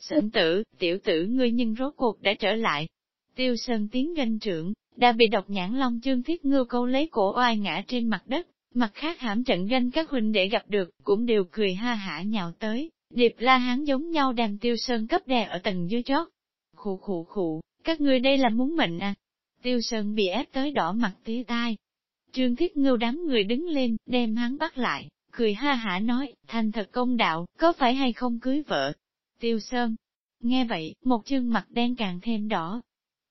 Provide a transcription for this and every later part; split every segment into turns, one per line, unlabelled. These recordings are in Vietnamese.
Sơn tử, tiểu tử ngươi nhưng rốt cuộc đã trở lại. Tiêu Sơn tiến ganh trưởng, đã bị độc nhãn long chương thiết ngưu câu lấy cổ oai ngã trên mặt đất, mặt khác hãm trận ganh các huynh để gặp được, cũng đều cười ha hả nhào tới, điệp la hán giống nhau đàm Tiêu Sơn cấp đè ở tầng dưới chót. Khụ khụ khụ, các ngươi đây là muốn mệnh à? Tiêu Sơn bị ép tới đỏ mặt tía tai. Trương Thiết Ngưu đám người đứng lên, đem hắn bắt lại, cười ha hả nói, thành thật công đạo, có phải hay không cưới vợ? Tiêu Sơn, nghe vậy, một chương mặt đen càng thêm đỏ.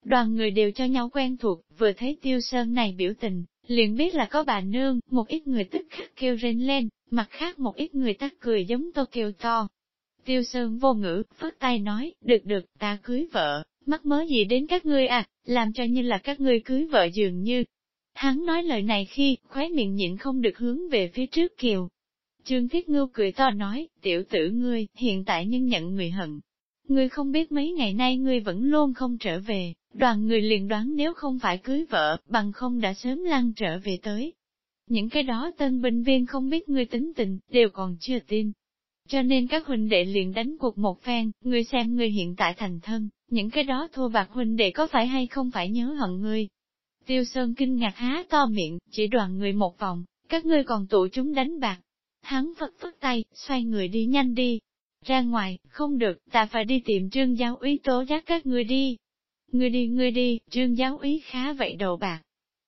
Đoàn người đều cho nhau quen thuộc, vừa thấy Tiêu Sơn này biểu tình, liền biết là có bà nương, một ít người tức khắc kêu rên lên, mặt khác một ít người tắt cười giống tô kêu to. Tiêu Sơn vô ngữ, phất tay nói, được được, ta cưới vợ, mắc mớ gì đến các ngươi à, làm cho như là các ngươi cưới vợ dường như. Hắn nói lời này khi, khóe miệng nhịn không được hướng về phía trước kiều. Trương Thiết Ngưu cười to nói, tiểu tử ngươi, hiện tại nhân nhận người hận. Ngươi không biết mấy ngày nay ngươi vẫn luôn không trở về, đoàn người liền đoán nếu không phải cưới vợ, bằng không đã sớm lăn trở về tới. Những cái đó tân binh viên không biết ngươi tính tình, đều còn chưa tin. Cho nên các huynh đệ liền đánh cuộc một phen, ngươi xem ngươi hiện tại thành thân, những cái đó thua bạc huynh đệ có phải hay không phải nhớ hận ngươi. Tiêu Sơn kinh ngạc há to miệng, chỉ đoàn người một vòng, các ngươi còn tụ chúng đánh bạc. Hắn phất phất tay, xoay người đi nhanh đi. Ra ngoài, không được, ta phải đi tìm trương giáo úy tố giác các người đi. người đi người đi, trương giáo úy khá vậy đầu bạc.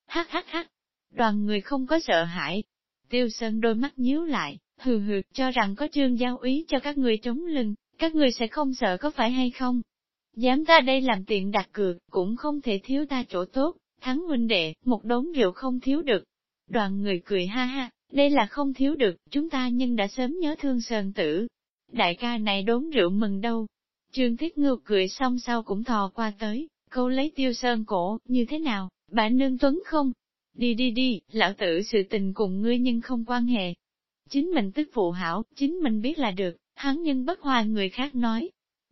Hắc hắc hắc, đoàn người không có sợ hãi. Tiêu Sơn đôi mắt nhíu lại, hừ hừ, cho rằng có trương giáo úy cho các người chống lưng, các người sẽ không sợ có phải hay không? Dám ta đây làm tiện đặt cược, cũng không thể thiếu ta chỗ tốt, thắng huynh đệ, một đống rượu không thiếu được. Đoàn người cười ha ha, đây là không thiếu được, chúng ta nhưng đã sớm nhớ thương sơn tử. Đại ca này đốn rượu mừng đâu. Trương Thiết Ngưu cười xong sau cũng thò qua tới, câu lấy tiêu sơn cổ, như thế nào, bà nương tuấn không? Đi đi đi, lão tử sự tình cùng ngươi nhưng không quan hệ. Chính mình tức phụ hảo, chính mình biết là được, hắn nhưng bất hòa người khác nói,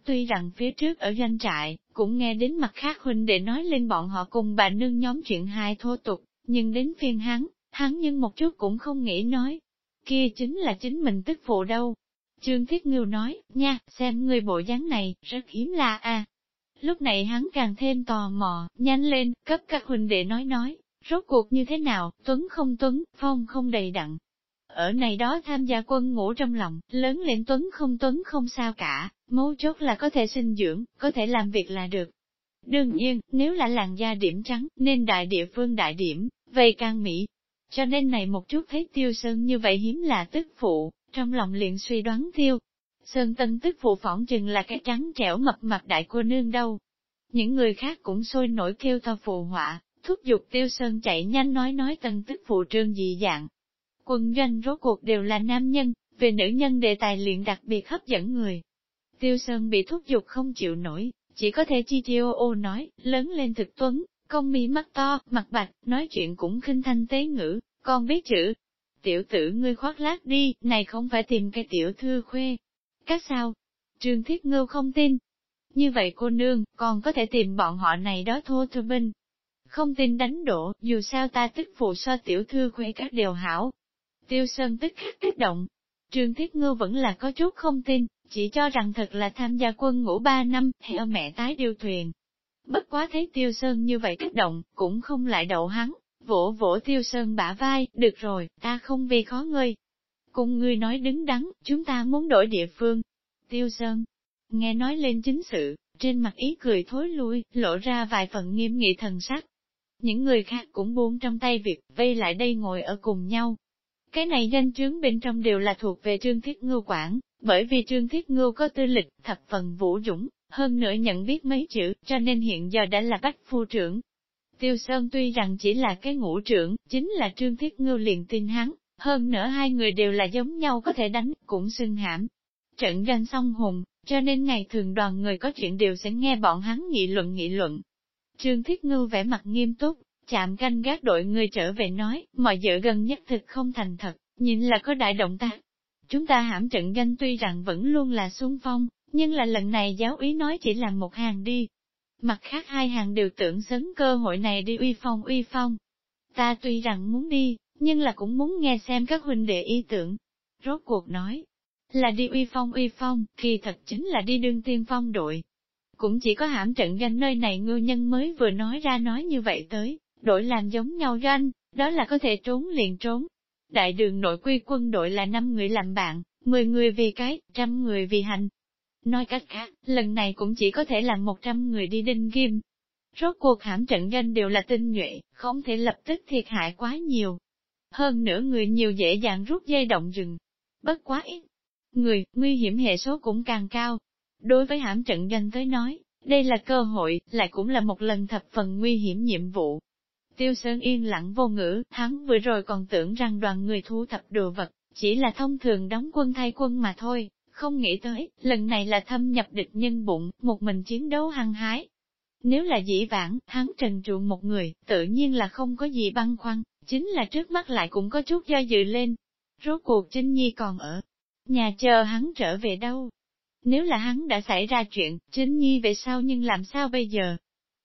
Tuy rằng phía trước ở doanh trại, cũng nghe đến mặt khác huynh để nói lên bọn họ cùng bà nương nhóm chuyện hai thô tục, nhưng đến phiên hắn, hắn nhưng một chút cũng không nghĩ nói. Kia chính là chính mình tức phụ đâu. Trương Thiết Ngưu nói, nha, xem người bộ dáng này, rất hiếm lạ à. Lúc này hắn càng thêm tò mò, nhanh lên, cấp các huynh đệ nói nói, rốt cuộc như thế nào, tuấn không tuấn, phong không đầy đặn. Ở này đó tham gia quân ngủ trong lòng, lớn lên tuấn không tuấn không sao cả, Mấu chốt là có thể sinh dưỡng, có thể làm việc là được. Đương nhiên, nếu là làn da điểm trắng, nên đại địa phương đại điểm, vậy càng mỹ. Cho nên này một chút thấy tiêu sơn như vậy hiếm là tức phụ, trong lòng liền suy đoán tiêu. Sơn tân tức phụ phỏng chừng là cái trắng trẻo mập mập đại cô nương đâu. Những người khác cũng sôi nổi kêu to phù họa, thúc giục tiêu sơn chạy nhanh nói nói tân tức phụ trương dị dạng. Quân doanh rốt cuộc đều là nam nhân, về nữ nhân đề tài liền đặc biệt hấp dẫn người. Tiêu Sơn bị thúc giục không chịu nổi, chỉ có thể chi chi ô ô nói, lớn lên thực tuấn, công mi mắt to, mặt bạch, nói chuyện cũng khinh thanh tế ngữ, con biết chữ. Tiểu tử ngươi khoác lác đi, này không phải tìm cái tiểu thư khuê. Các sao? Trương Thiết Ngưu không tin. Như vậy cô nương, còn có thể tìm bọn họ này đó thô thư binh. Không tin đánh đổ, dù sao ta tức phụ so tiểu thư khuê các điều hảo. Tiêu Sơn tức khắc kích động. Trương Thiết Ngưu vẫn là có chút không tin, chỉ cho rằng thật là tham gia quân ngũ ba năm, theo mẹ tái điều thuyền. Bất quá thấy Tiêu Sơn như vậy kích động, cũng không lại đậu hắn, vỗ vỗ Tiêu Sơn bả vai, được rồi, ta không vì khó ngươi. Cùng ngươi nói đứng đắn, chúng ta muốn đổi địa phương. Tiêu Sơn, nghe nói lên chính sự, trên mặt ý cười thối lui, lộ ra vài phần nghiêm nghị thần sắc. Những người khác cũng buông trong tay việc, vây lại đây ngồi ở cùng nhau. Cái này danh trướng bên trong đều là thuộc về trương thiết ngưu quản, bởi vì Trương Thiết Ngưu có tư lịch, thập phần vũ dũng, hơn nữa nhận biết mấy chữ, cho nên hiện giờ đã là bách phu trưởng. Tiêu Sơn tuy rằng chỉ là cái ngũ trưởng, chính là Trương Thiết Ngưu liền tin hắn, hơn nữa hai người đều là giống nhau có thể đánh, cũng xưng hãm. Trận danh song hùng, cho nên ngày thường đoàn người có chuyện đều sẽ nghe bọn hắn nghị luận nghị luận. Trương Thiết Ngưu vẻ mặt nghiêm túc, chạm canh gác đội người trở về nói, mọi dự gần nhất thực không thành thật, nhìn là có đại động tác, Chúng ta hãm trận danh tuy rằng vẫn luôn là xung phong, nhưng là lần này giáo ý nói chỉ làm một hàng đi. Mặt khác hai hàng đều tưởng sấn cơ hội này đi uy phong uy phong. Ta tuy rằng muốn đi, nhưng là cũng muốn nghe xem các huynh đệ ý tưởng. Rốt cuộc nói, là đi uy phong uy phong, kỳ thật chính là đi đương tiên phong đội. Cũng chỉ có hãm trận danh nơi này ngư nhân mới vừa nói ra nói như vậy tới, đội làm giống nhau doanh, đó là có thể trốn liền trốn. Đại đường nội quy quân đội là 5 người làm bạn, 10 người vì cái, trăm người vì hành. Nói cách khác, lần này cũng chỉ có thể làm 100 người đi đinh ghim. Rốt cuộc hãm trận danh đều là tinh nhuệ, không thể lập tức thiệt hại quá nhiều. Hơn nữa người nhiều dễ dàng rút dây động rừng. Bất quá ít. Người, nguy hiểm hệ số cũng càng cao. Đối với hãm trận danh tới nói, đây là cơ hội, lại cũng là một lần thập phần nguy hiểm nhiệm vụ. Tiêu Sơn yên lặng vô ngữ, hắn vừa rồi còn tưởng rằng đoàn người thu thập đồ vật, chỉ là thông thường đóng quân thay quân mà thôi, không nghĩ tới, lần này là thâm nhập địch nhân bụng, một mình chiến đấu hăng hái. Nếu là dĩ vãng, hắn trần trụ một người, tự nhiên là không có gì băn khoăn, chính là trước mắt lại cũng có chút do dự lên. Rốt cuộc Trinh Nhi còn ở nhà chờ hắn trở về đâu. Nếu là hắn đã xảy ra chuyện, Trinh Nhi về sau nhưng làm sao bây giờ?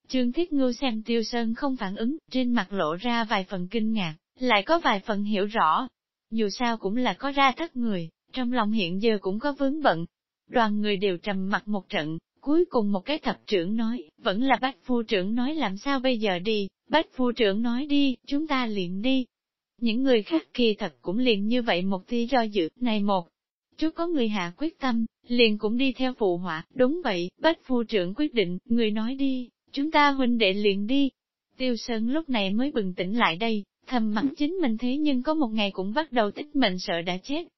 Trương Thiết Ngưu xem Tiêu Sơn không phản ứng, trên mặt lộ ra vài phần kinh ngạc, lại có vài phần hiểu rõ. Dù sao cũng là có ra thất người, trong lòng hiện giờ cũng có vướng bận. Đoàn người đều trầm mặt một trận, cuối cùng một cái thập trưởng nói, vẫn là bác phu trưởng nói làm sao bây giờ đi, bác phu trưởng nói đi, chúng ta liền đi. Những người khác kỳ thật cũng liền như vậy một tia do dự, này một. Chút có người hạ quyết tâm, liền cũng đi theo phụ họa, đúng vậy, bác phu trưởng quyết định, người nói đi, chúng ta huynh đệ liền đi. Tiêu Sơn lúc này mới bừng tỉnh lại đây, thầm mắng chính mình thế nhưng có một ngày cũng bắt đầu tích mình sợ đã chết.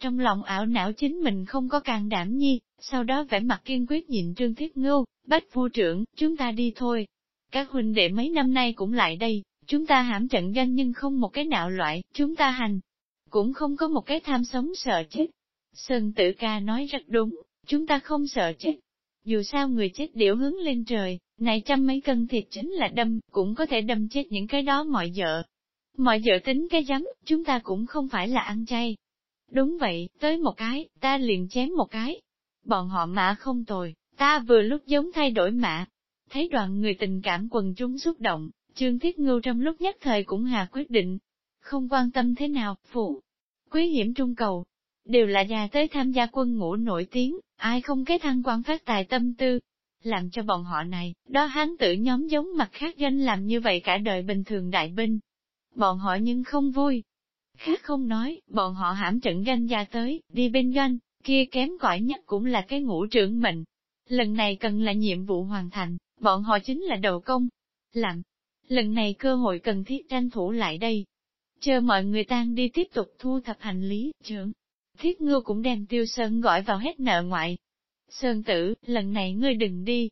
Trong lòng ảo não chính mình không có càng đảm nhi, sau đó vẻ mặt kiên quyết nhìn Trương Thiết Ngưu, bách vua trưởng, chúng ta đi thôi. Các huynh đệ mấy năm nay cũng lại đây, chúng ta hãm trận danh nhưng không một cái nạo loại, chúng ta hành. Cũng không có một cái tham sống sợ chết. Sơn tử ca nói rất đúng, chúng ta không sợ chết. Dù sao người chết điểu hướng lên trời, này trăm mấy cân thịt chính là đâm, cũng có thể đâm chết những cái đó mọi vợ. Mọi vợ tính cái giấm, chúng ta cũng không phải là ăn chay. Đúng vậy, tới một cái, ta liền chém một cái. Bọn họ mã không tồi, ta vừa lúc giống thay đổi mã. Thấy đoàn người tình cảm quần chúng xúc động, Trương Thiết Ngưu trong lúc nhất thời cũng hà quyết định. Không quan tâm thế nào, phụ. Quý hiểm trung cầu, đều là già tới tham gia quân ngũ nổi tiếng, ai không cái thăng quan phát tài tâm tư, làm cho bọn họ này, đó hán tự nhóm giống mặt khác danh làm như vậy cả đời bình thường đại binh. Bọn họ nhưng không vui. Khác không nói, bọn họ hãm trận danh gia tới, đi bên doanh, kia kém cỏi nhất cũng là cái ngũ trưởng mệnh. Lần này cần là nhiệm vụ hoàn thành, bọn họ chính là đầu công. Làm, lần này cơ hội cần thiết tranh thủ lại đây. Chờ mọi người tan đi tiếp tục thu thập hành lý, trưởng. Thiết ngư cũng đem tiêu sơn gọi vào hết nợ ngoại, Sơn tử, lần này ngươi đừng đi.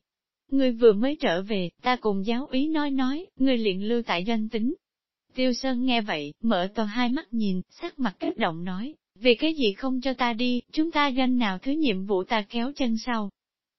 Ngươi vừa mới trở về, ta cùng giáo ý nói nói, ngươi liền lưu tại doanh tính. Tiêu Sơn nghe vậy, mở to hai mắt nhìn, sắc mặt kích động nói, vì cái gì không cho ta đi, chúng ta ganh nào thứ nhiệm vụ ta kéo chân sau.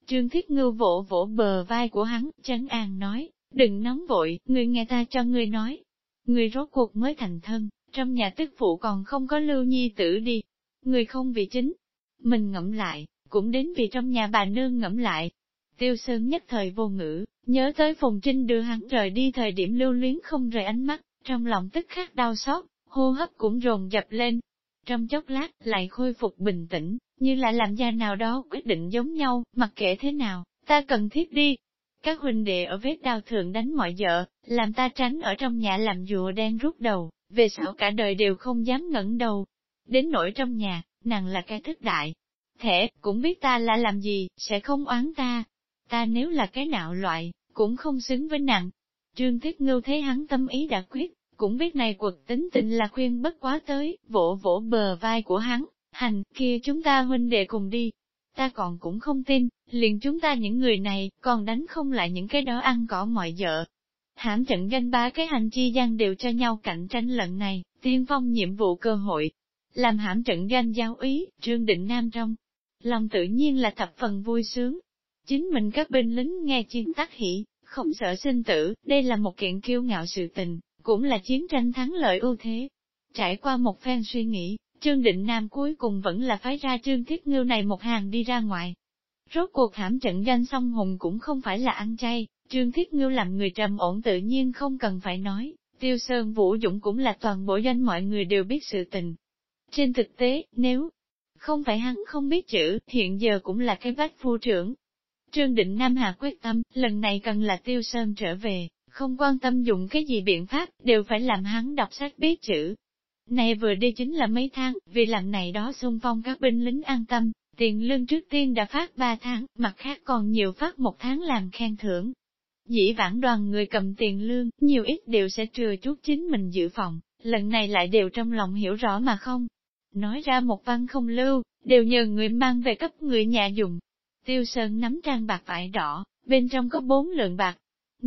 Trương Thiết Ngưu vỗ vỗ bờ vai của hắn, trấn an nói, đừng nóng vội, người nghe ta cho người nói. người rốt cuộc mới thành thân, trong nhà tức phụ còn không có lưu nhi tử đi. người không vì chính. Mình ngẫm lại, cũng đến vì trong nhà bà nương ngẫm lại. Tiêu Sơn nhất thời vô ngữ, nhớ tới Phùng Trinh đưa hắn rời đi thời điểm lưu luyến không rời ánh mắt, trong lòng tức khắc đau xót, hô hấp cũng rồn dập lên. Trong chốc lát, lại khôi phục bình tĩnh, như là làm gia nào đó quyết định giống nhau, mặc kệ thế nào, ta cần thiết đi. Các huynh đệ ở vết đau thường đánh mọi vợ, làm ta tránh ở trong nhà làm dùa đen rút đầu, về sau cả đời đều không dám ngẩng đầu. Đến nỗi trong nhà, nàng là cái thức đại, thể, cũng biết ta là làm gì, sẽ không oán ta. Ta nếu là cái nạo loại, cũng không xứng với nàng Trương Thiết Ngưu thấy hắn tâm ý đã quyết, cũng biết này quật tính tình là khuyên bất quá tới, vỗ vỗ bờ vai của hắn, hành, kia chúng ta huynh đệ cùng đi. Ta còn cũng không tin, liền chúng ta những người này, còn đánh không lại những cái đó ăn cỏ mọi vợ. Hãm trận danh ba cái hành chi gian đều cho nhau cạnh tranh lần này, tiên phong nhiệm vụ cơ hội. Làm hãm trận danh giao ý, Trương Định Nam trong lòng tự nhiên là thập phần vui sướng. Chính mình các binh lính nghe chiên tác hỷ, không sợ sinh tử, đây là một kiện kiêu ngạo sự tình, cũng là chiến tranh thắng lợi ưu thế. Trải qua một phen suy nghĩ, Trương Định Nam cuối cùng vẫn là phái ra Trương Thiết Ngưu này một hàng đi ra ngoài. Rốt cuộc hãm trận danh song hùng cũng không phải là ăn chay, Trương Thiết Ngưu làm người trầm ổn tự nhiên không cần phải nói, Tiêu Sơn Vũ Dũng cũng là toàn bộ danh mọi người đều biết sự tình. Trên thực tế, nếu Không phải hắn không biết chữ, hiện giờ cũng là cái vách phu trưởng. Trương Định Nam Hà quyết tâm, lần này cần là Tiêu Sơn trở về, không quan tâm dùng cái gì biện pháp, đều phải làm hắn đọc sách biết chữ. Này vừa đi chính là mấy tháng, vì lần này đó xung phong các binh lính an tâm, tiền lương trước tiên đã phát 3 tháng, mặt khác còn nhiều phát một tháng làm khen thưởng. Dĩ vãng đoàn người cầm tiền lương, nhiều ít đều sẽ trừ chút chính mình dự phòng, lần này lại đều trong lòng hiểu rõ mà không. Nói ra một văn không lưu, đều nhờ người mang về cấp người nhà dùng. Tiêu Sơn nắm trang bạc vải đỏ, bên trong có bốn lượng bạc.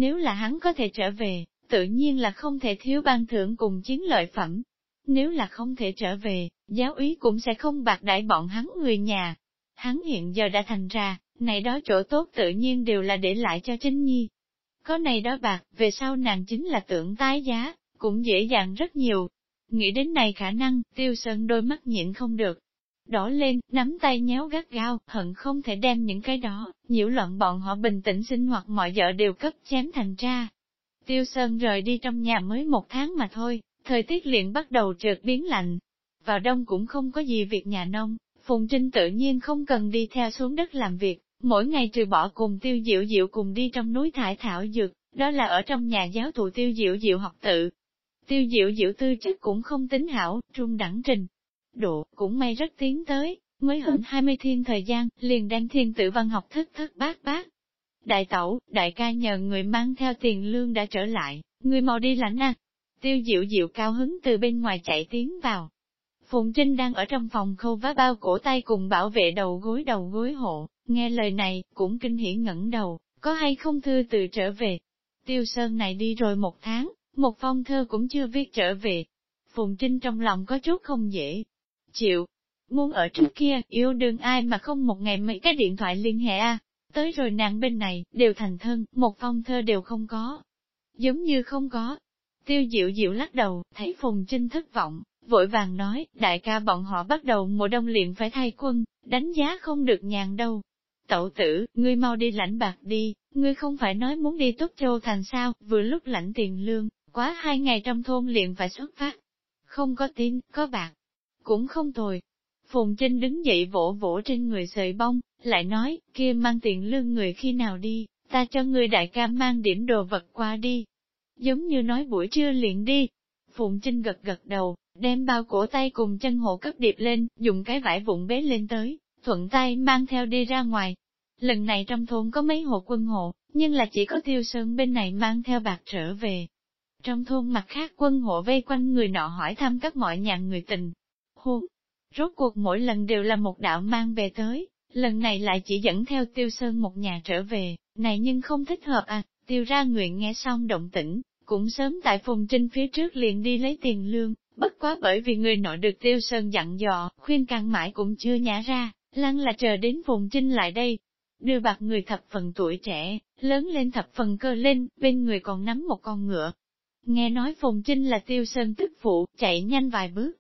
Nếu là hắn có thể trở về, tự nhiên là không thể thiếu ban thưởng cùng chiến lợi phẩm. Nếu là không thể trở về, giáo úy cũng sẽ không bạc đại bọn hắn người nhà. Hắn hiện giờ đã thành ra, này đó chỗ tốt tự nhiên đều là để lại cho Trinh Nhi. Có này đó bạc, về sau nàng chính là tưởng tái giá, cũng dễ dàng rất nhiều. Nghĩ đến này khả năng, tiêu sơn đôi mắt nhịn không được. Đỏ lên, nắm tay nhéo gắt gao, hận không thể đem những cái đó, nhiễu loạn bọn họ bình tĩnh sinh hoạt mọi vợ đều cấp chém thành ra. Tiêu Sơn rời đi trong nhà mới một tháng mà thôi, thời tiết liền bắt đầu trượt biến lạnh. Vào đông cũng không có gì việc nhà nông, Phùng Trinh tự nhiên không cần đi theo xuống đất làm việc, mỗi ngày trừ bỏ cùng tiêu diệu diệu cùng đi trong núi thải thảo dược, đó là ở trong nhà giáo thụ tiêu diệu diệu học tự, Tiêu diệu diệu tư chất cũng không tính hảo, trung đẳng trình. Độ, cũng may rất tiến tới, mới hơn 20 thiên thời gian, liền đem thiên tự văn học thất thất bát bát. Đại tẩu, đại ca nhờ người mang theo tiền lương đã trở lại, người mau đi lãnh à. Tiêu diệu diệu cao hứng từ bên ngoài chạy tiến vào. Phụng Trinh đang ở trong phòng khâu vá bao cổ tay cùng bảo vệ đầu gối đầu gối hộ, nghe lời này, cũng kinh hỉ ngẩng đầu, có hay không thư từ trở về. Tiêu Sơn này đi rồi một tháng, một phong thơ cũng chưa viết trở về. Phùng Trinh trong lòng có chút không dễ. Chịu, muốn ở trước kia, yêu đương ai mà không một ngày mấy cái điện thoại liên hệ a Tới rồi nàng bên này, đều thành thân, một phong thơ đều không có. Giống như không có. Tiêu diệu diệu lắc đầu, thấy Phùng Trinh thất vọng, vội vàng nói, đại ca bọn họ bắt đầu mùa đông liền phải thay quân, đánh giá không được nhàn đâu. Tậu tử, ngươi mau đi lãnh bạc đi, ngươi không phải nói muốn đi tốt Châu thành sao, vừa lúc lãnh tiền lương, quá hai ngày trong thôn liền phải xuất phát. Không có tin, có bạc, cũng không tồi. Phùng Trinh đứng dậy vỗ vỗ trên người sợi bông, lại nói, kia mang tiền lương người khi nào đi, ta cho người đại ca mang điểm đồ vật qua đi. Giống như nói buổi trưa liền đi. Phùng Trinh gật gật đầu, đem bao cổ tay cùng chân hộ cấp điệp lên, dùng cái vải vụn bế lên tới, thuận tay mang theo đi ra ngoài. Lần này trong thôn có mấy hộ quân hộ, nhưng là chỉ có tiêu sơn bên này mang theo bạc trở về, trong thôn mặt khác quân hộ vây quanh người nọ hỏi thăm các mọi nhà người tình hô. rốt cuộc mỗi lần đều là một đạo mang về tới, lần này lại chỉ dẫn theo tiêu sơn một nhà trở về, này nhưng không thích hợp à, tiêu ra nguyện nghe xong động tĩnh, cũng sớm tại phùng trinh phía trước liền đi lấy tiền lương, bất quá bởi vì người nội được tiêu sơn dặn dò, khuyên can mãi cũng chưa nhả ra, lăng là chờ đến phùng trinh lại đây. Đưa bạc người thập phần tuổi trẻ, lớn lên thập phần cơ lên, bên người còn nắm một con ngựa, Nghe nói Phùng Trinh là tiêu sơn tức phụ, chạy nhanh vài bước.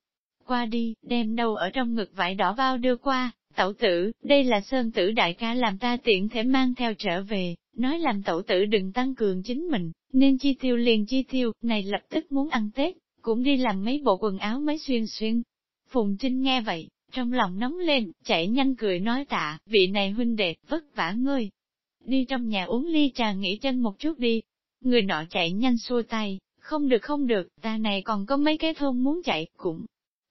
Qua đi, đem đầu ở trong ngực vải đỏ bao đưa qua, tẩu tử, đây là sơn tử đại ca làm ta tiện thể mang theo trở về, nói làm tẩu tử đừng tăng cường chính mình, nên chi tiêu liền chi tiêu, này lập tức muốn ăn Tết, cũng đi làm mấy bộ quần áo mới xuyên xuyên. Phùng Trinh nghe vậy, trong lòng nóng lên, chạy nhanh cười nói tạ, vị này huynh đệ, vất vả ngươi. Đi trong nhà uống ly trà nghỉ chân một chút đi. Người nọ chạy nhanh xua tay, không được không được, ta này còn có mấy cái thôn muốn chạy, cũng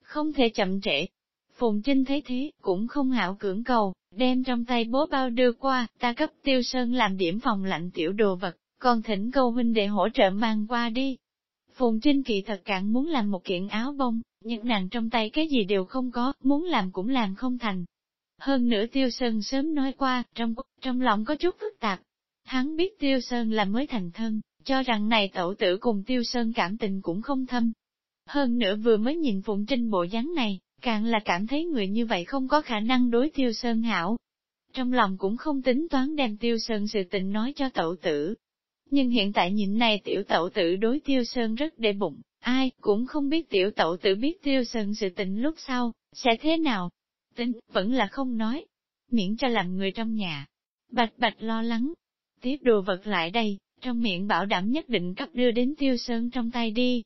không thể chậm trễ. Phùng Trinh thấy thế, cũng không hảo cưỡng cầu, đem trong tay bố bao đưa qua, ta cấp tiêu sơn làm điểm phòng lạnh tiểu đồ vật, còn thỉnh câu huynh để hỗ trợ mang qua đi. Phùng Trinh kỳ thật cạn muốn làm một kiện áo bông, nhưng nàng trong tay cái gì đều không có, muốn làm cũng làm không thành. Hơn nữa Tiêu Sơn sớm nói qua, trong trong lòng có chút phức tạp. Hắn biết Tiêu Sơn là mới thành thân, cho rằng này tẩu tử cùng tiêu sơn cảm tình cũng không thâm. Hơn nữa vừa mới nhìn Phụng Trinh bộ dáng này, càng là cảm thấy người như vậy không có khả năng đối tiêu sơn hảo. Trong lòng cũng không tính toán đem tiêu sơn sự tình nói cho tẩu tử. Nhưng hiện tại nhìn này tiểu tẩu tử đối tiêu sơn rất để bụng, ai cũng không biết tiểu tẩu tử biết tiêu sơn sự tình lúc sau, sẽ thế nào. Tính, vẫn là không nói, miễn cho làm người trong nhà. Bạch bạch lo lắng, tiếp đồ vật lại đây, trong miệng bảo đảm nhất định cấp đưa đến tiêu sơn trong tay đi.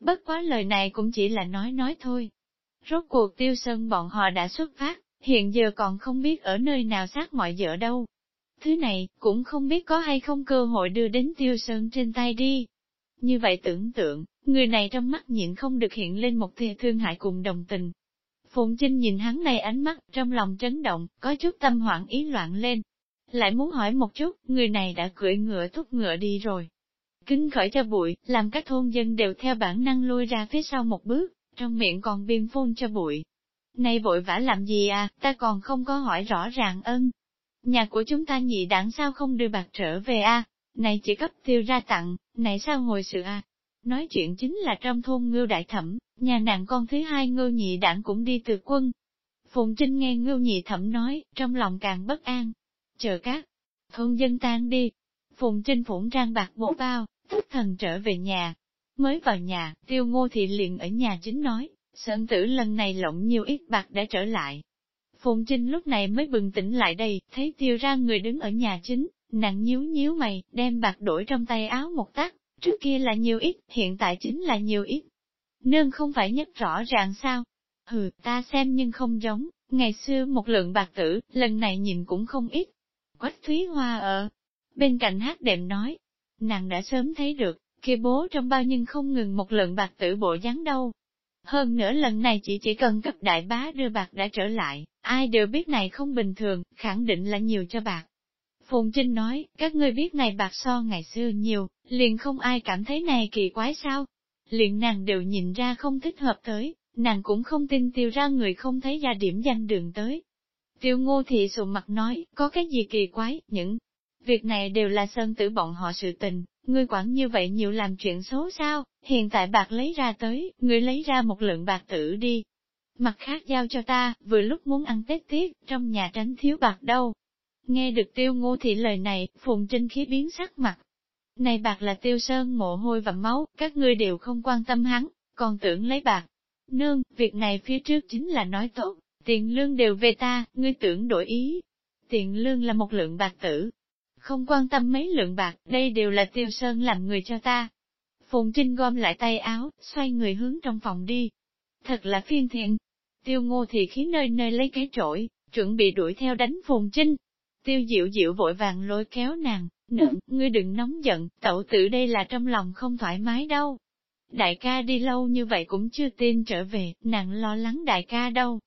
Bất quá lời này cũng chỉ là nói nói thôi. Rốt cuộc tiêu sơn bọn họ đã xuất phát, hiện giờ còn không biết ở nơi nào sát mọi vợ đâu. Thứ này, cũng không biết có hay không cơ hội đưa đến tiêu sơn trên tay đi. Như vậy tưởng tượng, người này trong mắt nhịn không được hiện lên một thề thương hại cùng đồng tình. Phụng Trinh nhìn hắn này ánh mắt, trong lòng chấn động, có chút tâm hoảng ý loạn lên. Lại muốn hỏi một chút, người này đã cưỡi ngựa thúc ngựa đi rồi. Kinh khởi cho bụi, làm các thôn dân đều theo bản năng lui ra phía sau một bước, trong miệng còn biên phun cho bụi. Này vội vã làm gì à, ta còn không có hỏi rõ ràng ân. Nhà của chúng ta nhị đảng sao không đưa bạc trở về a? À? Này chỉ cấp tiêu ra tặng, này sao hồi sự a? À? Nói chuyện chính là trong thôn ngưu đại thẩm, nhà nàng con thứ hai ngưu nhị đảng cũng đi từ quân. Phùng Trinh nghe ngưu nhị thẩm nói, trong lòng càng bất an. Chờ các thôn dân tan đi. Phùng Trinh phủng rang bạc bổ bao, thức thần trở về nhà. Mới vào nhà, tiêu ngô thị liền ở nhà chính nói, sơn tử lần này lộng nhiều ít bạc đã trở lại. Phùng Trinh lúc này mới bừng tỉnh lại đây, thấy tiêu ra người đứng ở nhà chính, nặng nhíu nhíu mày, đem bạc đổi trong tay áo một tác, trước kia là nhiều ít, hiện tại chính là nhiều ít. Nương không phải nhất rõ ràng sao? Hừ, ta xem nhưng không giống, ngày xưa một lượng bạc tử, lần này nhìn cũng không ít. Quách Thúy Hoa ở bên cạnh hát đệm nói, nàng đã sớm thấy được, kia bố trong bao nhưng không ngừng một lượng bạc tử bộ dáng đâu. Hơn nữa lần này chỉ chỉ cần cấp đại bá đưa bạc đã trở lại, ai đều biết này không bình thường, khẳng định là nhiều cho bạc. Phùng Trinh nói, các ngươi biết này bạc so ngày xưa nhiều, liền không ai cảm thấy này kỳ quái sao. Liền nàng đều nhìn ra không thích hợp tới, nàng cũng không tin tiêu ra người không thấy ra điểm danh đường tới. Tiêu ngô thị sụ mặt nói, có cái gì kỳ quái, những việc này đều là sơn tử bọn họ sự tình, ngươi quản như vậy nhiều làm chuyện xấu sao, hiện tại bạc lấy ra tới, ngươi lấy ra một lượng bạc tử đi. Mặt khác giao cho ta, vừa lúc muốn ăn Tết tiết, trong nhà tránh thiếu bạc đâu. Nghe được tiêu ngô thị lời này, phùng trinh khí biến sắc mặt. Này bạc là tiêu sơn mồ hôi và máu, các ngươi đều không quan tâm hắn, còn tưởng lấy bạc. Nương, việc này phía trước chính là nói tốt, tiền lương đều về ta, ngươi tưởng đổi ý. Tiền lương là một lượng bạc tử, không quan tâm mấy lượng bạc, đây đều là tiêu sơn làm người cho ta. Phùng Trinh gom lại tay áo, xoay người hướng trong phòng đi. Thật là phiên thiện. Tiêu ngô thì khí nơi nơi lấy cái trội, chuẩn bị đuổi theo đánh Phùng Trinh. Tiêu diệu diệu vội vàng lôi kéo nàng, nựng, ngươi đừng nóng giận, tậu tử đây là trong lòng không thoải mái đâu. Đại ca đi lâu như vậy cũng chưa tin trở về, nàng lo lắng đại ca đâu.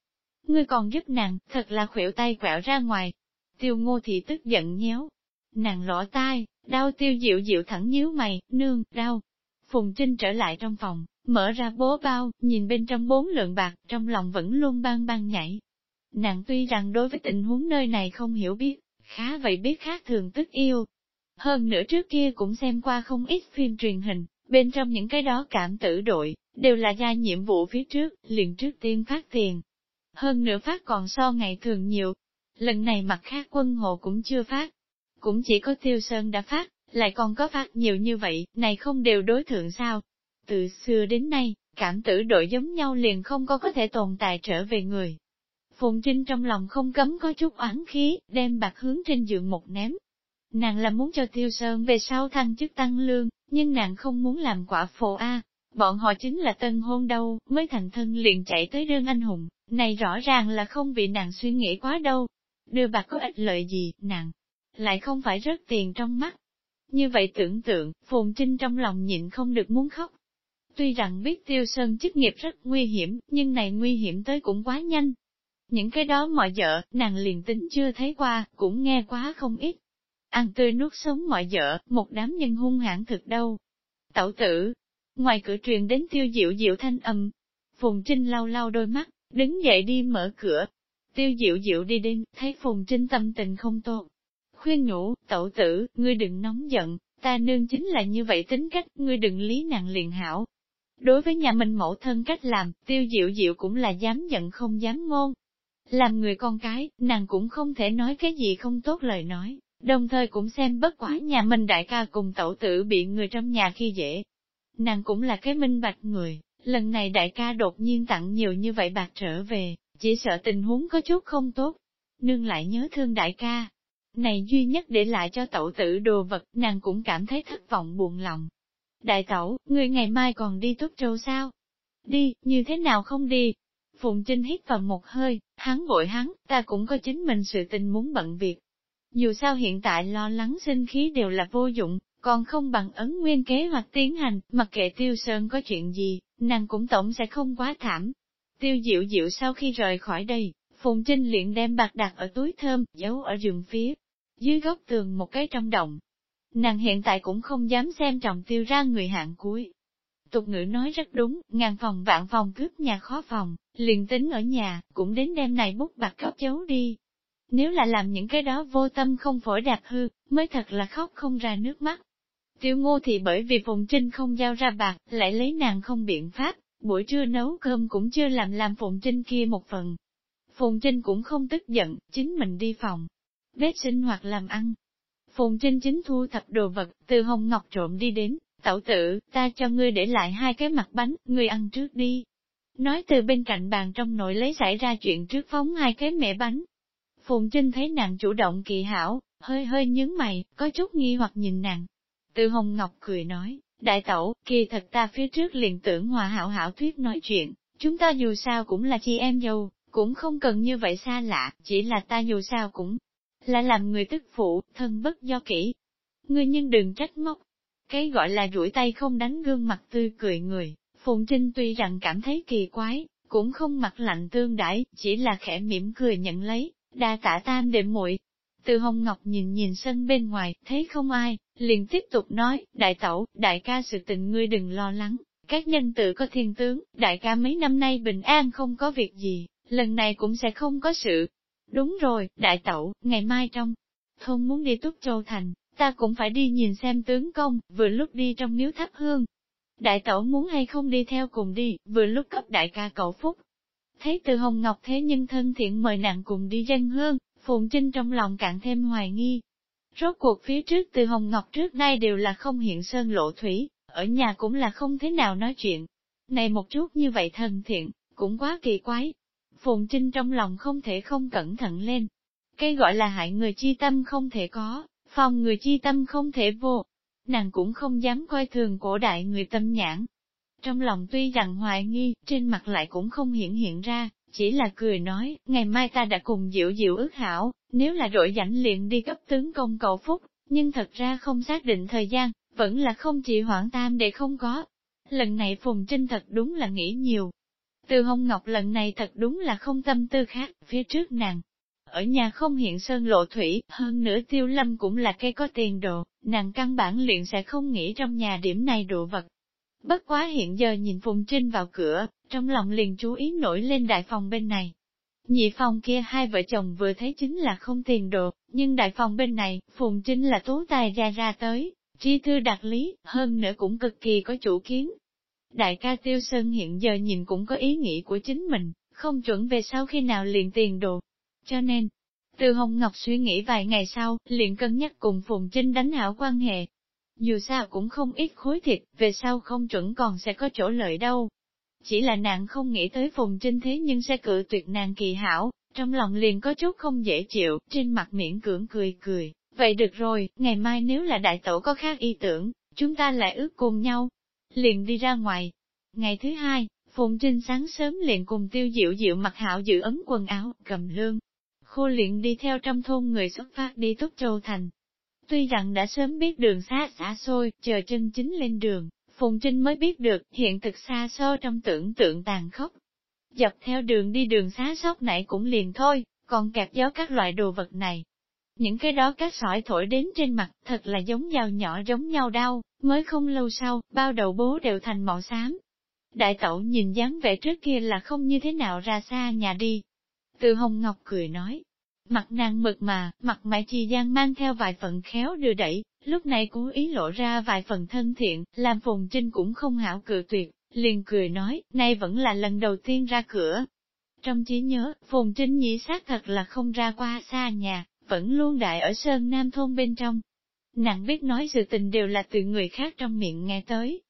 Ngươi còn giúp nàng, thật là khuỷu tay quẹo ra ngoài. Tiêu ngô thì tức giận nhéo, nàng lỗ tai, đau tiêu diệu diệu thẳng nhíu mày, nương, đau. Phùng Trinh trở lại trong phòng, mở ra bố bao, nhìn bên trong bốn lượng bạc, trong lòng vẫn luôn bang bang nhảy. Nàng tuy rằng đối với tình huống nơi này không hiểu biết, khá vậy biết khác thường tức yêu. Hơn nữa trước kia cũng xem qua không ít phim truyền hình, bên trong những cái đó cảm tử đội, đều là gia nhiệm vụ phía trước, liền trước tiên phát tiền. Hơn nữa phát còn so ngày thường nhiều. Lần này mặt khác quân hộ cũng chưa phát, cũng chỉ có tiêu sơn đã phát, lại còn có phát nhiều như vậy, này không đều đối thượng sao. Từ xưa đến nay, cảm tử đội giống nhau liền không có có thể tồn tại trở về người. Phùng Trinh trong lòng không cấm có chút oán khí, đem bạc hướng trên giường một ném. Nàng là muốn cho Tiêu Sơn về sau thăng chức tăng lương, nhưng nàng không muốn làm quả phổ A. Bọn họ chính là tân hôn đâu, mới thành thân liền chạy tới đơn anh hùng, này rõ ràng là không bị nàng suy nghĩ quá đâu. Đưa bạc có ích lợi gì, nàng, lại không phải rớt tiền trong mắt. Như vậy tưởng tượng, Phùng Trinh trong lòng nhịn không được muốn khóc. Tuy rằng biết tiêu sơn chức nghiệp rất nguy hiểm, nhưng này nguy hiểm tới cũng quá nhanh. Những cái đó mọi vợ, nàng liền tính chưa thấy qua, cũng nghe quá không ít. Ăn tươi nuốt sống mọi vợ, một đám nhân hung hãn thực đâu. Tẩu tử, ngoài cửa truyền đến tiêu diệu diệu thanh âm. Phùng Trinh lau lau đôi mắt, đứng dậy đi mở cửa. Tiêu diệu diệu đi đến, thấy Phùng Trinh tâm tình không tốt, khuyên nhủ, tẩu tử, ngươi đừng nóng giận, ta nương chính là như vậy tính cách, ngươi đừng lý nặng liền hảo. Đối với nhà mình mẫu thân cách làm, tiêu diệu diệu cũng là dám giận không dám ngôn. Làm người con cái, nàng cũng không thể nói cái gì không tốt lời nói, đồng thời cũng xem bất quả nhà mình đại ca cùng tẩu tử bị người trong nhà khi dễ. Nàng cũng là cái minh bạch người, lần này đại ca đột nhiên tặng nhiều như vậy bạc trở về, chỉ sợ tình huống có chút không tốt. Nương lại nhớ thương đại ca, này duy nhất để lại cho tẩu tử đồ vật, nàng cũng cảm thấy thất vọng buồn lòng. Đại tẩu, người ngày mai còn đi tốt trâu sao? Đi, như thế nào không đi? Phùng Trinh hít vào một hơi, hắn vội hắn, ta cũng có chính mình sự tình muốn bận việc. Dù sao hiện tại lo lắng sinh khí đều là vô dụng, còn không bằng ấn nguyên kế hoạch tiến hành, mặc kệ Tiêu Sơn có chuyện gì, nàng cũng tổng sẽ không quá thảm. Tiêu Diệu Diệu sau khi rời khỏi đây, Phùng Trinh liền đem bạc đặt ở túi thơm, giấu ở giường phía, dưới góc tường một cái trong động. Nàng hiện tại cũng không dám xem trọng tiêu ra người hạng cuối. Tục ngữ nói rất đúng, ngàn phòng vạn phòng cướp nhà khó phòng, liền tính ở nhà, cũng đến đêm này bút bạc cấp chấu đi. Nếu là làm những cái đó vô tâm không phổi đạp hư, mới thật là khóc không ra nước mắt. Tiêu ngô thì bởi vì Phùng Trinh không giao ra bạc, lại lấy nàng không biện pháp, buổi trưa nấu cơm cũng chưa làm làm Phùng Trinh kia một phần. Phùng Trinh cũng không tức giận, chính mình đi phòng, bếp sinh hoạt làm ăn. Phùng Trinh chính thu thập đồ vật, từ Hồng Ngọc trộm đi đến, tẩu tử, ta cho ngươi để lại hai cái mặt bánh, ngươi ăn trước đi. Nói từ bên cạnh bàn trong nội lấy xảy ra chuyện trước phóng hai cái mẹ bánh. Phùng Trinh thấy nàng chủ động kỳ hảo, hơi hơi nhướng mày, có chút nghi hoặc nhìn nàng. Từ Hồng Ngọc cười nói, đại tẩu, kỳ thật ta phía trước liền tưởng hòa hảo hảo thuyết nói chuyện, chúng ta dù sao cũng là chị em dâu, cũng không cần như vậy xa lạ, chỉ là ta dù sao cũng là làm người tức phụ, thân bất do kỹ. Ngươi nhưng đừng trách móc. Cái gọi là rủi tay không đánh gương mặt tươi cười người, Phùng Trinh tuy rằng cảm thấy kỳ quái, cũng không mặt lạnh tương đãi, chỉ là khẽ mỉm cười nhận lấy, đa tạ tam để muội. Từ Hồng Ngọc nhìn nhìn sân bên ngoài, thấy không ai, liền tiếp tục nói, đại tẩu, đại ca sự tình ngươi đừng lo lắng, các nhân tự có thiên tướng, đại ca mấy năm nay bình an không có việc gì, lần này cũng sẽ không có sự, Đúng rồi, đại tẩu, ngày mai trong thôn muốn đi Túc Châu Thành, ta cũng phải đi nhìn xem tướng công, vừa lúc đi trong miếu thắp hương. Đại tẩu muốn hay không đi theo cùng đi, vừa lúc cấp đại ca cậu phúc. Thấy từ Hồng Ngọc thế nhưng thân thiện mời nàng cùng đi dân hương, Phụng Trinh trong lòng càng thêm hoài nghi. Rốt cuộc phía trước từ Hồng Ngọc trước nay đều là không hiện sơn lộ thủy, ở nhà cũng là không thế nào nói chuyện. Này một chút như vậy thân thiện, cũng quá kỳ quái, Phùng Trinh trong lòng không thể không cẩn thận lên. Cái gọi là hại người chi tâm không thể có, phòng người chi tâm không thể vô. Nàng cũng không dám coi thường cổ đại người tâm nhãn. Trong lòng tuy rằng hoài nghi, trên mặt lại cũng không hiện hiện ra, chỉ là cười nói, ngày mai ta đã cùng Diệu Diệu ước hảo, nếu là đội rảnh liền đi cấp tướng công cầu phúc, nhưng thật ra không xác định thời gian, vẫn là không chỉ hoãn tam để không có. Lần này Phùng Trinh thật đúng là nghĩ nhiều, từ hông ngọc lần này thật đúng là không tâm tư khác, phía trước nàng. Ở nhà không hiện sơn lộ thủy, hơn nữa tiêu lâm cũng là cây có tiền đồ, nàng căn bản luyện sẽ không nghĩ trong nhà điểm này đồ vật. Bất quá hiện giờ nhìn Phùng Trinh vào cửa, trong lòng liền chú ý nổi lên đại phòng bên này. Nhị phòng kia hai vợ chồng vừa thấy chính là không tiền đồ, nhưng đại phòng bên này, Phùng Trinh là tố tài ra ra tới, chi thư đặc lý, hơn nữa cũng cực kỳ có chủ kiến, Đại ca Tiêu Sơn hiện giờ nhìn cũng có ý nghĩ của chính mình, không chuẩn về sau khi nào liền tiền đồ. Cho nên, Từ Hồng Ngọc suy nghĩ vài ngày sau, liền cân nhắc cùng Phùng Trinh đánh hảo quan hệ. Dù sao cũng không ít khối thịt, về sau không chuẩn còn sẽ có chỗ lợi đâu. Chỉ là nàng không nghĩ tới Phùng Trinh thế nhưng sẽ cự tuyệt nàng kỳ hảo, trong lòng liền có chút không dễ chịu, trên mặt miễn cưỡng cười cười. Vậy được rồi, ngày mai nếu là đại tổ có khác ý tưởng, chúng ta lại ước cùng nhau, liền đi ra ngoài. Ngày thứ hai, Phùng Trinh sáng sớm liền cùng tiêu diệu diệu mặc hảo giữ ấm quần áo, cầm lương. Khô liền đi theo trong thôn người xuất phát đi Túc Châu Thành. Tuy rằng đã sớm biết đường xa xa xôi, chờ chân chính lên đường, Phùng Trinh mới biết được hiện thực xa xôi trong tưởng tượng tàn khốc. Dọc theo đường đi đường xá sóc nãy cũng liền thôi, còn kẹp gió các loại đồ vật này, những cái đó các sỏi thổi đến trên mặt thật là giống dao nhỏ giống nhau đau, mới không lâu sau, bao đầu bố đều thành màu xám. Đại tẩu nhìn dáng vẻ trước kia là không như thế nào ra xa nhà đi. Từ Hồng Ngọc cười nói, mặt nàng mực mà, mặt mẹ chi gian mang theo vài phần khéo đưa đẩy, lúc này cố ý lộ ra vài phần thân thiện, làm Phùng Trinh cũng không hảo cự tuyệt, liền cười nói, nay vẫn là lần đầu tiên ra cửa. Trong trí nhớ, Phùng Trinh nhĩ xác thật là không ra qua xa nhà, vẫn luôn đại ở Sơn Nam thôn bên trong. Nàng biết nói sự tình đều là từ người khác trong miệng nghe tới.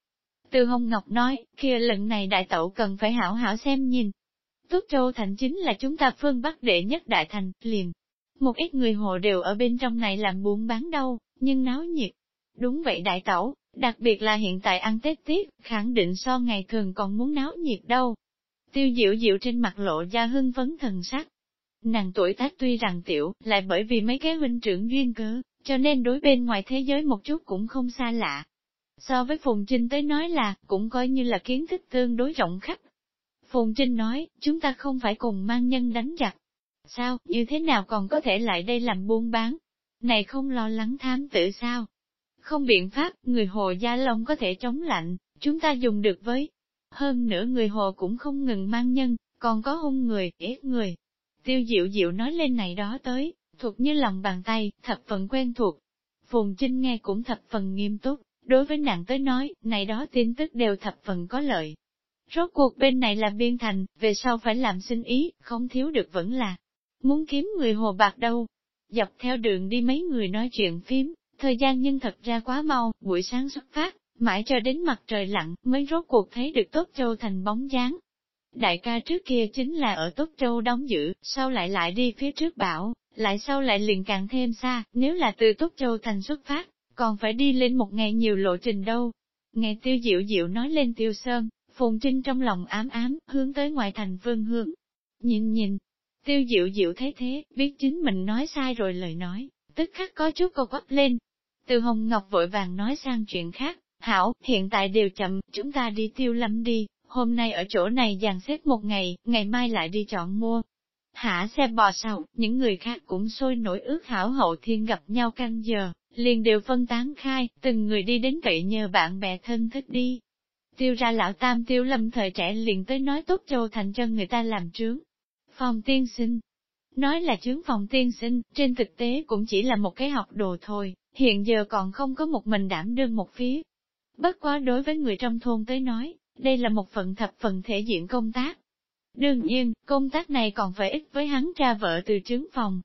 Từ Hồng Ngọc nói, kia lần này đại tẩu cần phải hảo hảo xem nhìn. Túc Châu Thành chính là chúng ta phương Bắc đệ nhất đại thành, liền. Một ít người hồ đều ở bên trong này làm buôn bán đâu, nhưng náo nhiệt. Đúng vậy đại tẩu, đặc biệt là hiện tại ăn Tết tiết, khẳng định so ngày thường còn muốn náo nhiệt đâu. tiêu diệu diệu trên mặt lộ ra hưng phấn thần sắc. Nàng tuổi tác tuy rằng tiểu, lại bởi vì mấy cái huynh trưởng duyên cớ, cho nên đối bên ngoài thế giới một chút cũng không xa lạ. So với Phùng Trinh tới nói là, cũng coi như là kiến thức tương đối rộng khắp. Phùng Trinh nói, chúng ta không phải cùng mang nhân đánh giặc. Sao, như thế nào còn có thể lại đây làm buôn bán? Này không lo lắng thám tử sao? Không biện pháp, người Hồ Gia Long có thể chống lạnh, chúng ta dùng được với. Hơn nữa người Hồ cũng không ngừng mang nhân, còn có hung người, ép người. Tiêu diệu diệu nói lên này đó tới, thuộc như lòng bàn tay, thập phần quen thuộc. Phùng Trinh nghe cũng thập phần nghiêm túc, đối với nàng tới nói, này đó tin tức đều thập phần có lợi. Rốt cuộc bên này là biên thành, về sau phải làm sinh ý, không thiếu được vẫn là. Muốn kiếm người hồ bạc đâu. Dọc theo đường đi mấy người nói chuyện phím, thời gian nhưng thật ra quá mau, buổi sáng xuất phát, mãi cho đến mặt trời lặn mới rốt cuộc thấy được Tốt Châu thành bóng dáng. Đại ca trước kia chính là ở Tốt Châu đóng giữ, sau lại lại đi phía trước bảo, lại sau lại liền càng thêm xa, nếu là từ Tốt Châu thành xuất phát, còn phải đi lên một ngày nhiều lộ trình đâu. Nghe tiêu diệu diệu nói lên tiêu sơn, Phùng Trinh trong lòng ám ám, hướng tới ngoài thành phương hướng. Nhìn nhìn, tiêu diệu diệu thấy thế, biết chính mình nói sai rồi lời nói, tức khắc có chút câu quắp lên. Từ Hồng Ngọc vội vàng nói sang chuyện khác, hảo, hiện tại đều chậm, chúng ta đi tiêu lâm đi, hôm nay ở chỗ này dàn xếp một ngày, ngày mai lại đi chọn mua. Hạ xe bò sau, những người khác cũng sôi nổi ước hảo hậu thiên gặp nhau canh giờ, liền đều phân tán khai, từng người đi đến cậy nhờ bạn bè thân thích đi. Tiêu ra lão tam tiêu lâm thời trẻ liền tới nói tốt châu thành cho người ta làm trướng. Phòng tiên sinh. Nói là trướng phòng tiên sinh, trên thực tế cũng chỉ là một cái học đồ thôi, hiện giờ còn không có một mình đảm đương một phía. Bất quá đối với người trong thôn tới nói, đây là một phần thập phần thể diện công tác. Đương nhiên, công tác này còn phải ít với hắn cha vợ từ trướng phòng,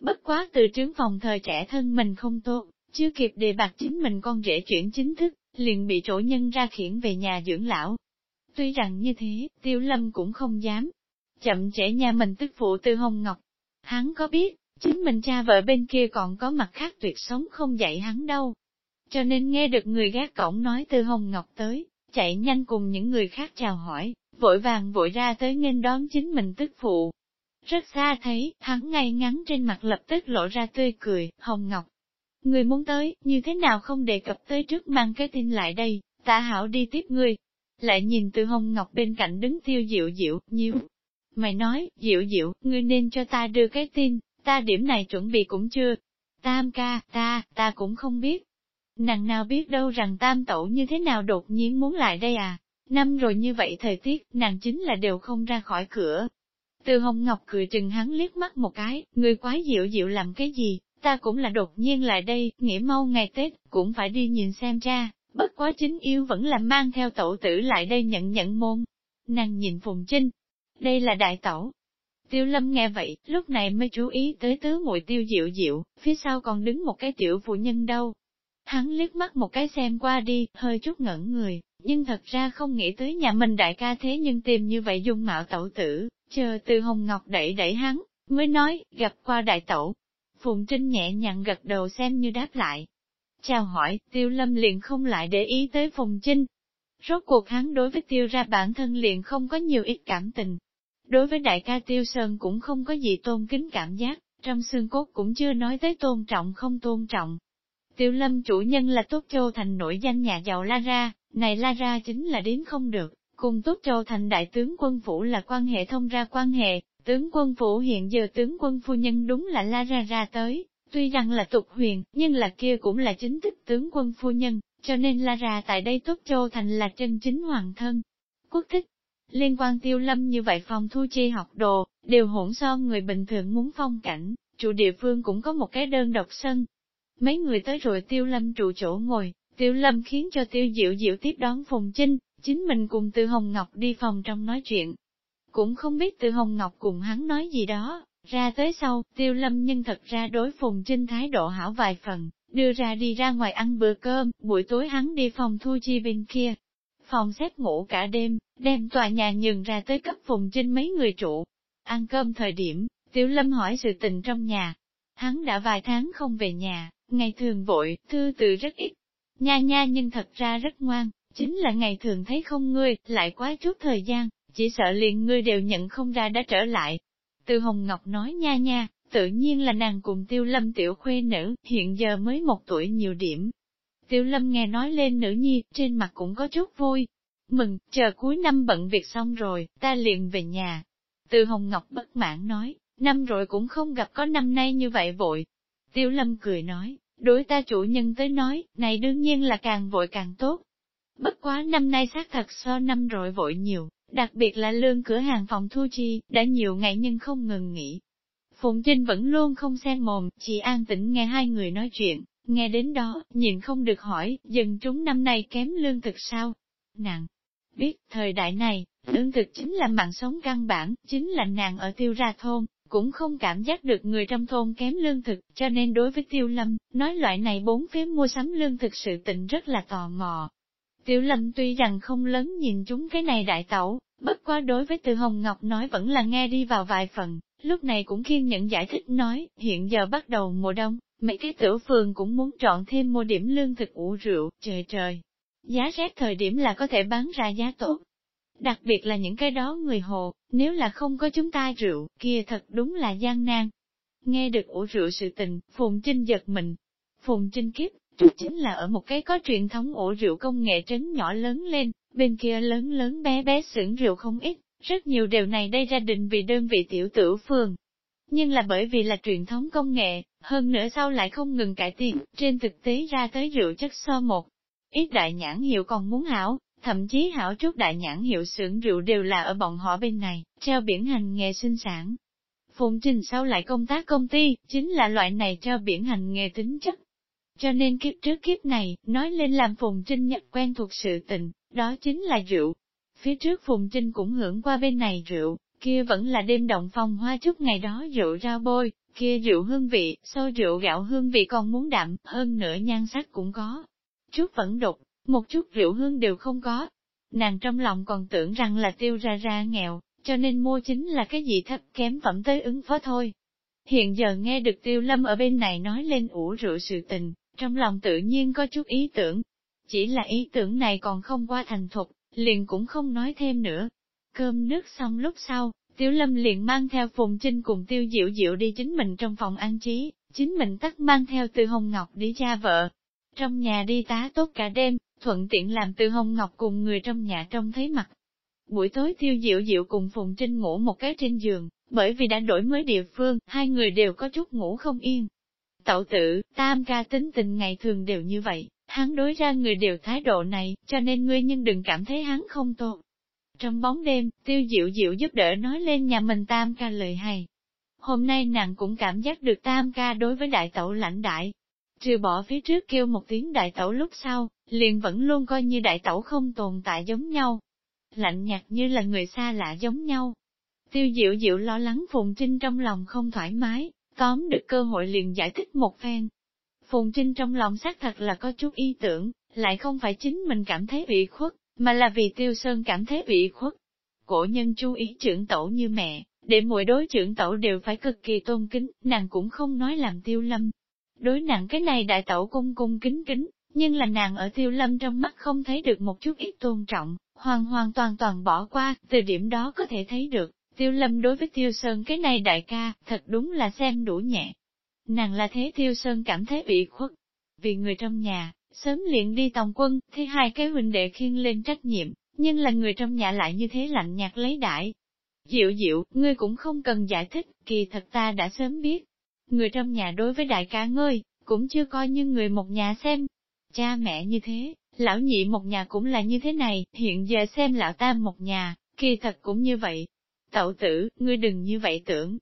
Bất quá từ trướng phòng thời trẻ thân mình không tốt, chưa kịp đề bạc chính mình con rể chuyển chính thức, liền bị chỗ nhân ra khiển về nhà dưỡng lão. Tuy rằng như thế, tiêu lâm cũng không dám. Chậm trễ nhà mình tức phụ từ Hồng Ngọc. Hắn có biết, chính mình cha vợ bên kia còn có mặt khác tuyệt sống không dạy hắn đâu. Cho nên nghe được người gác cổng nói từ Hồng Ngọc tới, chạy nhanh cùng những người khác chào hỏi, vội vàng vội ra tới nghênh đón chính mình tức phụ. Rất xa thấy, hắn ngay ngắn trên mặt lập tức lộ ra tươi cười, hồng ngọc. Người muốn tới, như thế nào không đề cập tới trước mang cái tin lại đây, tạ hảo đi tiếp người. Lại nhìn từ hồng ngọc bên cạnh đứng tiêu diệu diệu, nhiêu. Mày nói, diệu diệu, ngươi nên cho ta đưa cái tin, ta điểm này chuẩn bị cũng chưa. Tam ca, ta, ta cũng không biết. Nàng nào biết đâu rằng tam tẩu như thế nào đột nhiên muốn lại đây à. Năm rồi như vậy thời tiết, nàng chính là đều không ra khỏi cửa, từ Hồng Ngọc cười trừng hắn liếc mắt một cái, người quái diệu diệu làm cái gì, ta cũng là đột nhiên lại đây, nghĩa mau ngày Tết, cũng phải đi nhìn xem ra bất quá chính yêu vẫn là mang theo tẩu tử lại đây nhận nhận môn. Nàng nhìn Phùng Trinh, đây là đại tẩu. Tiêu lâm nghe vậy, lúc này mới chú ý tới tứ muội tiêu diệu diệu, phía sau còn đứng một cái tiểu phụ nhân đâu. Hắn liếc mắt một cái xem qua đi, hơi chút ngẩn người, nhưng thật ra không nghĩ tới nhà mình đại ca thế nhưng tìm như vậy dung mạo tẩu tử, Chờ từ Hồng Ngọc đẩy đẩy hắn, mới nói, gặp qua đại tẩu. Phùng Trinh nhẹ nhàng gật đầu xem như đáp lại. Chào hỏi, tiêu lâm liền không lại để ý tới Phùng Trinh. Rốt cuộc hắn đối với tiêu ra bản thân liền không có nhiều ít cảm tình. Đối với đại ca tiêu sơn cũng không có gì tôn kính cảm giác, trong xương cốt cũng chưa nói tới tôn trọng không tôn trọng. Tiêu lâm chủ nhân là Tốt Châu thành nổi danh nhà giàu La Ra, này La Ra chính là đến không được, Cùng Tốt Châu thành đại tướng quân phủ là quan hệ thông ra quan hệ, tướng quân phủ hiện giờ tướng quân phu nhân đúng là la ra ra tới, tuy rằng là tục huyền, nhưng là kia cũng là chính thức tướng quân phu nhân, cho nên la ra tại đây Tốt Châu thành là chân chính hoàng thân. Quốc thích, liên quan tiêu lâm như vậy phòng thu chi học đồ, đều hỗn so người bình thường muốn phong cảnh, chủ địa phương cũng có một cái đơn độc sân. Mấy người tới rồi tiêu lâm trụ chỗ ngồi, tiêu lâm khiến cho tiêu diệu diệu tiếp đón Phùng Trinh, Chính mình cùng Từ Hồng Ngọc đi phòng trong nói chuyện. Cũng không biết Từ Hồng Ngọc cùng hắn nói gì đó, ra tới sau, tiêu lâm nhưng thật ra đối phùng trinh thái độ hảo vài phần, đưa ra đi ra ngoài ăn bữa cơm, buổi tối hắn đi phòng thu chi bên kia. Phòng xếp ngủ cả đêm, đem tòa nhà nhường ra tới cấp phùng trinh mấy người trụ. Ăn cơm thời điểm, tiêu lâm hỏi sự tình trong nhà. Hắn đã vài tháng không về nhà, ngày thường vội, thư từ rất ít. Nha nha nhưng thật ra rất ngoan, Chính là ngày thường thấy không ngươi, lại quá chút thời gian, chỉ sợ liền ngươi đều nhận không ra đã trở lại. Từ Hồng Ngọc nói nha nha, tự nhiên là nàng cùng tiêu lâm tiểu khuê nữ, hiện giờ mới một tuổi nhiều điểm. Tiêu lâm nghe nói lên nữ nhi, trên mặt cũng có chút vui. Mừng, chờ cuối năm bận việc xong rồi, ta liền về nhà. Từ Hồng Ngọc bất mãn nói, năm rồi cũng không gặp có năm nay như vậy vội. Tiêu lâm cười nói, đối ta chủ nhân tới nói, này đương nhiên là càng vội càng tốt. Bất quá năm nay xác thật so năm rồi vội nhiều, đặc biệt là lương cửa hàng phòng thu chi, đã nhiều ngày nhưng không ngừng nghỉ. Phụng Trinh vẫn luôn không xen mồm, chỉ an tĩnh nghe hai người nói chuyện, nghe đến đó, nhìn không được hỏi, dần chúng năm nay kém lương thực sao? Nàng biết, thời đại này, lương thực chính là mạng sống căn bản, chính là nàng ở tiêu ra thôn, cũng không cảm giác được người trong thôn kém lương thực, cho nên đối với tiêu lâm, nói loại này bốn phía mua sắm lương thực sự tình rất là tò mò. Tiêu lâm tuy rằng không lớn nhìn chúng cái này đại tẩu, bất quá đối với từ Hồng Ngọc nói vẫn là nghe đi vào vài phần, lúc này cũng khiên nhận giải thích nói, hiện giờ bắt đầu mùa đông, mấy cái tiểu phường cũng muốn chọn thêm mua điểm lương thực ủ rượu, trời trời. Giá rét thời điểm là có thể bán ra giá tốt, Đặc biệt là những cái đó người hồ, nếu là không có chúng ta rượu, kia thật đúng là gian nan. Nghe được ủ rượu sự tình, Phùng Trinh giật mình. Phùng Trinh kiếp, trước chính là ở một cái có truyền thống ủ rượu công nghệ trấn nhỏ lớn lên, bên kia lớn lớn bé bé xưởng rượu không ít, rất nhiều điều này đây gia đình vì đơn vị tiểu tử phường. Nhưng là bởi vì là truyền thống công nghệ, hơn nữa sau lại không ngừng cải tiến, trên thực tế ra tới rượu chất so một. Ít đại nhãn hiệu còn muốn hảo, Thậm chí hảo chút đại nhãn hiệu xưởng rượu đều là ở bọn họ bên này, treo biển hành nghề sinh sản. Phùng Trình sau lại công tác công ty, chính là loại này treo biển hành nghề tính chất. Cho nên kiếp trước kiếp này, nói lên làm Phùng Trinh nhập quen thuộc sự tình, đó chính là rượu. Phía trước Phùng Trinh cũng hưởng qua bên này rượu, kia vẫn là đêm động phong hoa chút ngày đó rượu rau bôi, kia rượu hương vị, so rượu gạo hương vị còn muốn đậm, hơn nữa nhan sắc cũng có. Chút vẫn đục, một chút rượu hương đều không có. Nàng trong lòng còn tưởng rằng là tiêu ra ra nghèo, cho nên mua chính là cái gì thấp kém phẩm tới ứng phó thôi. Hiện giờ nghe được tiêu lâm ở bên này nói lên ủ rượu sự tình, trong lòng tự nhiên có chút ý tưởng. Chỉ là ý tưởng này còn không qua thành thục, liền cũng không nói thêm nữa. Cơm nước xong lúc sau, Tiêu Lâm liền mang theo Phùng Trinh cùng Tiêu Diệu Diệu đi chính mình trong phòng an trí, chính mình tắt mang theo Từ Hồng Ngọc đi cha vợ. Trong nhà đi tá tốt cả đêm, thuận tiện làm từ hồng ngọc cùng người trong nhà trông thấy mặt. Buổi tối tiêu diệu diệu cùng Phùng Trinh ngủ một cái trên giường, bởi vì đã đổi mới địa phương, hai người đều có chút ngủ không yên. Tậu tử, tam ca tính tình ngày thường đều như vậy, hắn đối ra người đều thái độ này, cho nên ngươi nhưng đừng cảm thấy hắn không tốt. Trong bóng đêm, tiêu diệu diệu giúp đỡ nói lên nhà mình tam ca lời hay. Hôm nay nàng cũng cảm giác được tam ca đối với đại tẩu lãnh đại, Trừ bỏ phía trước kêu một tiếng đại tẩu lúc sau, liền vẫn luôn coi như đại tẩu không tồn tại giống nhau. Lạnh nhạt như là người xa lạ giống nhau. Tiêu diệu diệu lo lắng Phùng Trinh trong lòng không thoải mái, tóm được cơ hội liền giải thích một phen. Phùng Trinh trong lòng xác thật là có chút ý tưởng, lại không phải chính mình cảm thấy bị khuất, mà là vì Tiêu Sơn cảm thấy bị khuất. Cổ nhân chú ý trưởng tẩu như mẹ, để mỗi đối trưởng tẩu đều phải cực kỳ tôn kính, nàng cũng không nói làm Tiêu Lâm, Đối nặng cái này đại tẩu cung cung kính kính, nhưng là nàng ở tiêu lâm trong mắt không thấy được một chút ít tôn trọng, hoàn hoàn toàn toàn bỏ qua, từ điểm đó có thể thấy được, tiêu lâm đối với tiêu sơn cái này đại ca, thật đúng là xem đủ nhẹ. Nàng là thế tiêu sơn cảm thấy bị khuất, vì người trong nhà, sớm liền đi tòng quân, thế hai cái huynh đệ khiêng lên trách nhiệm, nhưng là người trong nhà lại như thế lạnh nhạt lấy đại. Diệu diệu, ngươi cũng không cần giải thích, kỳ thật ta đã sớm biết, Người trong nhà đối với đại ca ngươi, cũng chưa coi như người một nhà xem. Cha mẹ như thế, lão nhị một nhà cũng là như thế này, hiện giờ xem lão tam một nhà, kỳ thật cũng như vậy. Tậu tử, ngươi đừng như vậy tưởng.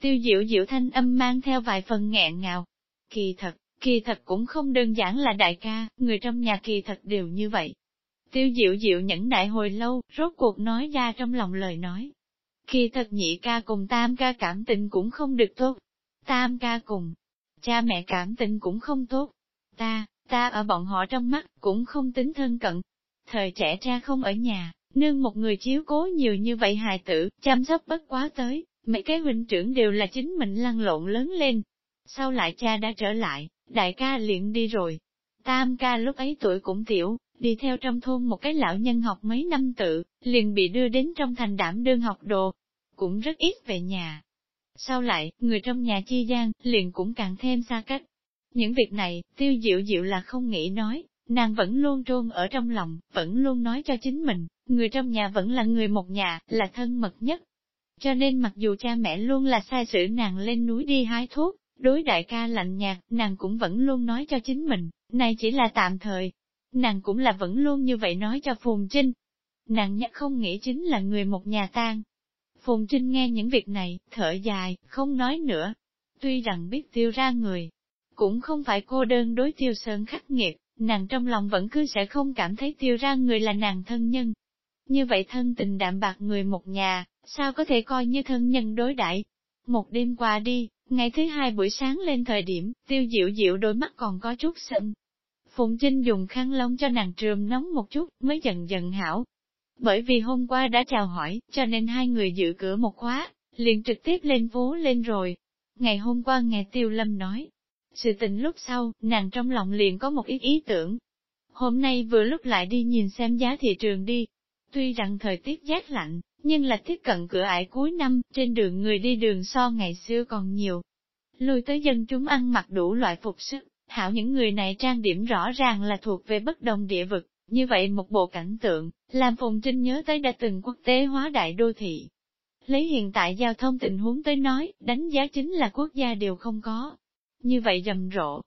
Tiêu diệu diệu thanh âm mang theo vài phần nghẹn ngào. Kỳ thật, kỳ thật cũng không đơn giản là đại ca, người trong nhà kỳ thật đều như vậy. Tiêu diệu diệu nhẫn đại hồi lâu, rốt cuộc nói ra trong lòng lời nói. Kỳ thật nhị ca cùng tam ca cảm tình cũng không được tốt, Tam ca cùng, cha mẹ cảm tình cũng không tốt. Ta, ta ở bọn họ trong mắt, cũng không tính thân cận. Thời trẻ cha không ở nhà, nương một người chiếu cố nhiều như vậy hài tử, chăm sóc bất quá tới, mấy cái huynh trưởng đều là chính mình lăn lộn lớn lên. Sau lại cha đã trở lại, đại ca liền đi rồi. Tam ca lúc ấy tuổi cũng tiểu, đi theo trong thôn một cái lão nhân học mấy năm tự, liền bị đưa đến trong thành đảm đương học đồ, cũng rất ít về nhà. Sau lại, người trong nhà chi gian, liền cũng càng thêm xa cách. Những việc này, tiêu diệu diệu là không nghĩ nói, nàng vẫn luôn trôn ở trong lòng, vẫn luôn nói cho chính mình, người trong nhà vẫn là người một nhà, là thân mật nhất. Cho nên mặc dù cha mẹ luôn là sai sử nàng lên núi đi hái thuốc, đối đại ca lạnh nhạt, nàng cũng vẫn luôn nói cho chính mình, này chỉ là tạm thời. Nàng cũng là vẫn luôn như vậy nói cho Phùng Trinh. Nàng nhất không nghĩ chính là người một nhà tan. Phùng Trinh nghe những việc này, thở dài, không nói nữa. Tuy rằng biết tiêu ra người, cũng không phải cô đơn đối tiêu sơn khắc nghiệt, nàng trong lòng vẫn cứ sẽ không cảm thấy tiêu ra người là nàng thân nhân. Như vậy thân tình đạm bạc người một nhà, sao có thể coi như thân nhân đối đãi Một đêm qua đi, ngày thứ hai buổi sáng lên thời điểm, tiêu diệu diệu đôi mắt còn có chút sân. Phụng Trinh dùng khăn lông cho nàng trườm nóng một chút, mới dần dần hảo. Bởi vì hôm qua đã chào hỏi, cho nên hai người giữ cửa một khóa, liền trực tiếp lên phố lên rồi. Ngày hôm qua nghe Tiêu Lâm nói, sự tình lúc sau, nàng trong lòng liền có một ít ý tưởng. Hôm nay vừa lúc lại đi nhìn xem giá thị trường đi. Tuy rằng thời tiết rét lạnh, nhưng là tiếp cận cửa ải cuối năm, trên đường người đi đường so ngày xưa còn nhiều. Lui tới dân chúng ăn mặc đủ loại phục sức, hảo những người này trang điểm rõ ràng là thuộc về bất đồng địa vực, như vậy một bộ cảnh tượng, làm Phùng Trinh nhớ tới đã từng quốc tế hóa đại đô thị. Lấy hiện tại giao thông tình huống tới nói, đánh giá chính là quốc gia đều không có. Như vậy rầm rộ.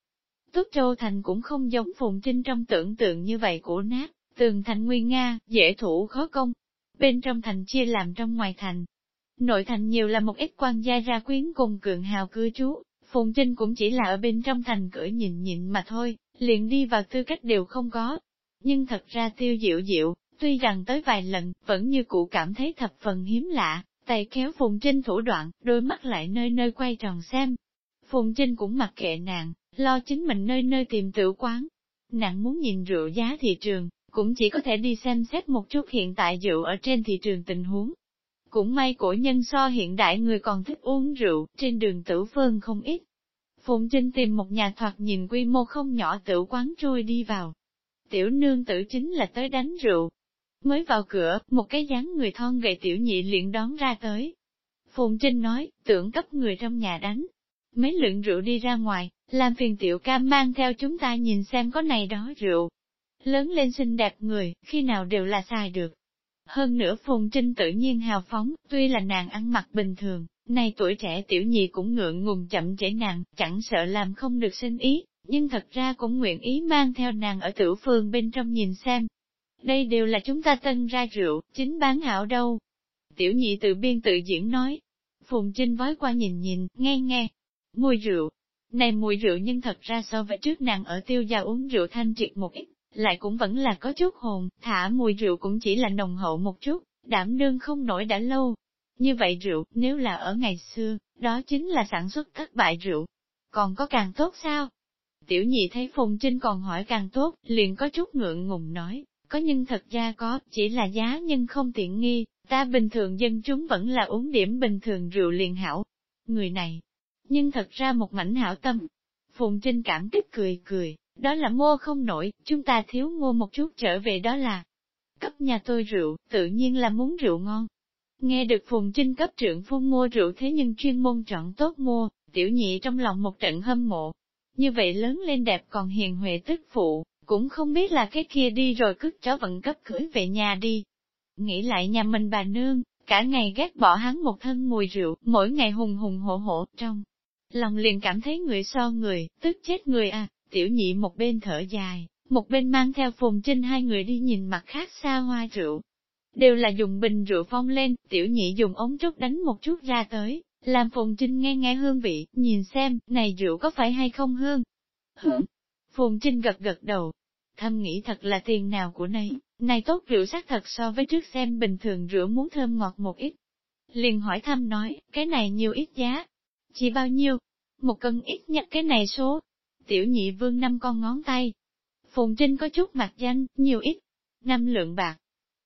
Túc Châu Thành cũng không giống Phùng Trinh trong tưởng tượng như vậy của nát, tường thành nguyên Nga, dễ thủ khó công, bên trong thành chia làm trong ngoài thành. Nội thành nhiều là một ít quan gia ra quyến cùng cường hào cư trú, Phùng Trinh cũng chỉ là ở bên trong thành cửa nhìn nhìn mà thôi, liền đi vào tư cách đều không có. Nhưng thật ra tiêu diệu diệu, tuy rằng tới vài lần, vẫn như cụ cảm thấy thập phần hiếm lạ, tay kéo Phùng Trinh thủ đoạn, đôi mắt lại nơi nơi quay tròn xem. Phùng Trinh cũng mặc kệ nàng, lo chính mình nơi nơi tìm tử quán. Nàng muốn nhìn rượu giá thị trường, cũng chỉ có thể đi xem xét một chút hiện tại rượu ở trên thị trường tình huống. Cũng may cổ nhân so hiện đại người còn thích uống rượu, trên đường tử phương không ít. Phùng Trinh tìm một nhà thoạt nhìn quy mô không nhỏ tử quán trôi đi vào. Tiểu nương tử chính là tới đánh rượu. Mới vào cửa, một cái dáng người thon gầy tiểu nhị liền đón ra tới. Phùng Trinh nói, tưởng cấp người trong nhà đánh. Mấy lượng rượu đi ra ngoài, làm phiền tiểu ca mang theo chúng ta nhìn xem có này đó rượu, lớn lên xinh đẹp người, khi nào đều là xài được. Hơn nữa Phùng Trinh tự nhiên hào phóng, tuy là nàng ăn mặc bình thường, nay tuổi trẻ tiểu nhị cũng ngượng ngùng chậm trễ nàng, chẳng sợ làm không được sinh ý, nhưng thật ra cũng nguyện ý mang theo nàng ở tử phương bên trong nhìn xem. Đây đều là chúng ta tân ra rượu, chính bán hảo đâu. Tiểu nhị tự biên tự diễn nói. Phùng Trinh vói qua nhìn nhìn, nghe nghe. Mùi rượu. Này mùi rượu nhưng thật ra so với trước nàng ở tiêu gia uống rượu thanh triệt một ít, lại cũng vẫn là có chút hồn, thả mùi rượu cũng chỉ là nồng hậu một chút, đảm đương không nổi đã lâu. Như vậy rượu, nếu là ở ngày xưa, đó chính là sản xuất thất bại rượu. Còn có càng tốt sao? Tiểu nhị thấy Phùng Trinh còn hỏi càng tốt, liền có chút ngượng ngùng nói, có nhưng thật ra có, chỉ là giá nhưng không tiện nghi, ta bình thường dân chúng vẫn là uống điểm bình thường rượu liền hảo. Người này, nhưng thật ra một mảnh hảo tâm. Phùng Trinh cảm kích cười cười, đó là mua không nổi, chúng ta thiếu mua một chút trở về đó là cấp nhà tôi rượu, tự nhiên là muốn rượu ngon. Nghe được Phùng Trinh cấp trưởng phu mua rượu thế nhưng chuyên môn chọn tốt mua, tiểu nhị trong lòng một trận hâm mộ. Như vậy lớn lên đẹp còn hiền huệ tức phụ, cũng không biết là cái kia đi rồi cất chó vẫn cấp cưới về nhà đi. Nghĩ lại nhà mình bà nương, cả ngày ghét bỏ hắn một thân mùi rượu, mỗi ngày hùng hùng hổ hổ trong. Lòng liền cảm thấy người so người, tức chết người à. Tiểu nhị một bên thở dài, một bên mang theo phùng trinh hai người đi nhìn mặt khác xa hoa rượu. Đều là dùng bình rượu phong lên, tiểu nhị dùng ống trúc đánh một chút ra tới, làm phùng trinh nghe nghe hương vị, nhìn xem, này rượu có phải hay không hương. Hửm! Phùng trinh gật gật đầu. Thâm nghĩ thật là tiền nào của này, này tốt rượu sắc thật so với trước xem bình thường rượu muốn thơm ngọt một ít. Liền hỏi thăm nói, cái này nhiều ít giá? Chỉ bao nhiêu? Một cân ít nhất cái này số, Tiểu nhị vương năm con ngón tay. Phùng Trinh có chút mặt danh, nhiều ít. Năm lượng bạc.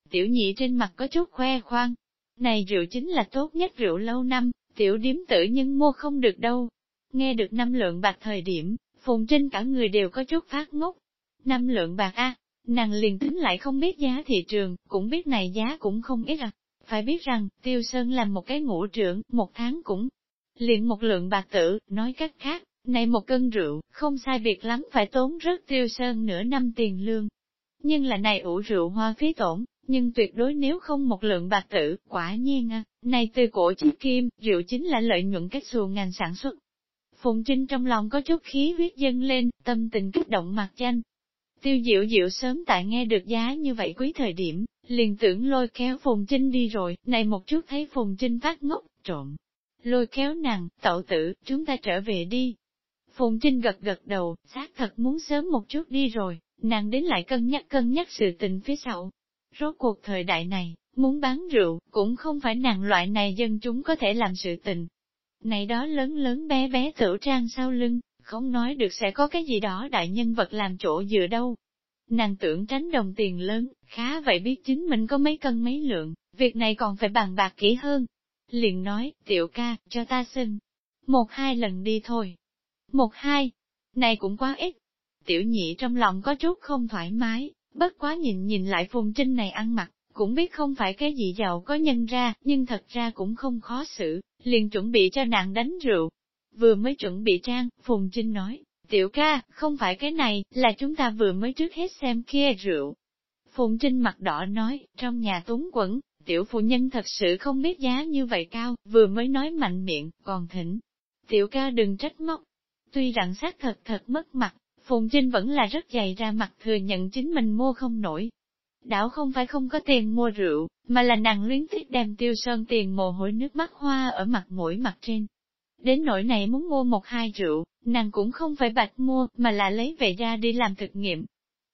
Tiểu nhị trên mặt có chút khoe khoang. Này rượu chính là tốt nhất rượu lâu năm, tiểu điếm tử nhưng mua không được đâu. Nghe được năm lượng bạc thời điểm, Phùng Trinh cả người đều có chút phát ngốc. Năm lượng bạc a, nàng liền tính lại không biết giá thị trường, cũng biết này giá cũng không ít à. Phải biết rằng, Tiêu Sơn làm một cái ngũ trưởng, một tháng cũng liền một lượng bạc tử, nói cách khác, này một cân rượu, không sai biệt lắm phải tốn rất Tiêu Sơn nửa năm tiền lương. Nhưng là này ủ rượu hoa phí tổn, nhưng tuyệt đối nếu không một lượng bạc tử, quả nhiên à, này từ cổ chí kim, rượu chính là lợi nhuận cách xù ngành sản xuất. Phùng Trinh trong lòng có chút khí huyết dâng lên, tâm tình kích động mặt danh. Tiêu diệu diệu sớm tại nghe được giá như vậy quý thời điểm, liền tưởng lôi kéo Phùng Trinh đi rồi, này một chút thấy Phùng Trinh phát ngốc, trộm. Lôi kéo nàng, tậu tử, chúng ta trở về đi. Phùng Trinh gật gật đầu, xác thật muốn sớm một chút đi rồi, nàng đến lại cân nhắc cân nhắc sự tình phía sau. Rốt cuộc thời đại này, muốn bán rượu, cũng không phải nàng loại này dân chúng có thể làm sự tình. Này đó lớn lớn bé bé tử trang sau lưng, không nói được sẽ có cái gì đó đại nhân vật làm chỗ dựa đâu. Nàng tưởng tránh đồng tiền lớn, khá vậy biết chính mình có mấy cân mấy lượng, việc này còn phải bàn bạc kỹ hơn. Liền nói, tiểu ca, cho ta xin. Một hai lần đi thôi. Một hai, này cũng quá ít. Tiểu nhị trong lòng có chút không thoải mái, bất quá nhìn nhìn lại phùng trinh này ăn mặc, cũng biết không phải cái gì giàu có nhân ra, nhưng thật ra cũng không khó xử, liền chuẩn bị cho nàng đánh rượu. Vừa mới chuẩn bị trang, Phùng Trinh nói, tiểu ca, không phải cái này, là chúng ta vừa mới trước hết xem kia rượu. Phùng Trinh mặt đỏ nói, trong nhà túng quẩn, tiểu phụ nhân thật sự không biết giá như vậy cao, vừa mới nói mạnh miệng, còn thỉnh. Tiểu ca đừng trách móc. Tuy rằng xác thật thật mất mặt, Phùng Trinh vẫn là rất dày ra mặt thừa nhận chính mình mua không nổi, Đảo không phải không có tiền mua rượu, mà là nàng luyến tiếc đem tiêu sơn tiền mồ hôi nước mắt hoa ở mặt mũi mặt trên. Đến nỗi này muốn mua một hai rượu, nàng cũng không phải bạch mua, mà là lấy về ra đi làm thực nghiệm.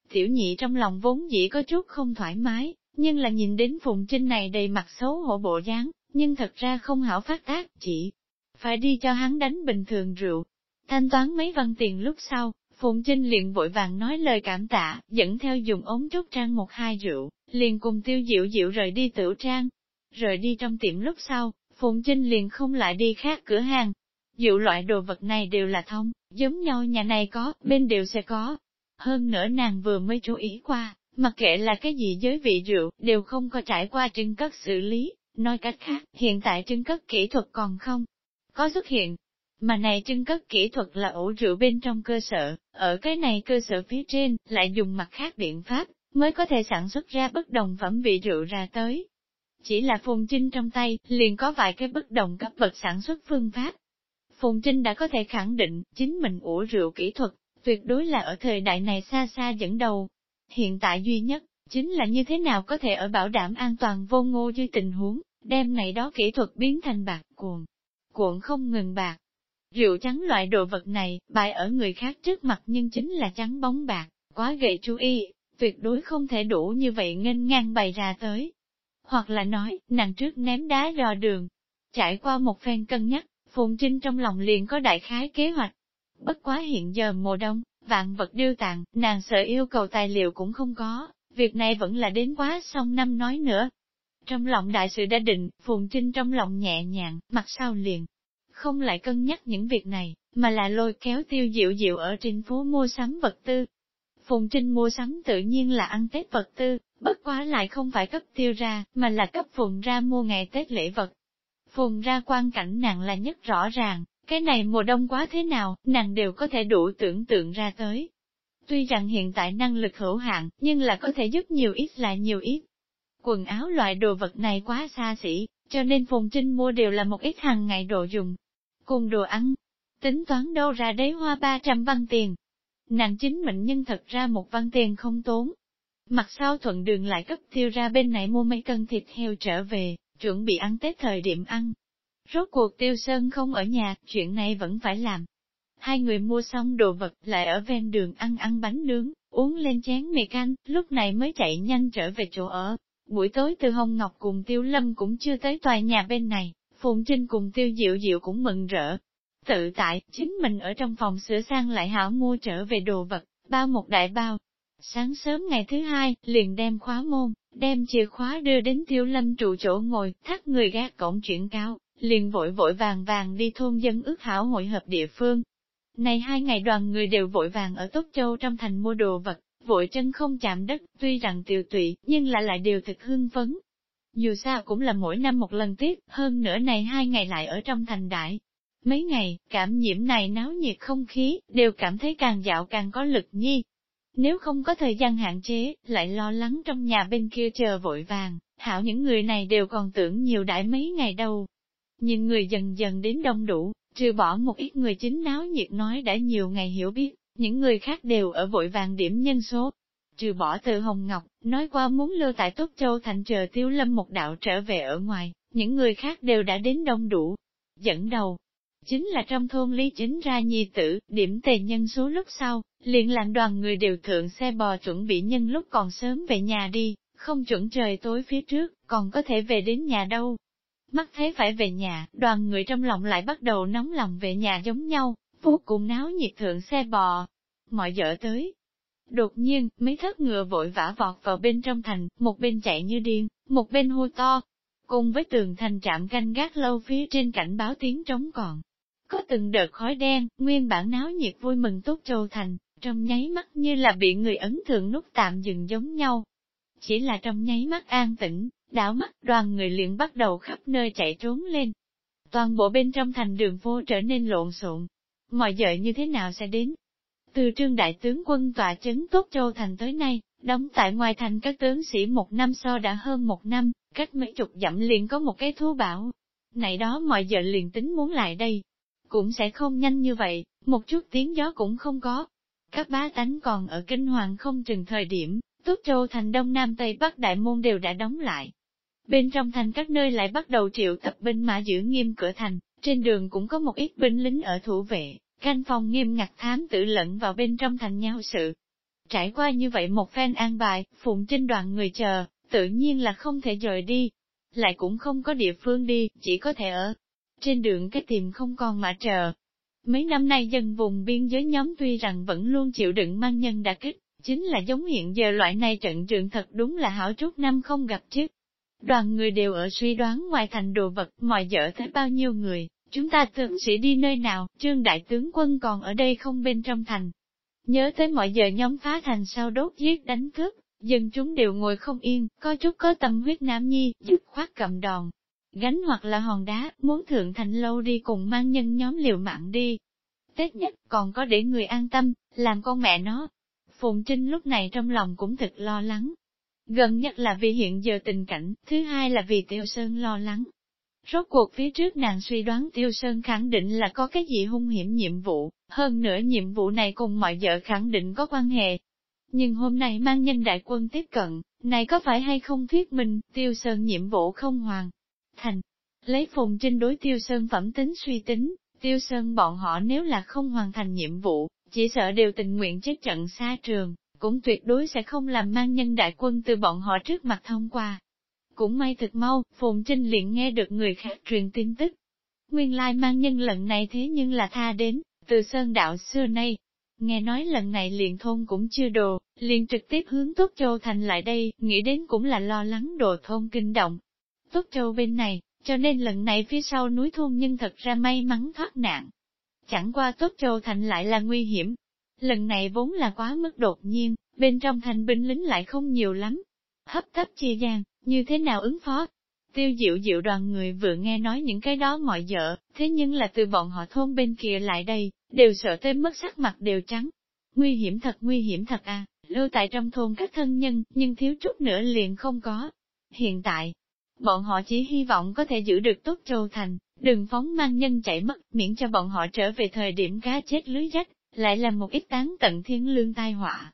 Tiểu nhị trong lòng vốn dĩ có chút không thoải mái, nhưng là nhìn đến Phùng Trinh này đầy mặt xấu hổ bộ dáng, nhưng thật ra không hảo phát tác, chỉ phải đi cho hắn đánh bình thường rượu. Thanh toán mấy văn tiền lúc sau, Phùng Trinh liền vội vàng nói lời cảm tạ, dẫn theo dùng ống trúc trang một hai rượu, liền cùng tiêu diệu diệu rời đi tiểu trang. Rời đi trong tiệm lúc sau, Phùng Trinh liền không lại đi khác cửa hàng. Dịu loại đồ vật này đều là thông, giống nhau nhà này có, bên đều sẽ có. Hơn nữa nàng vừa mới chú ý qua, mặc kệ là cái gì giới vị rượu, đều không có trải qua trưng cất xử lý. Nói cách khác, hiện tại trưng cất kỹ thuật còn không có xuất hiện, mà này trưng cất kỹ thuật là ủ rượu bên trong cơ sở, ở cái này cơ sở phía trên, lại dùng mặt khác biện pháp, mới có thể sản xuất ra bất đồng phẩm vị rượu ra tới. Chỉ là Phùng Trinh trong tay, liền có vài cái bất đồng cấp bậc sản xuất phương pháp. Phùng Trinh đã có thể khẳng định, chính mình ủ rượu kỹ thuật, tuyệt đối là ở thời đại này xa xa dẫn đầu. Hiện tại duy nhất, chính là như thế nào có thể ở bảo đảm an toàn vô ngô dưới tình huống, đem này đó kỹ thuật biến thành bạc cuồng. Cuộn không ngừng bạc, Rượu trắng loại đồ vật này, bại ở người khác trước mặt nhưng chính là trắng bóng bạc, quá gậy chú ý, tuyệt đối không thể đủ như vậy nghênh ngang bày ra tới. Hoặc là nói, nàng trước ném đá dò đường. Trải qua một phen cân nhắc, Phùng Trinh trong lòng liền có đại khái kế hoạch. Bất quá hiện giờ mùa đông, vạn vật điêu tàn, nàng sợ yêu cầu tài liệu cũng không có, việc này vẫn là đến quá xong năm nói nữa. Trong lòng đại sự đã định, Phùng Trinh trong lòng nhẹ nhàng, mặt sau liền, không lại cân nhắc những việc này, mà là lôi kéo tiêu diệu diệu ở trên phố mua sắm vật tư. Phùng Trinh mua sắm tự nhiên là ăn Tết vật tư, bất quá lại không phải cấp tiêu ra, mà là cấp Phùng ra mua ngày Tết lễ vật. Phùng ra quan cảnh nàng là nhất rõ ràng, cái này mùa đông quá thế nào, nàng đều có thể đủ tưởng tượng ra tới. Tuy rằng hiện tại năng lực hữu hạn, nhưng là có thể giúp nhiều ít là nhiều ít. Quần áo loại đồ vật này quá xa xỉ, cho nên Phùng Trinh mua đều là một ít hàng ngày đồ dùng, cùng đồ ăn. Tính toán đâu ra đấy hoa 300 văn tiền. Nàng chính mình nhân thật ra một văn tiền không tốn. Mặt sau thuận đường lại cấp tiêu ra bên này mua mấy cân thịt heo trở về, chuẩn bị ăn Tết thời điểm ăn. Rốt cuộc tiêu sơn không ở nhà, chuyện này vẫn phải làm. Hai người mua xong đồ vật lại ở ven đường ăn ăn bánh nướng, uống lên chén mì canh, lúc này mới chạy nhanh trở về chỗ ở. Buổi tối từ Hồng Ngọc cùng Tiêu Lâm cũng chưa tới tòa nhà bên này, Phùng Trinh cùng tiêu diệu diệu cũng mừng rỡ. Tự tại, chính mình ở trong phòng sửa sang lại hảo mua trở về đồ vật, bao một đại bao. Sáng sớm ngày thứ hai, liền đem khóa môn, đem chìa khóa đưa đến tiêu lâm trụ chỗ ngồi, thắt người gác cổng chuyển cao, liền vội vội vàng vàng đi thôn dân ước hảo hội hợp địa phương. Này hai ngày đoàn người đều vội vàng ở Tốt Châu trong thành mua đồ vật, vội chân không chạm đất, tuy rằng tiều tụy, nhưng lại lại đều thực hưng phấn. Dù sao cũng là mỗi năm một lần tiếp, hơn nữa này hai ngày lại ở trong thành đại. Mấy ngày, cảm nhiễm này náo nhiệt không khí, đều cảm thấy càng dạo càng có lực nhi. Nếu không có thời gian hạn chế, lại lo lắng trong nhà bên kia chờ vội vàng, hảo những người này đều còn tưởng nhiều đại mấy ngày đâu. Nhìn người dần dần đến đông đủ, trừ bỏ một ít người chính náo nhiệt nói đã nhiều ngày hiểu biết, những người khác đều ở vội vàng điểm nhân số. Trừ bỏ từ Hồng Ngọc, nói qua muốn lưu tại Tốt Châu thành chờ tiêu lâm một đạo trở về ở ngoài, những người khác đều đã đến đông đủ. Dẫn đầu, chính là trong thôn Lý Chính ra nhi tử, điểm tề nhân số lúc sau, liền làng đoàn người đều thượng xe bò chuẩn bị nhân lúc còn sớm về nhà đi, không chuẩn trời tối phía trước, còn có thể về đến nhà đâu. Mắt thấy phải về nhà, đoàn người trong lòng lại bắt đầu nóng lòng về nhà giống nhau, vô cùng náo nhiệt thượng xe bò. Mọi vợ tới. Đột nhiên, mấy thất ngựa vội vã vọt vào bên trong thành, một bên chạy như điên, một bên hô to. Cùng với tường thành trạm canh gác lâu phía trên cảnh báo tiếng trống còn. Có từng đợt khói đen, nguyên bản náo nhiệt vui mừng tốt châu thành, trong nháy mắt như là bị người ấn thượng nút tạm dừng giống nhau. Chỉ là trong nháy mắt an tĩnh, đảo mắt đoàn người liền bắt đầu khắp nơi chạy trốn lên. Toàn bộ bên trong thành đường vô trở nên lộn xộn, mọi giờ như thế nào sẽ đến. Từ trương đại tướng quân tòa chấn tốt châu thành tới nay, đóng tại ngoài thành các tướng sĩ một năm so đã hơn một năm, cách mấy chục dặm liền có một cái thú bảo. Này đó mọi giờ liền tính muốn lại đây, cũng sẽ không nhanh như vậy, một chút tiếng gió cũng không có. Các bá tánh còn ở kinh hoàng không chừng thời điểm, Tốt Châu thành Đông Nam Tây Bắc Đại Môn đều đã đóng lại. Bên trong thành các nơi lại bắt đầu triệu tập binh mã giữ nghiêm cửa thành, trên đường cũng có một ít binh lính ở thủ vệ, canh phòng nghiêm ngặt thám tử lẫn vào bên trong thành nhau sự. Trải qua như vậy một phen an bài, phụng trinh đoàn người chờ, tự nhiên là không thể rời đi. Lại cũng không có địa phương đi, chỉ có thể ở trên đường cái tìm không còn mà chờ. Mấy năm nay dân vùng biên giới nhóm tuy rằng vẫn luôn chịu đựng mang nhân đả kích, chính là giống hiện giờ loại này trận trường thật đúng là hảo chút năm không gặp chứ. Đoàn người đều ở suy đoán ngoài thành đồ vật, mọi dở thấy bao nhiêu người, chúng ta thường sẽ đi nơi nào, trương đại tướng quân còn ở đây không bên trong thành. Nhớ tới mọi giờ nhóm phá thành sau đốt giết đánh cướp, dân chúng đều ngồi không yên, có chút có tâm huyết nam nhi, dứt khoát cầm đòn, gánh hoặc là hòn đá, muốn thượng thành lâu đi cùng mang nhân nhóm liều mạng đi. Tết nhất còn có để người an tâm, làm con mẹ nó. Phùng Trinh lúc này trong lòng cũng thật lo lắng. Gần nhất là vì hiện giờ tình cảnh, thứ hai là vì Tiêu Sơn lo lắng. Rốt cuộc phía trước nàng suy đoán Tiêu Sơn khẳng định là có cái gì hung hiểm nhiệm vụ, hơn nữa nhiệm vụ này cùng mọi vợ khẳng định có quan hệ. Nhưng hôm nay mang nhân đại quân tiếp cận, này có phải hay không thuyết minh, Tiêu Sơn nhiệm vụ không hoàn, thành. Lấy phùng trinh đối tiêu sơn phẩm tính suy tính, tiêu sơn bọn họ nếu là không hoàn thành nhiệm vụ, chỉ sợ đều tình nguyện chết trận xa trường, cũng tuyệt đối sẽ không làm mang nhân đại quân từ bọn họ trước mặt thông qua. Cũng may thật mau, Phùng Trinh liền nghe được người khác truyền tin tức. Nguyên lai mang nhân lần này thế nhưng là tha đến, từ sơn đạo xưa nay. Nghe nói lần này liền thôn cũng chưa đồ, liền trực tiếp hướng Tốt Châu Thành lại đây, nghĩ đến cũng là lo lắng đồ thôn kinh động, Tốt Châu bên này, cho nên lần này phía sau núi thôn nhưng thật ra may mắn thoát nạn. Chẳng qua Tốt Châu thành lại là nguy hiểm. Lần này vốn là quá mức đột nhiên, bên trong thành binh lính lại không nhiều lắm. Hấp tấp chia gian, như thế nào ứng phó? Tiêu diệu diệu đoàn người vừa nghe nói những cái đó mọi vợ, thế nhưng là từ bọn họ thôn bên kia lại đây, đều sợ tới mất sắc mặt đều trắng. Nguy hiểm thật nguy hiểm thật à, lưu tại trong thôn các thân nhân, nhưng thiếu chút nữa liền không có. Hiện tại, Bọn họ chỉ hy vọng có thể giữ được tốt châu thành, đừng phóng mang nhân chạy mất, miễn cho bọn họ trở về thời điểm cá chết lưới rách, lại là một ít tán tận thiên lương tai họa.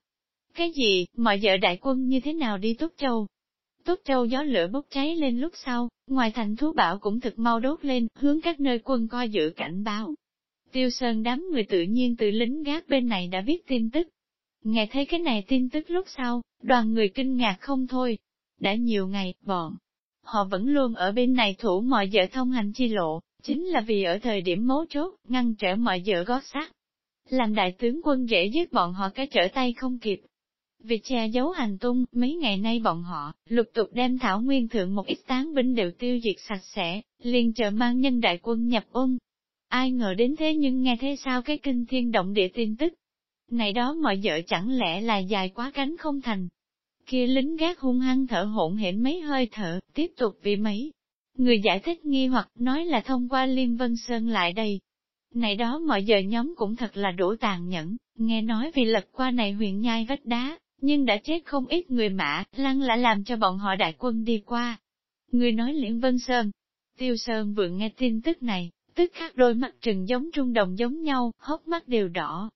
Cái gì, mọi vợ đại quân như thế nào đi Tốt Châu? Tốt Châu gió lửa bốc cháy lên lúc sau, ngoài thành thú bão cũng thực mau đốt lên, hướng các nơi quân coi giữ cảnh báo. Tiêu Sơn đám người tự nhiên từ lính gác bên này đã biết tin tức. Nghe thấy cái này tin tức lúc sau, đoàn người kinh ngạc không thôi. Đã nhiều ngày, bọn Họ vẫn luôn ở bên này thủ mọi vợ thông hành chi lộ, chính là vì ở thời điểm mấu chốt, ngăn trở mọi vợ gót sát. Làm đại tướng quân dễ giết bọn họ cái trở tay không kịp. Vì che giấu hành tung, mấy ngày nay bọn họ, lục tục đem thảo nguyên thượng một ít tán binh đều tiêu diệt sạch sẽ, liền chờ mang nhân đại quân nhập ung. Ai ngờ đến thế nhưng nghe thế sao cái kinh thiên động địa tin tức. Này đó mọi vợ chẳng lẽ là dài quá cánh không thành. Kia lính gác hung hăng thở hỗn hển mấy hơi thở, tiếp tục vì mấy. Người giải thích nghi hoặc nói là thông qua Liên Vân Sơn lại đây. Này đó mọi giờ nhóm cũng thật là đủ tàn nhẫn, nghe nói vì lật qua này huyện nhai vách đá, nhưng đã chết không ít người mã, lăng lại làm cho bọn họ đại quân đi qua. Người nói Liễn Vân Sơn. Tiêu Sơn vừa nghe tin tức này, tức khắc đôi mắt trừng giống trung đồng giống nhau, hốc mắt đều đỏ.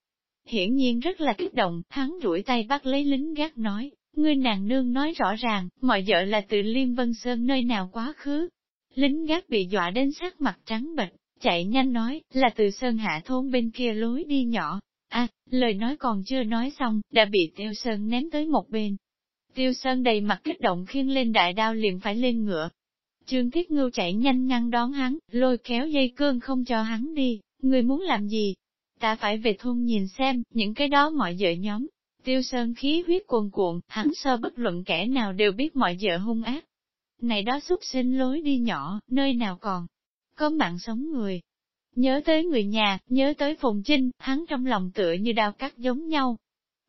Hiển nhiên rất là kích động, hắn rủi tay bắt lấy lính gác nói, ngươi nàng nương nói rõ ràng, mọi vợ là từ Liên Vân Sơn nơi nào quá khứ. Lính gác bị dọa đến sắc mặt trắng bệch, chạy nhanh nói, là từ Sơn Hạ thôn bên kia lối đi nhỏ. À, lời nói còn chưa nói xong, đã bị Tiêu Sơn ném tới một bên. Tiêu Sơn đầy mặt kích động khiêng lên đại đao liền phải lên ngựa. Trương Thiết Ngưu chạy nhanh ngăn đón hắn, lôi kéo dây cương không cho hắn đi, người muốn làm gì? Ta phải về thôn nhìn xem, những cái đó mọi vợ nhóm. Tiêu Sơn khí huyết cuồn cuộn, hắn sơ bất luận kẻ nào đều biết mọi vợ hung ác. Này đó xúc sinh lối đi nhỏ, nơi nào còn có mạng sống người. Nhớ tới người nhà, nhớ tới Phùng Trinh, hắn trong lòng tựa như đao cắt giống nhau.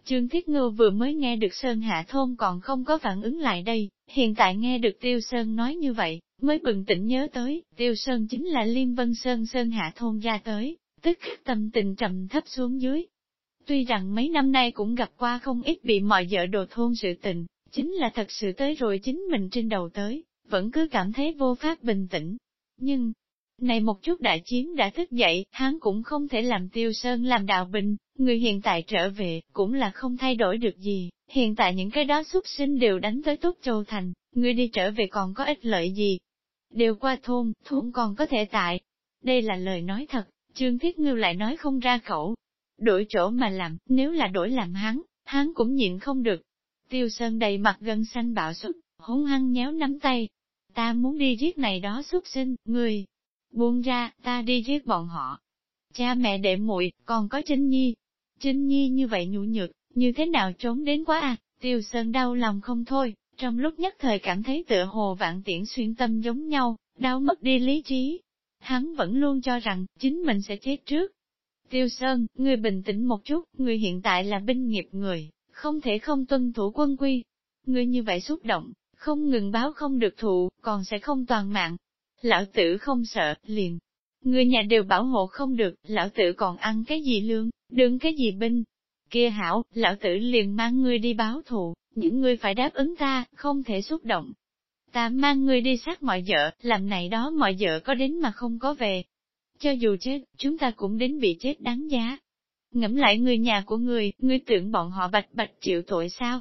Trương Thiết Ngưu vừa mới nghe được Sơn Hạ Thôn còn không có phản ứng lại đây, hiện tại nghe được Tiêu Sơn nói như vậy, mới bừng tỉnh nhớ tới, Tiêu Sơn chính là Liên Vân Sơn Sơn Hạ Thôn ra tới, tức khắc tâm tình trầm thấp xuống dưới. Tuy rằng mấy năm nay cũng gặp qua không ít bị mọi vợ đồ thôn sự tình, chính là thật sự tới rồi chính mình trên đầu tới, vẫn cứ cảm thấy vô pháp bình tĩnh. Nhưng, này một chút đại chiến đã thức dậy, hắn cũng không thể làm tiêu sơn làm đạo bình, người hiện tại trở về, cũng là không thay đổi được gì, hiện tại những cái đó xuất sinh đều đánh tới tốt châu thành, người đi trở về còn có ích lợi gì. Đều qua thôn, thôn còn có thể tại. Đây là lời nói thật, Trương Thiết Ngưu lại nói không ra khẩu. Đổi chỗ mà làm, nếu là đổi làm hắn, hắn cũng nhịn không được. Tiêu Sơn đầy mặt gân xanh bạo xuất, hỗn hăng nhéo nắm tay. Ta muốn đi giết này đó xuất sinh, người, buông ra, ta đi giết bọn họ. Cha mẹ đệ muội còn có Trinh Nhi. Trinh Nhi như vậy nhũ nhược, như thế nào trốn đến quá à, tiêu sơn đau lòng không thôi, trong lúc nhất thời cảm thấy tựa hồ vạn tiễn xuyên tâm giống nhau, đau mất đi lý trí. Hắn vẫn luôn cho rằng, chính mình sẽ chết trước. Tiêu Sơn, người bình tĩnh một chút, người hiện tại là binh nghiệp người, không thể không tuân thủ quân quy. Người như vậy xúc động, không ngừng báo không được thụ, còn sẽ không toàn mạng, lão tử không sợ, liền. Người nhà đều bảo hộ không được, lão tử còn ăn cái gì lương, đừng cái gì binh. Kia hảo, lão tử liền mang ngươi đi báo thù, những ngươi phải đáp ứng ta, không thể xúc động. Ta mang ngươi đi sát mọi vợ, làm này đó mọi vợ có đến mà không có về. Cho dù chết, chúng ta cũng đến bị chết đáng giá. Ngẫm lại người nhà của người, ngươi tưởng bọn họ bạch bạch chịu tội sao?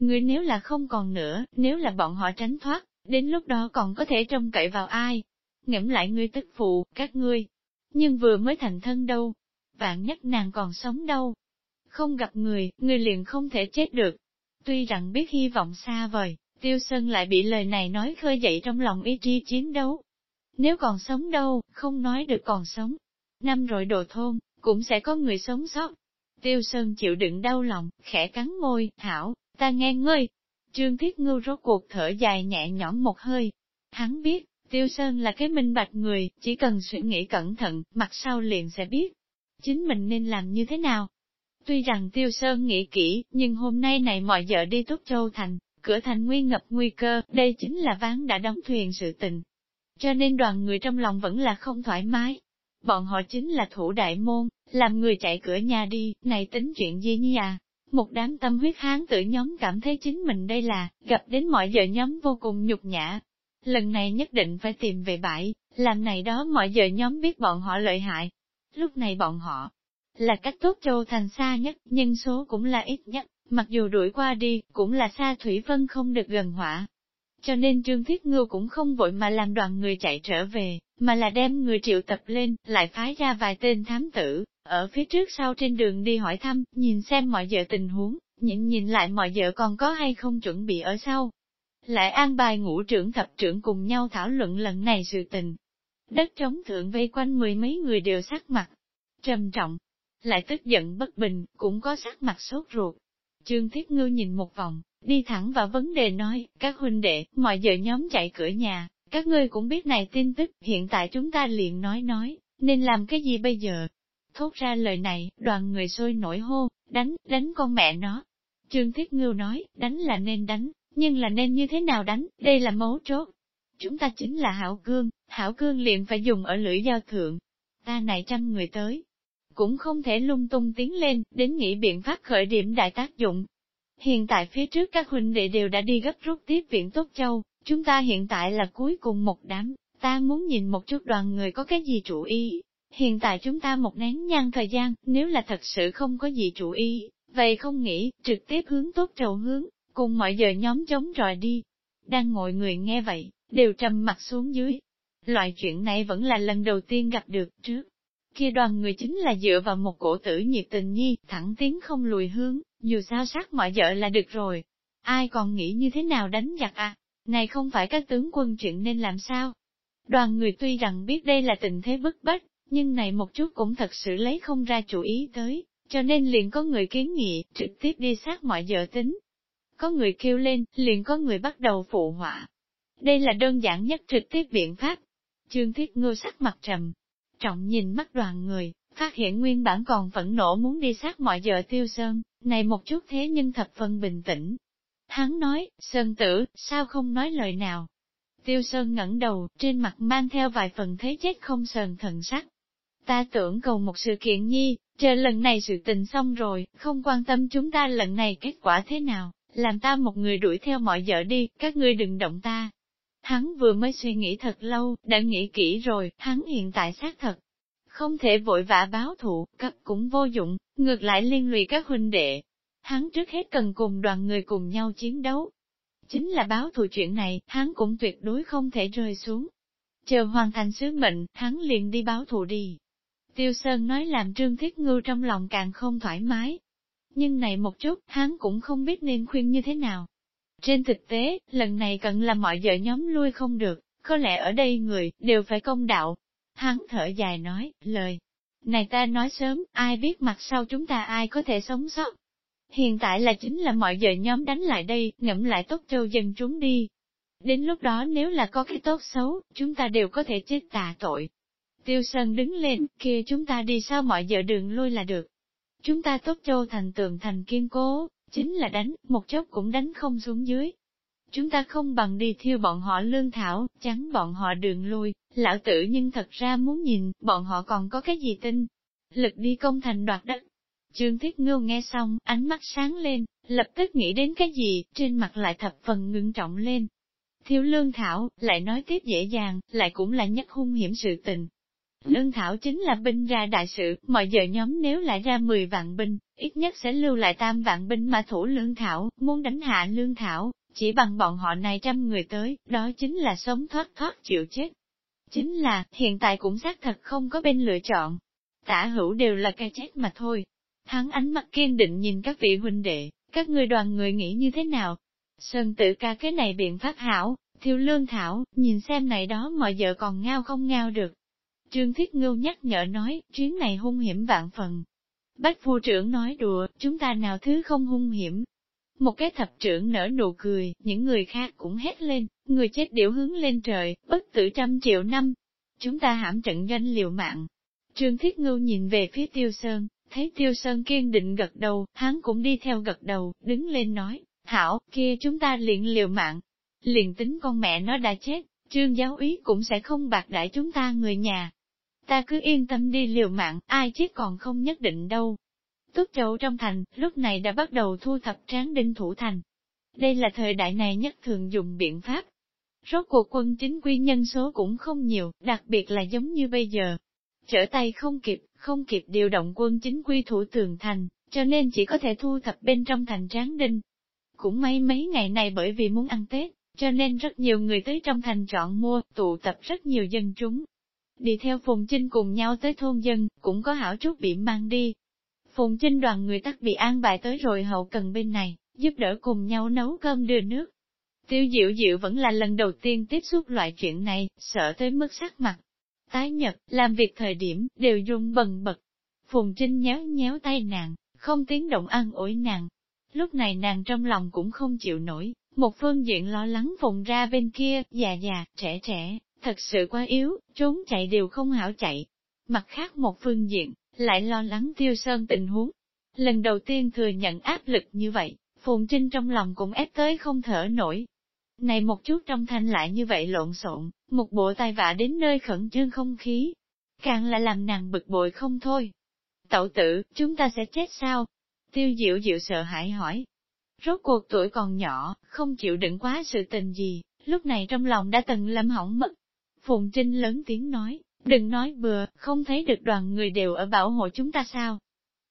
Ngươi nếu là không còn nữa, nếu là bọn họ tránh thoát, đến lúc đó còn có thể trông cậy vào ai. Ngẫm lại ngươi tức phụ, các ngươi, nhưng vừa mới thành thân đâu, vạn nhất nàng còn sống đâu. Không gặp người, người liền không thể chết được. Tuy rằng biết hy vọng xa vời, Tiêu Sơn lại bị lời này nói khơi dậy trong lòng ý chí chiến đấu. Nếu còn sống đâu, không nói được còn sống. Năm rồi đồ thôn, cũng sẽ có người sống sót. Tiêu Sơn chịu đựng đau lòng, khẽ cắn môi, hảo, ta nghe ngươi, Trương Thiết Ngưu rốt cuộc thở dài nhẹ nhõm một hơi. Hắn biết, Tiêu Sơn là cái minh bạch người, chỉ cần suy nghĩ cẩn thận, mặt sau liền sẽ biết. Chính mình nên làm như thế nào? Tuy rằng Tiêu Sơn nghĩ kỹ, nhưng hôm nay này mọi giờ đi tốt Châu Thành, cửa thành nguy ngập nguy cơ, đây chính là ván đã đóng thuyền sự tình. Cho nên đoàn người trong lòng vẫn là không thoải mái. Bọn họ chính là thủ đại môn, làm người chạy cửa nhà đi, này tính chuyện gì nhỉ à? Một đám tâm huyết hán tử nhóm cảm thấy chính mình đây là, gặp đến mọi giờ nhóm vô cùng nhục nhã. Lần này nhất định phải tìm về bãi, làm này đó mọi giờ nhóm biết bọn họ lợi hại. Lúc này bọn họ là cách tốt châu thành xa nhất, nhân số cũng là ít nhất, mặc dù đuổi qua đi, cũng là xa Thủy Vân không được gần hỏa. Cho nên Trương Thiết Ngưu cũng không vội mà làm đoàn người chạy trở về, mà là đem người triệu tập lên, lại phái ra vài tên thám tử, ở phía trước sau trên đường đi hỏi thăm, nhìn xem mọi vợ tình huống, nhịn nhìn lại mọi vợ còn có hay không chuẩn bị ở sau. Lại an bài ngũ trưởng thập trưởng cùng nhau thảo luận lần này sự tình. Đất trống thượng vây quanh mười mấy người đều sắc mặt, trầm trọng, lại tức giận bất bình, cũng có sắc mặt sốt ruột. Trương Thiết Ngư nhìn một vòng, đi thẳng vào vấn đề nói, các huynh đệ, mọi giờ nhóm chạy cửa nhà, các ngươi cũng biết này tin tức, hiện tại chúng ta liền nói nói, nên làm cái gì bây giờ? Thốt ra lời này, đoàn người sôi nổi hô, đánh, đánh con mẹ nó. Trương Thiết Ngưu nói, đánh là nên đánh, nhưng là nên như thế nào đánh, đây là mấu chốt. Chúng ta chính là hảo cương, hảo cương liền phải dùng ở lưỡi giao thượng. Ta này trăm người tới, cũng không thể lung tung tiến lên, đến nghĩ biện pháp khởi điểm đại tác dụng. Hiện tại phía trước các huynh đệ đều đã đi gấp rút tiếp viện Tốt Châu, chúng ta hiện tại là cuối cùng một đám, ta muốn nhìn một chút đoàn người có cái gì chủ ý. Hiện tại chúng ta một nén nhang thời gian, nếu là thật sự không có gì chủ ý, vậy không nghĩ, trực tiếp hướng Tốt trầu hướng, cùng mọi giờ nhóm chống rọi đi. Đang ngồi người nghe vậy, đều trầm mặt xuống dưới. Loại chuyện này vẫn là lần đầu tiên gặp được trước. Kia đoàn người chính là dựa vào một cổ tử nhiệt tình nhi, thẳng tiến không lùi hướng, dù sao sát mọi vợ là được rồi. Ai còn nghĩ như thế nào đánh giặc à? Này không phải các tướng quân chuyện nên làm sao? Đoàn người tuy rằng biết đây là tình thế bức bách, nhưng này một chút cũng thật sự lấy không ra chủ ý tới, cho nên liền có người kiến nghị, trực tiếp đi sát mọi giờ tính. Có người kêu lên, liền có người bắt đầu phụ họa. Đây là đơn giản nhất trực tiếp biện pháp. Trương Thiết Ngô sắc mặt trầm, trọng nhìn mắt đoàn người, phát hiện nguyên bản còn phẫn nộ muốn đi sát mọi giờ tiêu sơn, này một chút thế nhưng thập phần bình tĩnh. Hắn nói, Sơn tử, sao không nói lời nào? Tiêu Sơn ngẩng đầu, trên mặt mang theo vài phần thế chết không sờn thần sắc. Ta tưởng cầu một sự kiện nhi, chờ lần này sự tình xong rồi, không quan tâm chúng ta lần này kết quả thế nào, làm ta một người đuổi theo mọi vợ đi, các ngươi đừng động ta. Hắn vừa mới suy nghĩ thật lâu, đã nghĩ kỹ rồi, hắn hiện tại xác thật. Không thể vội vã báo thù, cấp cũng vô dụng, ngược lại liên lụy các huynh đệ. Hắn trước hết cần cùng đoàn người cùng nhau chiến đấu. Chính là báo thù chuyện này, hắn cũng tuyệt đối không thể rơi xuống. Chờ hoàn thành sứ mệnh, hắn liền đi báo thù đi. Tiêu Sơn nói làm Trương Thiết Ngưu trong lòng càng không thoải mái. Nhưng này một chút, hắn cũng không biết nên khuyên như thế nào. Trên thực tế, lần này cần là mọi vợ nhóm lui không được, có lẽ ở đây người, đều phải công đạo. Hắn thở dài nói, lời. Này ta nói sớm, ai biết mặt sau chúng ta ai có thể sống sót. Hiện tại là chính là mọi vợ nhóm đánh lại đây, ngẫm lại tốt châu dân chúng đi. Đến lúc đó nếu là có cái tốt xấu, chúng ta đều có thể chết tà tội. Tiêu Sơn đứng lên, kia chúng ta đi sao mọi giờ đường lui là được. Chúng ta tốt châu thành tường thành kiên cố, chính là đánh, một chốc cũng đánh không xuống dưới. Chúng ta không bằng đi thiêu bọn họ lương thảo, chắn bọn họ đường lui, lão tử nhưng thật ra muốn nhìn, bọn họ còn có cái gì tin. Lực đi công thành đoạt đất. Trương Thiết Ngưu nghe xong, ánh mắt sáng lên, lập tức nghĩ đến cái gì, trên mặt lại thập phần ngưng trọng lên. Thiếu lương thảo, lại nói tiếp dễ dàng, lại cũng là nhất hung hiểm sự tình, Lương Thảo chính là binh ra đại sự, mọi giờ nhóm nếu lại ra 10 vạn binh, ít nhất sẽ lưu lại tam vạn binh mà thủ Lương Thảo, muốn đánh hạ Lương Thảo, chỉ bằng bọn họ này trăm người tới, đó chính là sống thoát thoát chịu chết. Chính là, hiện tại cũng xác thật không có bên lựa chọn. Tả hữu đều là cái chết mà thôi. Hắn ánh mắt kiên định nhìn các vị huynh đệ, các người đoàn người nghĩ như thế nào? Sơn tự ca cái này biện pháp hảo, thiêu lương thảo, nhìn xem này đó mọi giờ còn ngao không ngao được. Trương Thiết Ngưu nhắc nhở nói, chuyến này hung hiểm vạn phần. Bách phu trưởng nói đùa, chúng ta nào thứ không hung hiểm. Một cái thập trưởng nở nụ cười, những người khác cũng hét lên, người chết điểu hướng lên trời, bất tử trăm triệu năm. Chúng ta hãm trận doanh liều mạng. Trương Thiết Ngưu nhìn về phía Tiêu Sơn, thấy Tiêu Sơn kiên định gật đầu, hắn cũng đi theo gật đầu, đứng lên nói, hảo, kia chúng ta liền liều mạng. Liền tính con mẹ nó đã chết, trương giáo úy cũng sẽ không bạc đãi chúng ta người nhà, ta cứ yên tâm đi liều mạng, ai chết còn không nhất định đâu. Túc Châu trong thành, lúc này đã bắt đầu thu thập tráng đinh thủ thành. Đây là thời đại này nhất thường dùng biện pháp. Rốt cuộc quân chính quy nhân số cũng không nhiều, đặc biệt là giống như bây giờ. Trở tay không kịp, không kịp điều động quân chính quy thủ tường thành, cho nên chỉ có thể thu thập bên trong thành tráng đinh. Cũng may mấy ngày này bởi vì muốn ăn Tết, cho nên rất nhiều người tới trong thành chọn mua, tụ tập rất nhiều dân chúng, đi theo Phùng Trinh cùng nhau tới thôn dân, cũng có hảo chút bị mang đi. Phùng Trinh đoàn người tắc bị an bài tới rồi hậu cần bên này, giúp đỡ cùng nhau nấu cơm đưa nước. Tiêu diệu diệu vẫn là lần đầu tiên tiếp xúc loại chuyện này, sợ tới mức sắc mặt. Tái nhật, làm việc thời điểm, đều run bần bật. Phùng Trinh nhéo nhéo tay nàng, không tiếng động ăn ủi nàng. Lúc này nàng trong lòng cũng không chịu nổi, một phương diện lo lắng phùng ra bên kia, già già, trẻ trẻ, thật sự quá yếu, trốn chạy đều không hảo chạy. Mặt khác một phương diện, lại lo lắng tiêu sơn tình huống. Lần đầu tiên thừa nhận áp lực như vậy, Phùng Trinh trong lòng cũng ép tới không thở nổi. Này một chút trong thanh lại như vậy lộn xộn, một bộ tai vạ đến nơi khẩn trương không khí, càng là làm nàng bực bội không thôi. Tậu tử, chúng ta sẽ chết sao? Tiêu diệu diệu sợ hãi hỏi. Rốt cuộc tuổi còn nhỏ, không chịu đựng quá sự tình gì, lúc này trong lòng đã từng lâm hỏng mất. Phùng Trinh lớn tiếng nói, đừng nói bừa, không thấy được đoàn người đều ở bảo hộ chúng ta sao?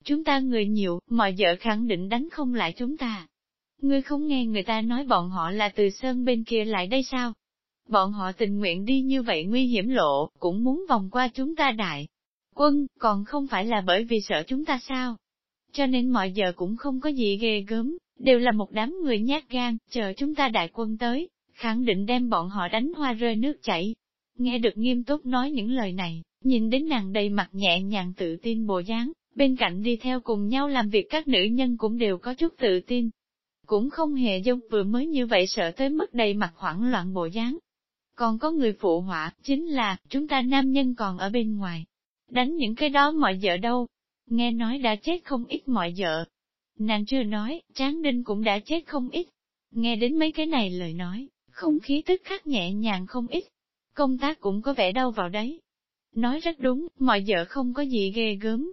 Chúng ta người nhiều, mọi vợ khẳng định đánh không lại chúng ta. Ngươi không nghe người ta nói bọn họ là từ sơn bên kia lại đây sao? Bọn họ tình nguyện đi như vậy nguy hiểm lộ, cũng muốn vòng qua chúng ta đại. Quân, còn không phải là bởi vì sợ chúng ta sao? Cho nên mọi giờ cũng không có gì ghê gớm, đều là một đám người nhát gan, chờ chúng ta đại quân tới, khẳng định đem bọn họ đánh hoa rơi nước chảy. Nghe được nghiêm túc nói những lời này, nhìn đến nàng đầy mặt nhẹ nhàng tự tin bộ dáng, bên cạnh đi theo cùng nhau làm việc các nữ nhân cũng đều có chút tự tin. Cũng không hề giống vừa mới như vậy sợ tới mức đầy mặt hoảng loạn bộ dáng. Còn có người phụ họa, chính là, chúng ta nam nhân còn ở bên ngoài. Đánh những cái đó mọi vợ đâu. Nghe nói đã chết không ít mọi vợ. Nàng chưa nói, Tráng Đinh cũng đã chết không ít. Nghe đến mấy cái này lời nói, không khí tức khắc nhẹ nhàng không ít. Công tác cũng có vẻ đau vào đấy. Nói rất đúng, mọi vợ không có gì ghê gớm.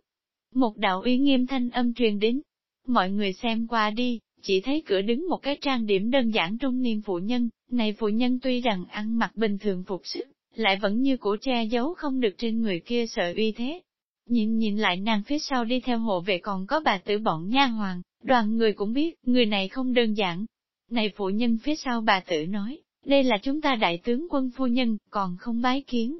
Một đạo uy nghiêm thanh âm truyền đến. Mọi người xem qua đi, chỉ thấy cửa đứng một cái trang điểm đơn giản trung niên phụ nhân, này phụ nhân tuy rằng ăn mặc bình thường phục sức, lại vẫn như cũ che giấu không được trên người kia sợ uy thế. Nhìn nhìn lại nàng phía sau đi theo hộ vệ còn có bà tử bọn nha hoàng, đoàn người cũng biết, người này không đơn giản. Này phụ nhân phía sau bà tử nói, đây là chúng ta đại tướng quân phu nhân, còn không bái kiến.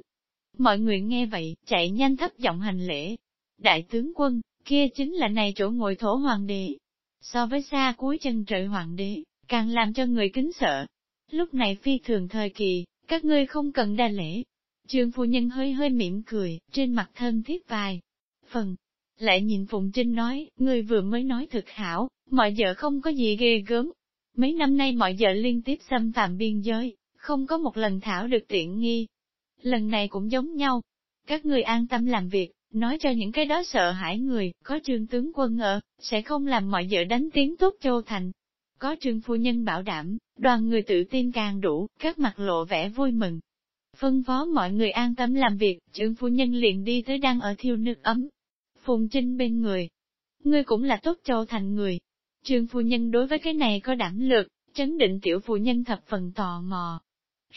Mọi người nghe vậy, chạy nhanh thấp giọng hành lễ. Đại tướng quân, kia chính là này chỗ ngồi thổ hoàng đế. So với xa cuối chân trời hoàng đế, càng làm cho người kính sợ. Lúc này phi thường thời kỳ, các ngươi không cần đa lễ. Trương phu nhân hơi hơi mỉm cười, trên mặt thân thiết vài. Phần, lại nhìn Phụng Trinh nói, ngươi vừa mới nói thực hảo, mọi giờ không có gì ghê gớm. Mấy năm nay mọi giờ liên tiếp xâm phạm biên giới, không có một lần thảo được tiện nghi. Lần này cũng giống nhau. Các người an tâm làm việc, nói cho những cái đó sợ hãi người, có trương tướng quân ở, sẽ không làm mọi giờ đánh tiếng tốt châu thành. Có trương phu nhân bảo đảm, đoàn người tự tin càng đủ, các mặt lộ vẻ vui mừng. Phân phó mọi người an tâm làm việc, trương phu nhân liền đi tới đang ở thiêu nước ấm. Phùng Trinh bên người. Ngươi cũng là tốt châu thành người. Trương phu nhân đối với cái này có đảm lực, chấn định tiểu phu nhân thập phần tò mò.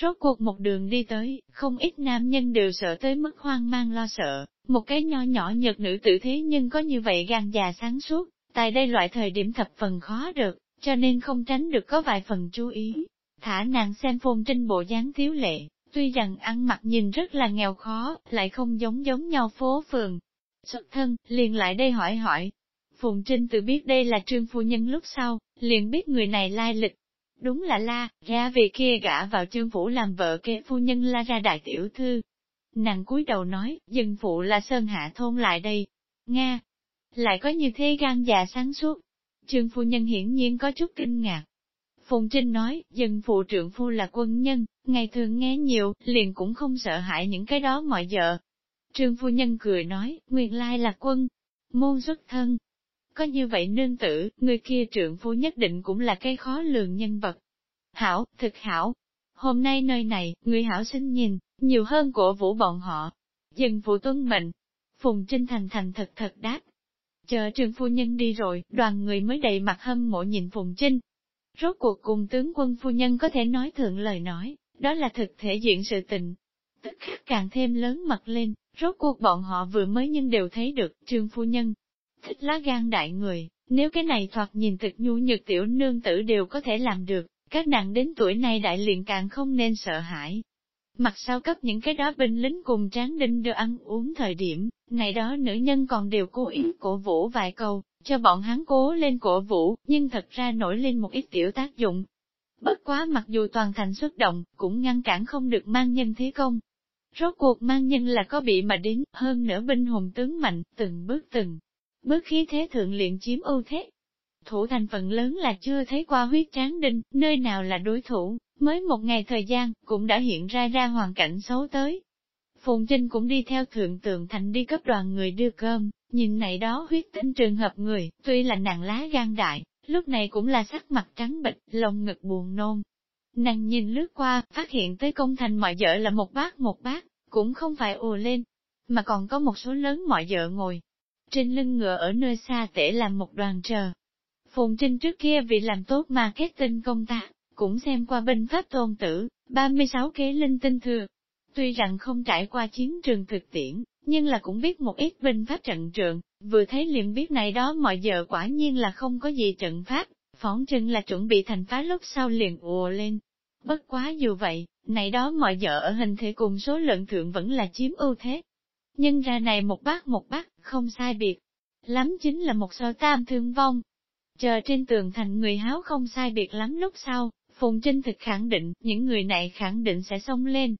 Rốt cuộc một đường đi tới, không ít nam nhân đều sợ tới mức hoang mang lo sợ, một cái nho nhỏ nhật nữ tử thế nhưng có như vậy gan già sáng suốt, tại đây loại thời điểm thập phần khó được, cho nên không tránh được có vài phần chú ý. Thả nàng xem phôn trên bộ dáng thiếu lệ, tuy rằng ăn mặc nhìn rất là nghèo khó, lại không giống giống nhau phố phường. Xuất thân, liền lại đây hỏi hỏi. Phùng Trinh tự biết đây là trương phu nhân lúc sau, liền biết người này lai lịch. Đúng là la, ra về kia gã vào trương phủ làm vợ kế phu nhân la ra đại tiểu thư, Nàng cúi đầu nói, dân phụ là Sơn Hạ thôn lại đây. Nga, lại có như thế gan già sáng suốt. Trương phu nhân hiển nhiên có chút kinh ngạc. Phùng Trinh nói, dân phụ trưởng phu là quân nhân, ngày thường nghe nhiều, liền cũng không sợ hãi những cái đó mọi vợ. Trương phu nhân cười nói, nguyên lai là quân, môn xuất thân. Có như vậy nương tử, người kia trưởng phu nhất định cũng là cái khó lường nhân vật. Hảo, thực hảo. Hôm nay nơi này, người hảo xin nhìn, nhiều hơn cổ vũ bọn họ. dừng phụ tuân mệnh, Phùng Trinh thành thành thật thật đáp. Chờ trường phu nhân đi rồi, đoàn người mới đầy mặt hâm mộ nhìn Phùng Trinh. Rốt cuộc cùng tướng quân phu nhân có thể nói thượng lời nói, đó là thực thể diện sự tình. Tức khắc càng thêm lớn mặt lên, rốt cuộc bọn họ vừa mới nhưng đều thấy được, trương phu nhân. Thích lá gan đại người, nếu cái này thoạt nhìn thực nhu nhược tiểu nương tử đều có thể làm được, các nàng đến tuổi này đại liền càng không nên sợ hãi mặt sau cấp những cái đó binh lính cùng tráng đinh đưa ăn uống thời điểm, này đó nữ nhân còn đều cố ý cổ vũ vài câu, cho bọn hắn cố lên cổ vũ, nhưng thật ra nổi lên một ít tiểu tác dụng. Bất quá mặc dù toàn thành xuất động, cũng ngăn cản không được mang nhân thế công. Rốt cuộc mang nhân là có bị mà đến, hơn nữa binh hùng tướng mạnh, từng bước từng bước khí thế thượng luyện chiếm ưu thế. Thủ thành phần lớn là chưa thấy qua huyết tráng đinh, nơi nào là đối thủ, Mới một ngày thời gian, cũng đã hiện ra ra hoàn cảnh xấu tới. Phùng Trinh cũng đi theo thượng tượng thành đi cấp đoàn người đưa cơm, nhìn này đó huyết tinh trường hợp người, tuy là nàng lá gan đại, lúc này cũng là sắc mặt trắng bệch, lồng ngực buồn nôn. Nàng nhìn lướt qua, phát hiện tới công thành mọi vợ là một bát một bát, cũng không phải ùa lên, mà còn có một số lớn mọi vợ ngồi. Trên lưng ngựa ở nơi xa tể làm một đoàn chờ. Phùng Trinh trước kia vì làm tốt marketing công tác, cũng xem qua binh pháp tôn tử, 36 kế linh tinh thừa. Tuy rằng không trải qua chiến trường thực tiễn, nhưng là cũng biết một ít binh pháp trận trường, vừa thấy liền biết này đó mọi giờ quả nhiên là không có gì trận pháp, phóng chừng là chuẩn bị thành phá lúc sau liền ùa lên. Bất quá dù vậy, này đó mọi giờ ở hình thể cùng số lượng thượng vẫn là chiếm ưu thế. Nhưng ra này một bát một bát, không sai biệt. Lắm chính là một sơ tam thương vong. Chờ trên tường thành người háo không sai biệt lắm lúc sau, Phùng Trinh thực khẳng định, những người này khẳng định sẽ xông lên.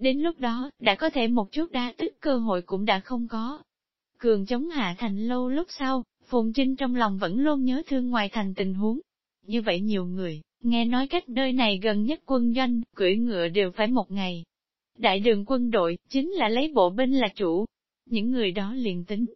Đến lúc đó, đã có thể một chút đa tức cơ hội cũng đã không có. Cường chống hạ thành lâu lúc sau, Phùng Trinh trong lòng vẫn luôn nhớ thương ngoài thành tình huống. Như vậy nhiều người, nghe nói cách nơi này gần nhất quân doanh, cưỡi ngựa đều phải một ngày. Đại đường quân đội, chính là lấy bộ binh là chủ. Những người đó liền tính.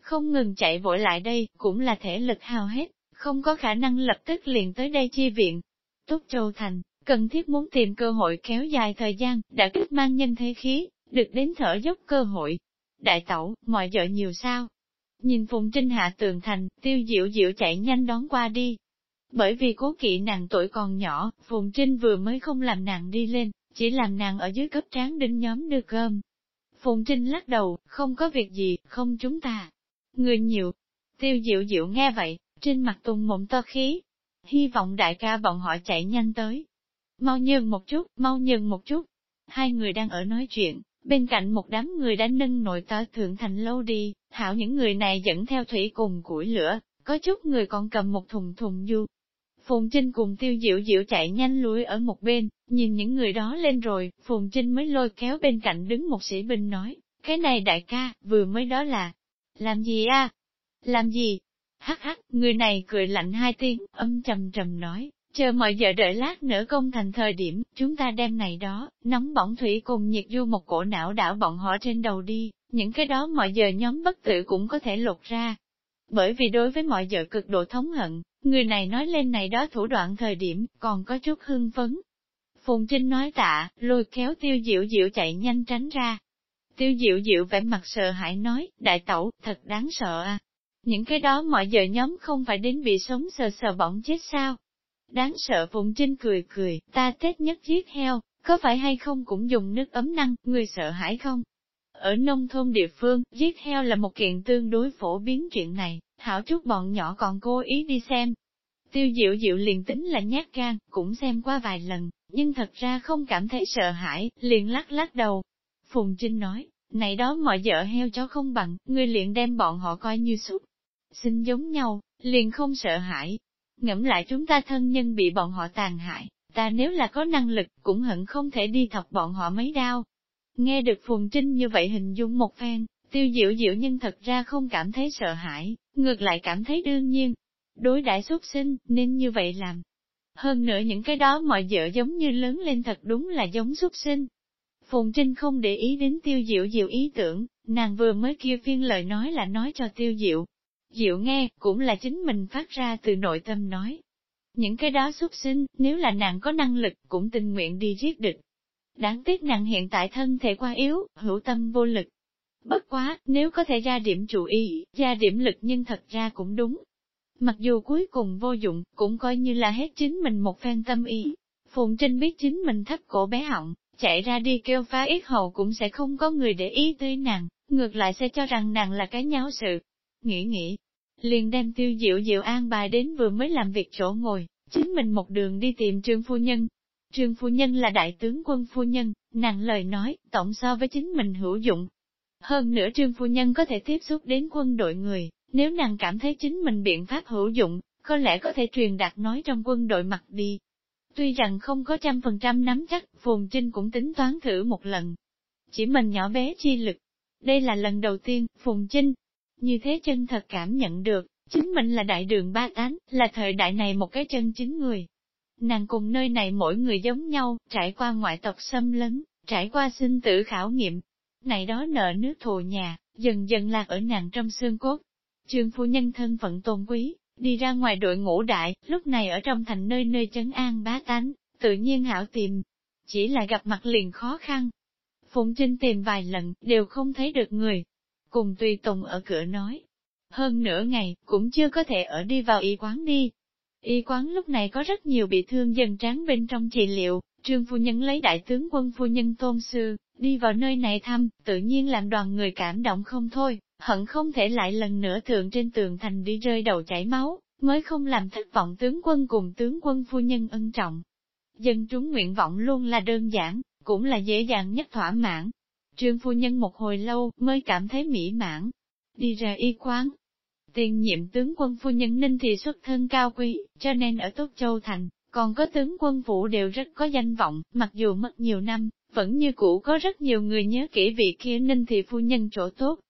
Không ngừng chạy vội lại đây, cũng là thể lực hao hết, không có khả năng lập tức liền tới đây chi viện. Túc Châu Thành, cần thiết muốn tìm cơ hội kéo dài thời gian, đã kích mang nhân thế khí, được đến thở dốc cơ hội. Đại tẩu, mọi vợ nhiều sao? Nhìn Phùng Trinh hạ tường thành, tiêu diệu diệu chạy nhanh đón qua đi. Bởi vì cố kỵ nàng tuổi còn nhỏ, Phùng Trinh vừa mới không làm nàng đi lên, chỉ làm nàng ở dưới cấp tráng đinh nhóm đưa cơm. Phùng Trinh lắc đầu, không có việc gì, không chúng ta. Người nhiều. Tiêu diệu diệu nghe vậy, trên mặt tung mộng to khí. Hy vọng đại ca bọn họ chạy nhanh tới. Mau nhường một chút, mau nhường một chút. Hai người đang ở nói chuyện, bên cạnh một đám người đã nâng nội to thượng thành lâu đi, hảo những người này dẫn theo thủy cùng củi lửa, có chút người còn cầm một thùng thùng du. Phùng Trinh cùng tiêu diệu diệu chạy nhanh lùi ở một bên, nhìn những người đó lên rồi, Phùng Trinh mới lôi kéo bên cạnh đứng một sĩ binh nói, cái này đại ca, vừa mới đó là, làm gì a? Làm gì? Hắc hắc, người này cười lạnh hai tiếng, âm trầm trầm nói, chờ mọi giờ đợi lát nữa công thành thời điểm, chúng ta đem này đó, nóng bỏng thủy cùng nhiệt du một cổ não đảo bọn họ trên đầu đi, những cái đó mọi giờ nhóm bất tử cũng có thể lột ra. Bởi vì đối với mọi giờ cực độ thống hận, người này nói lên này đó thủ đoạn thời điểm, còn có chút hưng phấn. Phùng Trinh nói tạ, lôi kéo tiêu diệu diệu chạy nhanh tránh ra. Tiêu diệu diệu vẻ mặt sợ hãi nói, đại tẩu, thật đáng sợ à. Những cái đó mọi giờ nhóm không phải đến bị sống sờ sờ bỏng chết sao? Đáng sợ Phụng Trinh cười cười, ta Tết nhất giết heo, có phải hay không cũng dùng nước ấm năng, người sợ hãi không? Ở nông thôn địa phương, giết heo là một kiện tương đối phổ biến chuyện này, hảo chút bọn nhỏ còn cố ý đi xem. Tiêu diệu diệu liền tính là nhát gan, cũng xem qua vài lần, nhưng thật ra không cảm thấy sợ hãi, liền lắc lắc đầu. Phùng Trinh nói, này đó mọi vợ heo chó không bằng, ngươi liền đem bọn họ coi như súc. Xin giống nhau, liền không sợ hãi. Ngẫm lại chúng ta thân nhân bị bọn họ tàn hại, ta nếu là có năng lực, cũng hận không thể đi thọc bọn họ mấy đau. Nghe được Phùng Trinh như vậy hình dung một phen, tiêu diệu diệu nhưng thật ra không cảm thấy sợ hãi, ngược lại cảm thấy đương nhiên. Đối đại xuất sinh, nên như vậy làm. Hơn nữa những cái đó mọi vợ giống như lớn lên thật đúng là giống xuất sinh. Phùng Trinh không để ý đến tiêu diệu diệu ý tưởng, nàng vừa mới kêu phiên lời nói là nói cho tiêu diệu. Diệu nghe, cũng là chính mình phát ra từ nội tâm nói. Những cái đó xuất sinh, nếu là nàng có năng lực, cũng tình nguyện đi giết địch. Đáng tiếc nàng hiện tại thân thể quá yếu, hữu tâm vô lực. Bất quá, nếu có thể ra điểm chủ ý, ra điểm lực nhưng thật ra cũng đúng. Mặc dù cuối cùng vô dụng, cũng coi như là hết chính mình một phen tâm ý. Phùng Trinh biết chính mình thấp cổ bé họng, chạy ra đi kêu phá ít hầu cũng sẽ không có người để ý tới nàng, ngược lại sẽ cho rằng nàng là cái nháo sự. Nghĩ nghĩ, liền đem tiêu diệu diệu an bài đến vừa mới làm việc chỗ ngồi, chính mình một đường đi tìm trương phu nhân. Trương phu nhân là đại tướng quân phu nhân, nàng lời nói, tổng so với chính mình hữu dụng. Hơn nữa trương phu nhân có thể tiếp xúc đến quân đội người, nếu nàng cảm thấy chính mình biện pháp hữu dụng, có lẽ có thể truyền đạt nói trong quân đội mặt đi. Tuy rằng không có trăm phần trăm nắm chắc, Phùng Trinh cũng tính toán thử một lần. Chỉ mình nhỏ bé chi lực. Đây là lần đầu tiên, Phùng Trinh, như thế chân thật cảm nhận được, chính mình là đại đường ba tán, là thời đại này một cái chân chính người. Nàng cùng nơi này mỗi người giống nhau, trải qua ngoại tộc xâm lấn, trải qua sinh tử khảo nghiệm. Này đó nợ nước thù nhà, dần dần lạc ở nàng trong xương cốt. Trương phu nhân thân phận tôn quý, đi ra ngoài đội ngũ đại, lúc này ở trong thành nơi nơi chấn an bá tánh, tự nhiên hảo tìm. Chỉ là gặp mặt liền khó khăn. Phụng Trinh tìm vài lần, đều không thấy được người. Cùng tùy tùng ở cửa nói. Hơn nửa ngày, cũng chưa có thể ở đi vào y quán đi. Y quán lúc này có rất nhiều bị thương dần tráng bên trong trị liệu, trương phu nhân lấy đại tướng quân phu nhân tôn sư, đi vào nơi này thăm, tự nhiên làm đoàn người cảm động không thôi, hận không thể lại lần nữa thượng trên tường thành đi rơi đầu chảy máu, mới không làm thất vọng tướng quân cùng tướng quân phu nhân ân trọng. Dân chúng nguyện vọng luôn là đơn giản, cũng là dễ dàng nhất thỏa mãn. Trương phu nhân một hồi lâu mới cảm thấy mỹ mãn. Đi ra y quán. Tiền nhiệm tướng quân phu nhân Ninh thị xuất thân cao quý, cho nên ở Tốt Châu Thành, còn có tướng quân phủ đều rất có danh vọng, mặc dù mất nhiều năm, vẫn như cũ có rất nhiều người nhớ kỹ vị kia Ninh thị phu nhân chỗ tốt.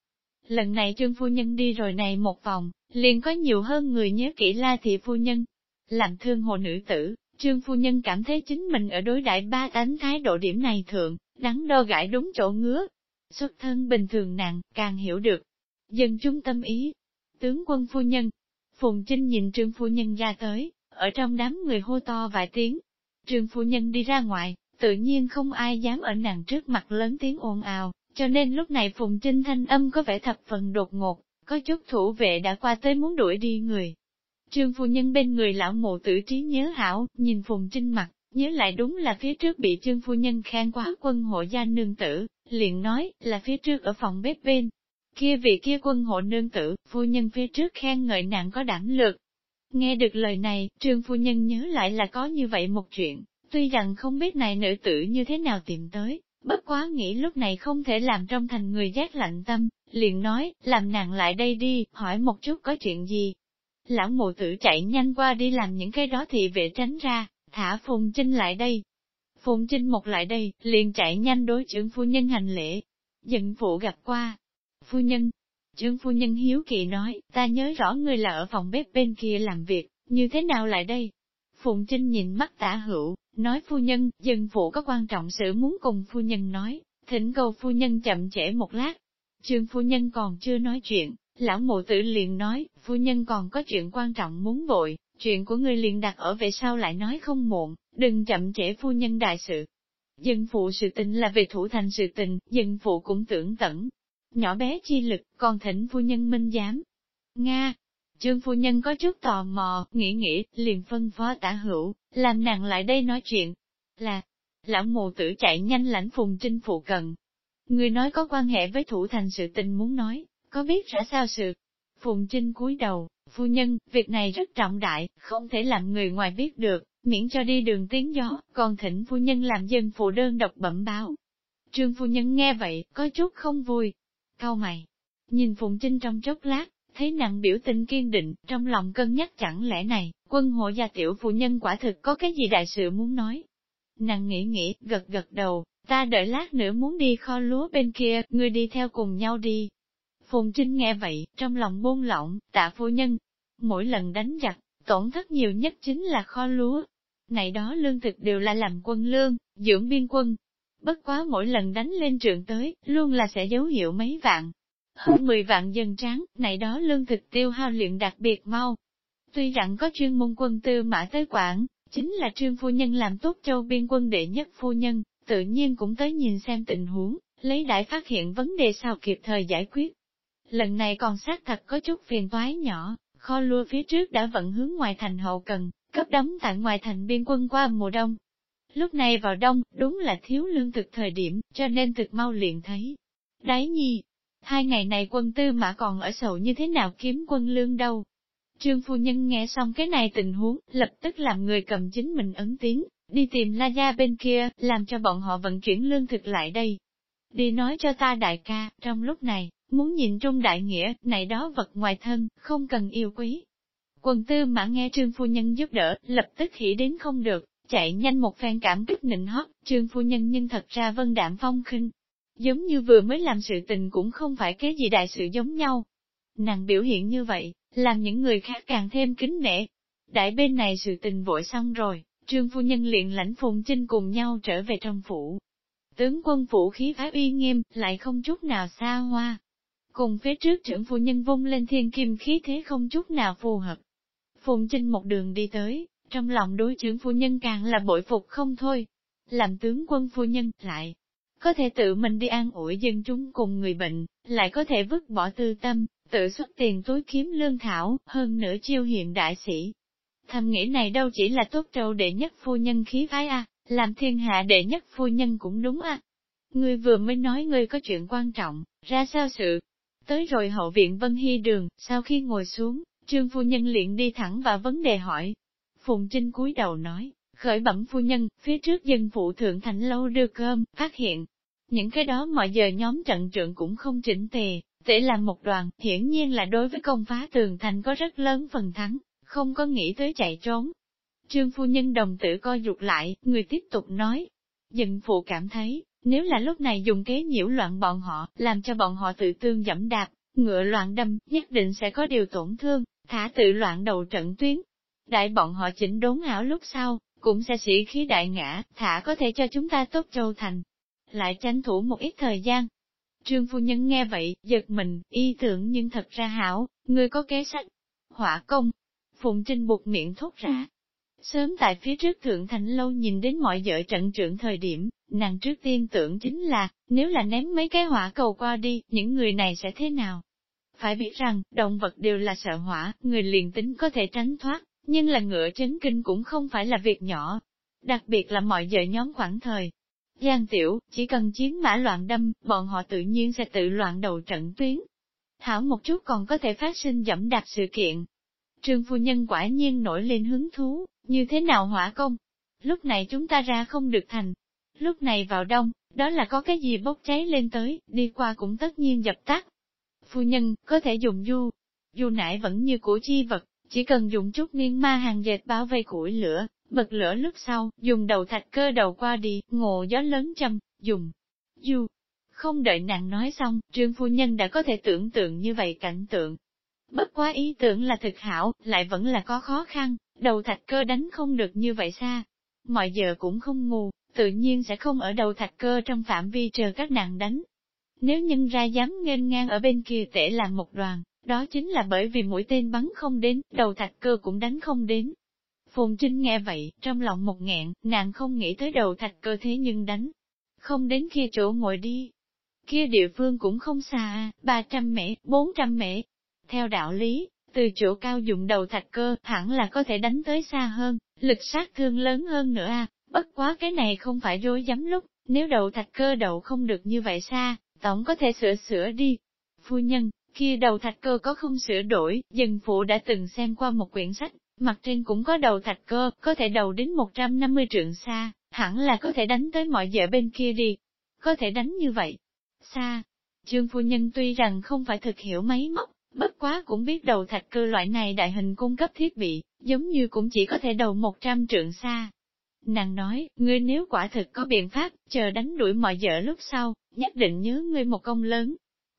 Lần này Trương phu nhân đi rồi này một vòng, liền có nhiều hơn người nhớ kỹ La thị phu nhân. Làm thương hồ nữ tử, Trương phu nhân cảm thấy chính mình ở đối đại ba tánh thái độ điểm này thượng, đắn đo gãi đúng chỗ ngứa. Xuất thân bình thường nàng, càng hiểu được. Dân chúng tâm ý. Tướng quân phu nhân. Phùng Trinh nhìn Trương phu nhân ra tới, ở trong đám người hô to vài tiếng. Trương phu nhân đi ra ngoài, tự nhiên không ai dám ở nàng trước mặt lớn tiếng ồn ào, cho nên lúc này Phùng Trinh thanh âm có vẻ thập phần đột ngột, có chút thủ vệ đã qua tới muốn đuổi đi người. Trương phu nhân bên người lão mộ tử trí nhớ hảo, nhìn Phùng Trinh mặt, nhớ lại đúng là phía trước bị Trương phu nhân khen quá quân hộ gia nương tử, liền nói là phía trước ở phòng bếp bên. Kia vị kia quân hộ nương tử, phu nhân phía trước khen ngợi nàng có đảm lực. Nghe được lời này, trương phu nhân nhớ lại là có như vậy một chuyện, tuy rằng không biết này nữ tử như thế nào tìm tới, bất quá nghĩ lúc này không thể làm trong thành người giác lạnh tâm, liền nói, làm nàng lại đây đi, hỏi một chút có chuyện gì. Lão mụ tử chạy nhanh qua đi làm những cái đó thì vệ tránh ra, thả Phùng Trinh lại đây. Phùng Trinh một lại đây, liền chạy nhanh đối trưởng phu nhân hành lễ. Dận phụ gặp qua. Phu nhân, Trương phu nhân hiếu kỳ nói, ta nhớ rõ ngươi là ở phòng bếp bên kia làm việc, như thế nào lại đây? Phụng Trinh nhìn mắt tả hữu, nói phu nhân, dân phụ có quan trọng sự muốn cùng phu nhân nói, thỉnh cầu phu nhân chậm trễ một lát. Trương phu nhân còn chưa nói chuyện, lão mộ tử liền nói, phu nhân còn có chuyện quan trọng muốn vội, chuyện của ngươi liền đặt ở về sau lại nói không muộn, đừng chậm trễ phu nhân đại sự. Dân phụ sự tình là về thủ thành sự tình, dân phụ cũng tưởng tẩn, nhỏ bé chi lực, còn thỉnh phu nhân minh giám. Nga, trương phu nhân có chút tò mò, nghĩ nghĩ, liền phân phó tả hữu, làm nàng lại đây nói chuyện. Là, lão mù tử chạy nhanh lãnh phùng trinh phụ cận. Người nói có quan hệ với thủ thành sự tình muốn nói, có biết rõ sao sự. Phùng trinh cúi đầu, phu nhân, việc này rất trọng đại, không thể làm người ngoài biết được, miễn cho đi đường tiếng gió, còn thỉnh phu nhân làm dân phụ đơn độc bẩm báo. Trương phu nhân nghe vậy, có chút không vui, Cao mày, nhìn Phùng Trinh trong chốc lát, thấy nặng biểu tình kiên định, trong lòng cân nhắc chẳng lẽ này, quân hộ gia tiểu phụ nhân quả thực có cái gì đại sự muốn nói. Nàng nghĩ nghĩ, gật gật đầu, ta đợi lát nữa muốn đi kho lúa bên kia, ngươi đi theo cùng nhau đi. Phùng Trinh nghe vậy, trong lòng buông lỏng, tạ phu nhân. Mỗi lần đánh giặc, tổn thất nhiều nhất chính là kho lúa. Này đó lương thực đều là làm quân lương, dưỡng biên quân, bất quá mỗi lần đánh lên trường tới, luôn là sẽ dấu hiệu mấy vạn. Hơn 10 vạn dân tráng, này đó lương thực tiêu hao luyện đặc biệt mau. Tuy rằng có chuyên môn quân tư mã tới quản, chính là trương phu nhân làm tốt châu biên quân đệ nhất phu nhân, tự nhiên cũng tới nhìn xem tình huống, lấy đại phát hiện vấn đề sao kịp thời giải quyết. Lần này còn xác thật có chút phiền toái nhỏ, kho lua phía trước đã vận hướng ngoài thành hậu cần, cấp đóng tại ngoài thành biên quân qua mùa đông, Lúc này vào đông, đúng là thiếu lương thực thời điểm, cho nên thực mau liền thấy. Đáy nhi, hai ngày này quân tư mã còn ở sầu như thế nào kiếm quân lương đâu. Trương phu nhân nghe xong cái này tình huống, lập tức làm người cầm chính mình ấn tiếng, đi tìm La Gia bên kia, làm cho bọn họ vận chuyển lương thực lại đây. Đi nói cho ta đại ca, trong lúc này, muốn nhìn trung đại nghĩa, này đó vật ngoài thân, không cần yêu quý. Quân tư mã nghe trương phu nhân giúp đỡ, lập tức hỉ đến không được, chạy nhanh một phen cảm kích nịnh hót, trương phu nhân nhưng thật ra vân đạm phong khinh. Giống như vừa mới làm sự tình cũng không phải cái gì đại sự giống nhau. Nàng biểu hiện như vậy, làm những người khác càng thêm kính nể. Đại bên này sự tình vội xong rồi, trương phu nhân liền lãnh phùng chinh cùng nhau trở về trong phủ. tướng quân phủ khí phái uy nghiêm, lại không chút nào xa hoa. Cùng phía trước trưởng phu nhân vung lên thiên kim khí thế không chút nào phù hợp. Phùng Trinh một đường đi tới, trong lòng đối trưởng phu nhân càng là bội phục không thôi. Làm tướng quân phu nhân lại, có thể tự mình đi an ủi dân chúng cùng người bệnh, lại có thể vứt bỏ tư tâm, tự xuất tiền túi kiếm lương thảo, hơn nữa chiêu hiện đại sĩ. Thầm nghĩ này đâu chỉ là tốt trâu đệ nhất phu nhân khí phái a, làm thiên hạ đệ nhất phu nhân cũng đúng a. Ngươi vừa mới nói ngươi có chuyện quan trọng, ra sao sự? Tới rồi hậu viện Vân Hy Đường, sau khi ngồi xuống, trương phu nhân liền đi thẳng vào vấn đề hỏi. Phùng Trinh cúi đầu nói, khởi bẩm phu nhân, phía trước dân phụ thượng thành lâu đưa cơm, phát hiện. Những cái đó mọi giờ nhóm trận trưởng cũng không chỉnh tề, tể làm một đoàn, hiển nhiên là đối với công phá tường thành có rất lớn phần thắng, không có nghĩ tới chạy trốn. Trương phu nhân đồng tử coi rụt lại, người tiếp tục nói. Dân phụ cảm thấy, nếu là lúc này dùng kế nhiễu loạn bọn họ, làm cho bọn họ tự tương dẫm đạp, ngựa loạn đâm, nhất định sẽ có điều tổn thương, thả tự loạn đầu trận tuyến. Đại bọn họ chỉnh đốn ảo lúc sau, cũng sẽ sĩ khí đại ngã, thả có thể cho chúng ta tốt châu thành. Lại tranh thủ một ít thời gian, Trương phu nhân nghe vậy, giật mình, y tưởng nhưng thật ra hảo, người có kế sách. Hỏa công. Phụng Trinh buộc miệng thốt ra. Sớm tại phía trước thượng thành lâu nhìn đến mọi vợ trận trưởng thời điểm, nàng trước tiên tưởng chính là, nếu là ném mấy cái hỏa cầu qua đi, những người này sẽ thế nào? Phải biết rằng, động vật đều là sợ hỏa, người liền tính có thể tránh thoát, nhưng là ngựa chấn kinh cũng không phải là việc nhỏ. Đặc biệt là mọi giờ nhóm khoảng thời, Giang tiểu, chỉ cần chiến mã loạn đâm, bọn họ tự nhiên sẽ tự loạn đầu trận tuyến. Hảo một chút còn có thể phát sinh dẫm đạp sự kiện. Trương phu nhân quả nhiên nổi lên hứng thú, như thế nào hỏa công? Lúc này chúng ta ra không được thành. Lúc này vào đông, đó là có cái gì bốc cháy lên tới, đi qua cũng tất nhiên dập tắt. Phu nhân, có thể dùng du. Du nải vẫn như của chi vật, chỉ cần dùng chút niên ma hàng dệt bao vây củi lửa, bật lửa lúc sau, dùng đầu thạch cơ đầu qua đi, ngộ gió lớn châm, dùng, du. Không đợi nàng nói xong, trương phu nhân đã có thể tưởng tượng như vậy cảnh tượng. Bất quá ý tưởng là thực hảo, lại vẫn là có khó khăn, đầu thạch cơ đánh không được như vậy xa. Mọi giờ cũng không ngu, tự nhiên sẽ không ở đầu thạch cơ trong phạm vi chờ các nàng đánh. Nếu nhân ra dám nghênh ngang ở bên kia tể làm một đoàn, đó chính là bởi vì mũi tên bắn không đến, đầu thạch cơ cũng đánh không đến, Phùng Trinh nghe vậy, trong lòng một nghẹn, nàng không nghĩ tới đầu thạch cơ thế nhưng đánh. Không đến kia chỗ ngồi đi. Kia địa phương cũng không xa, 300 mễ, 400 mễ. Theo đạo lý, từ chỗ cao dụng đầu thạch cơ, hẳn là có thể đánh tới xa hơn, lực sát thương lớn hơn nữa à, bất quá cái này không phải rối dám lúc, nếu đầu thạch cơ đậu không được như vậy xa, tổng có thể sửa sửa đi. Phu nhân, kia đầu thạch cơ có không sửa đổi, dân phụ đã từng xem qua một quyển sách, Mặt trên cũng có đầu thạch cơ, có thể đầu đến 150 trượng xa, hẳn là có thể đánh tới mọi vợ bên kia đi. Có thể đánh như vậy. Xa. Trương phu nhân tuy rằng không phải thực hiểu máy móc, bất quá cũng biết đầu thạch cơ loại này đại hình cung cấp thiết bị, giống như cũng chỉ có thể đầu 100 trượng xa. Nàng nói, ngươi nếu quả thực có biện pháp, chờ đánh đuổi mọi vợ lúc sau, nhất định nhớ ngươi một công lớn.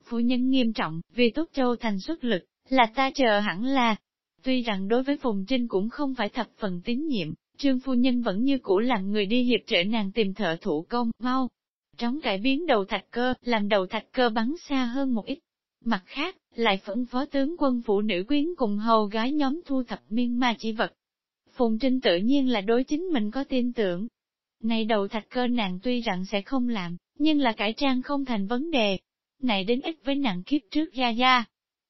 Phu nhân nghiêm trọng, vì tốt châu thành xuất lực, là ta chờ hẳn là, Tuy rằng đối với Phùng Trinh cũng không phải thập phần tín nhiệm, Trương Phu Nhân vẫn như cũ làm người đi hiệp trợ nàng tìm thợ thủ công, mau. Trống cải biến đầu thạch cơ, làm đầu thạch cơ bắn xa hơn một ít. Mặt khác, lại phẫn phó tướng quân phụ nữ quyến cùng hầu gái nhóm thu thập miên ma chỉ vật. Phùng Trinh tự nhiên là đối chính mình có tin tưởng. Này đầu thạch cơ nàng tuy rằng sẽ không làm, nhưng là cải trang không thành vấn đề. Này đến ít với nàng kiếp trước gia gia,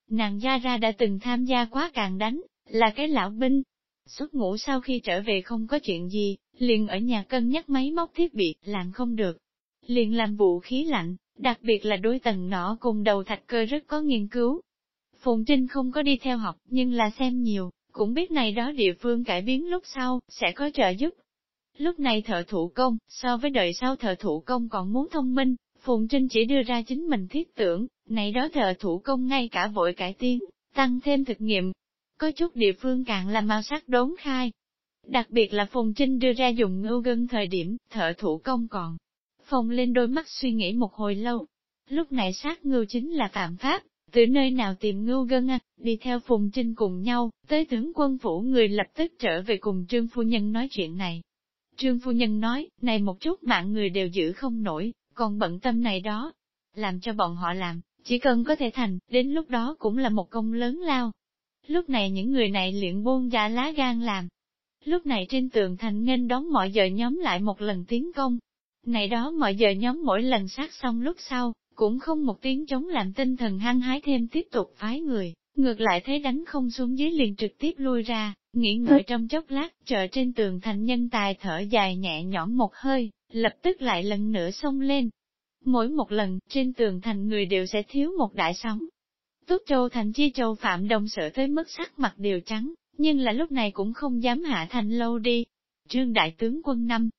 Nàng gia ra đã từng tham gia quá càng đánh, là cái lão binh. Suốt ngủ sau khi trở về không có chuyện gì, liền ở nhà cân nhắc máy móc thiết bị, làm không được. Liền làm vũ khí lạnh, đặc biệt là đối tầng nỏ cùng đầu thạch cơ rất có nghiên cứu. Phùng Trinh không có đi theo học, nhưng là xem nhiều, cũng biết này đó địa phương cải biến lúc sau, sẽ có trợ giúp. Lúc này thợ thủ công, so với đời sau thợ thủ công còn muốn thông minh, Phùng Trinh chỉ đưa ra chính mình thiết tưởng, này đó thợ thủ công ngay cả vội cải tiến, tăng thêm thực nghiệm. Có chút địa phương càng là màu sắc đốn khai. Đặc biệt là Phùng Trinh đưa ra dùng ngưu gân thời điểm, thợ thủ công còn. Phùng lên đôi mắt suy nghĩ một hồi lâu. Lúc này sát ngưu chính là phạm pháp, từ nơi nào tìm ngưu gân à, đi theo Phùng Trinh cùng nhau, tới tướng quân phủ người lập tức trở về cùng Trương Phu Nhân nói chuyện này. Trương Phu Nhân nói, này một chút mạng người đều giữ không nổi, còn bận tâm này đó. Làm cho bọn họ làm, chỉ cần có thể thành, đến lúc đó cũng là một công lớn lao. Lúc này những người này luyện buông ra lá gan làm. Lúc này trên tường thành nghênh đón mọi giờ nhóm lại một lần tiến công. Này đó mọi giờ nhóm mỗi lần sát xong lúc sau, cũng không một tiếng chống làm tinh thần hăng hái thêm tiếp tục phái người, ngược lại thấy đánh không xuống dưới liền trực tiếp lui ra, nghỉ ngơi trong chốc lát, chờ trên tường thành nhân tài thở dài nhẹ nhõm một hơi, lập tức lại lần nữa xông lên. Mỗi một lần, trên tường thành người đều sẽ thiếu một đại sóng. Túc Châu thành chi châu Phạm Đông sợ tới mức sắc mặt đều trắng, nhưng là lúc này cũng không dám hạ thành lâu đi. Trương Đại tướng quân năm,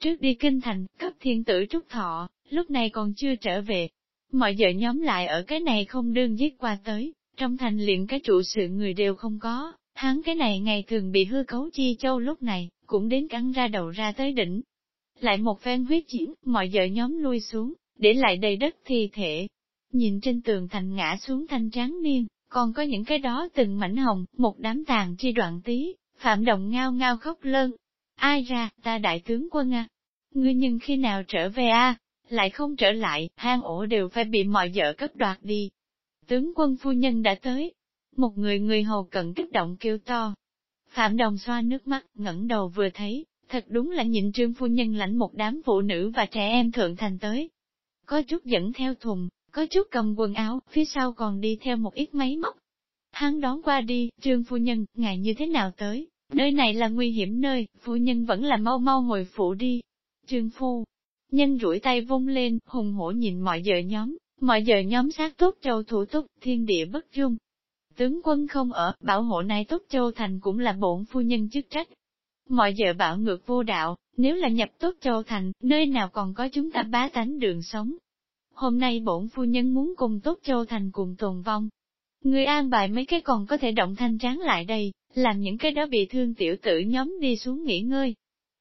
trước đi kinh thành, cấp thiên tử trúc thọ, lúc này còn chưa trở về. Mọi giờ nhóm lại ở cái này không đương giết qua tới, trong thành liền cái trụ sự người đều không có, hắn cái này ngày thường bị hư cấu chi châu lúc này, cũng đến cắn ra đầu ra tới đỉnh. Lại một phen huyết chiến, mọi vợ nhóm lui xuống, để lại đầy đất thi thể. Nhìn trên tường thành ngã xuống thanh tráng niên, còn có những cái đó từng mảnh hồng, một đám tàn chi đoạn tí, phạm động ngao ngao khóc lơn. Ai ra, ta đại tướng quân à? Ngươi nhưng khi nào trở về a? Lại không trở lại, hang ổ đều phải bị mọi vợ cấp đoạt đi. Tướng quân phu nhân đã tới. Một người người hầu cận kích động kêu to. Phạm đồng xoa nước mắt, ngẩng đầu vừa thấy, thật đúng là nhịn trương phu nhân lãnh một đám phụ nữ và trẻ em thượng thành tới. Có chút dẫn theo thùng, có chút cầm quần áo, phía sau còn đi theo một ít máy móc. Hắn đón qua đi, trương phu nhân, ngài như thế nào tới? Nơi này là nguy hiểm nơi, phu nhân vẫn là mau mau hồi phủ đi. Trương phu, nhân rủi tay vung lên, hùng hổ nhìn mọi vợ nhóm, mọi giờ nhóm sát tốt châu thủ túc, thiên địa bất dung. Tướng quân không ở, bảo hộ này tốt châu thành cũng là bổn phu nhân chức trách. Mọi giờ bảo ngược vô đạo, nếu là nhập tốt châu thành, nơi nào còn có chúng ta bá tánh đường sống, hôm nay bổn phu nhân muốn cùng Tốt Châu Thành cùng tồn vong. Người an bài mấy cái còn có thể động thanh tráng lại đây, làm những cái đó bị thương tiểu tử nhóm đi xuống nghỉ ngơi.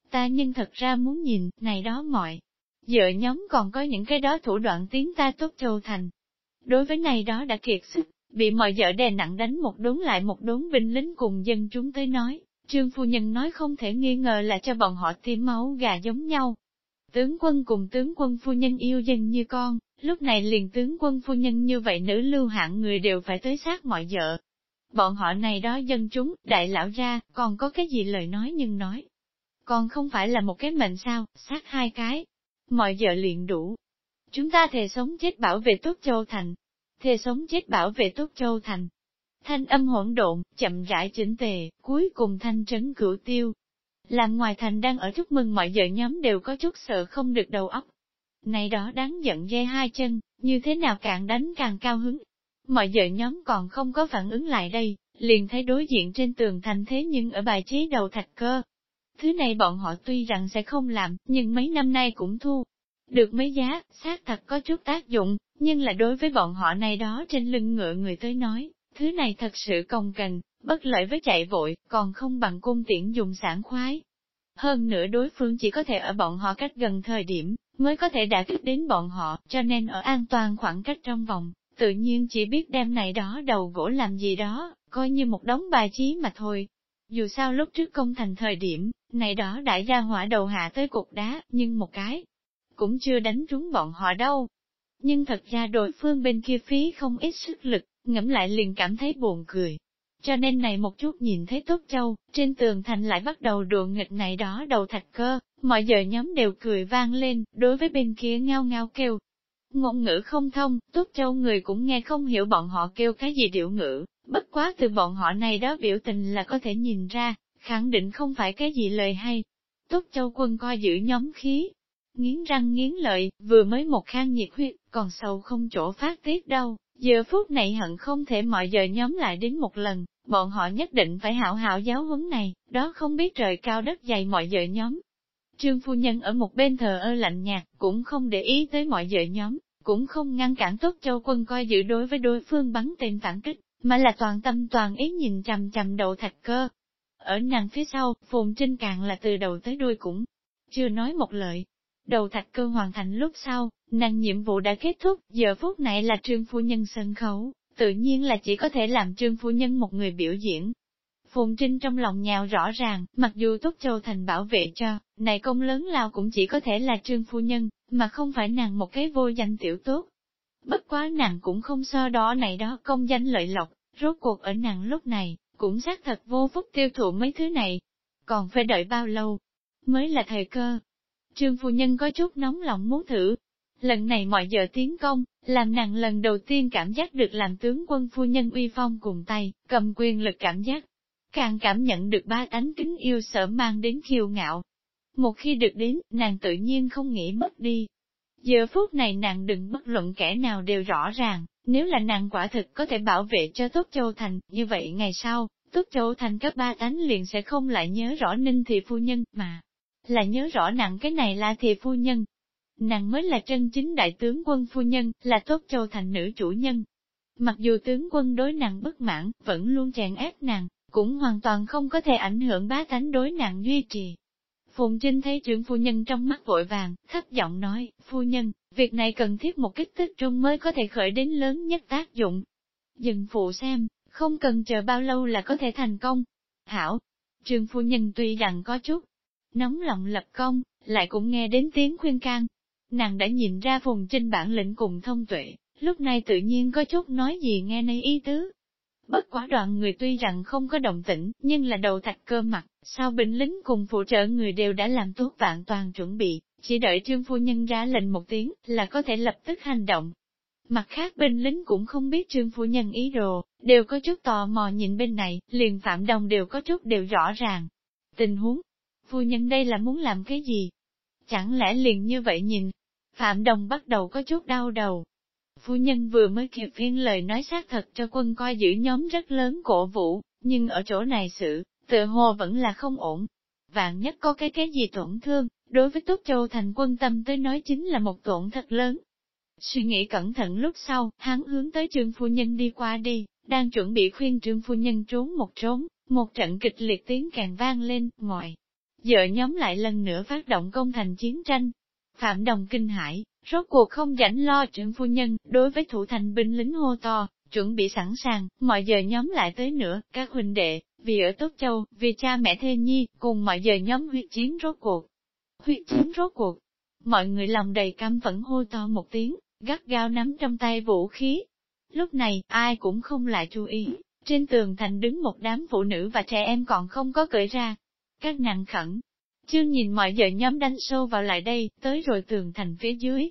Ta nhưng thật ra muốn nhìn, này đó mọi dựa nhóm còn có những cái đó thủ đoạn tiến ta Tốt Châu Thành. Đối với này đó đã kiệt sức, bị mọi vợ đè nặng đánh một đốn lại một đốn binh lính cùng dân chúng tới nói. Trương phu nhân nói không thể nghi ngờ là cho bọn họ tiêm máu gà giống nhau, Tướng quân cùng tướng quân phu nhân yêu dân như con, lúc này liền tướng quân phu nhân như vậy nữ lưu hạng người đều phải tới sát mọi vợ. Bọn họ này đó dân chúng, đại lão ra, còn có cái gì lời nói nhưng nói. Còn không phải là một cái mệnh sao, sát hai cái. Mọi giờ liền đủ. Chúng ta thề sống chết bảo vệ tốt châu thành. Thề sống chết bảo vệ tốt châu thành. Thanh âm hỗn độn, chậm rãi chỉnh tề, cuối cùng thanh trấn cửu tiêu, làm ngoài thành đang ở chúc mừng mọi giờ nhóm đều có chút sợ không được đầu óc. Này đó đáng giận dây hai chân, như thế nào càng đánh càng cao hứng. Mọi giờ nhóm còn không có phản ứng lại đây, liền thấy đối diện trên tường thành thế nhưng ở bài trí đầu thạch cơ. Thứ này bọn họ tuy rằng sẽ không làm, nhưng mấy năm nay cũng thu. Được mấy giá, xác thật có chút tác dụng, nhưng là đối với bọn họ này đó trên lưng ngựa người tới nói, thứ này thật sự công cần, bất lợi với chạy vội, còn không bằng cung tiễn dùng sản khoái. Hơn nữa đối phương chỉ có thể ở bọn họ cách gần thời điểm, mới có thể đã kích đến bọn họ, cho nên ở an toàn khoảng cách trong vòng, tự nhiên chỉ biết đem này đó đầu gỗ làm gì đó, coi như một đống bài trí mà thôi. Dù sao lúc trước công thành thời điểm, này đó đã ra hỏa đầu hạ tới cục đá, nhưng một cái, cũng chưa đánh trúng bọn họ đâu. Nhưng thật ra đối phương bên kia phí không ít sức lực, ngẫm lại liền cảm thấy buồn cười, cho nên này một chút nhìn thấy Tốt Châu, trên tường thành lại bắt đầu đùa nghịch này đó đầu thạch cơ, mọi giờ nhóm đều cười vang lên, đối với bên kia ngao ngao kêu. Ngôn ngữ không thông, Tốt Châu người cũng nghe không hiểu bọn họ kêu cái gì điệu ngữ, bất quá từ bọn họ này đó biểu tình là có thể nhìn ra, khẳng định không phải cái gì lời hay. Tốt Châu quân coi giữ nhóm khí, nghiến răng nghiến lợi, vừa mới một khang nhiệt huyết, còn sâu không chỗ phát tiết đâu, Giờ phút này hận không thể mọi giờ nhóm lại đến một lần, bọn họ nhất định phải hảo hảo giáo huấn này, đó không biết trời cao đất dày mọi giờ nhóm. Trương phu nhân ở một bên thờ ơ lạnh nhạt, cũng không để ý tới mọi giờ nhóm, cũng không ngăn cản tốt châu quân coi giữ đối với đối phương bắn tên phản kích, mà là toàn tâm toàn ý nhìn chằm chằm đầu thạch cơ. Ở nàng phía sau, Phùng Trinh càng là từ đầu tới đuôi cũng chưa nói một lời. Đầu thạch cơ hoàn thành lúc sau, Nàng nhiệm vụ đã kết thúc, giờ phút này là trương phu nhân sân khấu, tự nhiên là chỉ có thể làm trương phu nhân một người biểu diễn. Phùng Trinh trong lòng nhào rõ ràng, mặc dù Túc Châu Thành bảo vệ cho, này công lớn lao cũng chỉ có thể là trương phu nhân, mà không phải nàng một cái vô danh tiểu tốt. Bất quá nàng cũng không so đó này đó công danh lợi lộc, rốt cuộc ở nàng lúc này, cũng xác thật vô phúc tiêu thụ mấy thứ này. Còn phải đợi bao lâu, mới là thời cơ. Trương phu nhân có chút nóng lòng muốn thử. Lần này mọi giờ tiến công, làm nàng lần đầu tiên cảm giác được làm tướng quân phu nhân uy phong cùng tay, cầm quyền lực cảm giác. Càng cảm nhận được ba tánh kính yêu sợ mang đến kiêu ngạo. Một khi được đến, nàng tự nhiên không nghĩ mất đi. Giờ phút này nàng đừng bất luận kẻ nào đều rõ ràng, nếu là nàng quả thực có thể bảo vệ cho Tốt Châu Thành, như vậy ngày sau, Tốt Châu Thành cấp ba tánh liền sẽ không lại nhớ rõ Ninh Thị Phu Nhân, mà là nhớ rõ nặng cái này là Thị Phu Nhân. Nàng mới là chân chính đại tướng quân phu nhân, là Tốt Châu Thành nữ chủ nhân. Mặc dù tướng quân đối nàng bất mãn, vẫn luôn chèn ép nàng, cũng hoàn toàn không có thể ảnh hưởng bá tánh đối nàng duy trì. Phùng Trinh thấy trưởng phu nhân trong mắt vội vàng, thấp giọng nói, phu nhân, việc này cần thiết một kích thích trung mới có thể khởi đến lớn nhất tác dụng. Dừng phụ xem, không cần chờ bao lâu là có thể thành công. Hảo, trường phu nhân tuy rằng có chút nóng lòng lập công, lại cũng nghe đến tiếng khuyên can. Nàng đã nhìn ra Phùng Trinh bản lĩnh cùng thông tuệ, lúc này tự nhiên có chút nói gì nghe nay ý tứ. Bất quá đoạn người tuy rằng không có động tĩnh, nhưng là đầu thạch cơ mặt, sao binh lính cùng phụ trợ người đều đã làm tốt vạn toàn chuẩn bị, chỉ đợi trương phu nhân ra lệnh một tiếng là có thể lập tức hành động. Mặt khác binh lính cũng không biết trương phu nhân ý đồ, đều có chút tò mò nhìn bên này, liền phạm đồng đều có chút đều rõ ràng. Tình huống, phu nhân đây là muốn làm cái gì? Chẳng lẽ liền như vậy nhìn? Phạm đồng bắt đầu có chút đau đầu, Phu nhân vừa mới kịp phiên lời nói xác thật cho quân coi giữ nhóm rất lớn cổ vũ, nhưng ở chỗ này sự, tự hồ vẫn là không ổn. Vạn nhất có cái cái gì tổn thương, đối với Túc Châu thành quân tâm tới nói chính là một tổn thật lớn. Suy nghĩ cẩn thận lúc sau, hắn hướng tới trương phu nhân đi qua đi, đang chuẩn bị khuyên trương phu nhân trốn một trốn, một trận kịch liệt tiếng càng vang lên, ngoài. Giờ nhóm lại lần nữa phát động công thành chiến tranh. Phạm Đồng kinh hãi Rốt cuộc không rảnh lo trưởng phu nhân, đối với thủ thành binh lính hô to, chuẩn bị sẵn sàng, mọi giờ nhóm lại tới nữa, các huynh đệ, vì ở Tốt Châu, vì cha mẹ thê nhi, cùng mọi giờ nhóm huyết chiến rốt cuộc. Huyết chiến rốt cuộc. Mọi người lòng đầy căm phẫn hô to một tiếng, gắt gao nắm trong tay vũ khí. Lúc này, ai cũng không lại chú ý, trên tường thành đứng một đám phụ nữ và trẻ em còn không có cởi ra. Các nàng khẩn, chương nhìn mọi giờ nhóm đánh sâu vào lại đây, tới rồi tường thành phía dưới,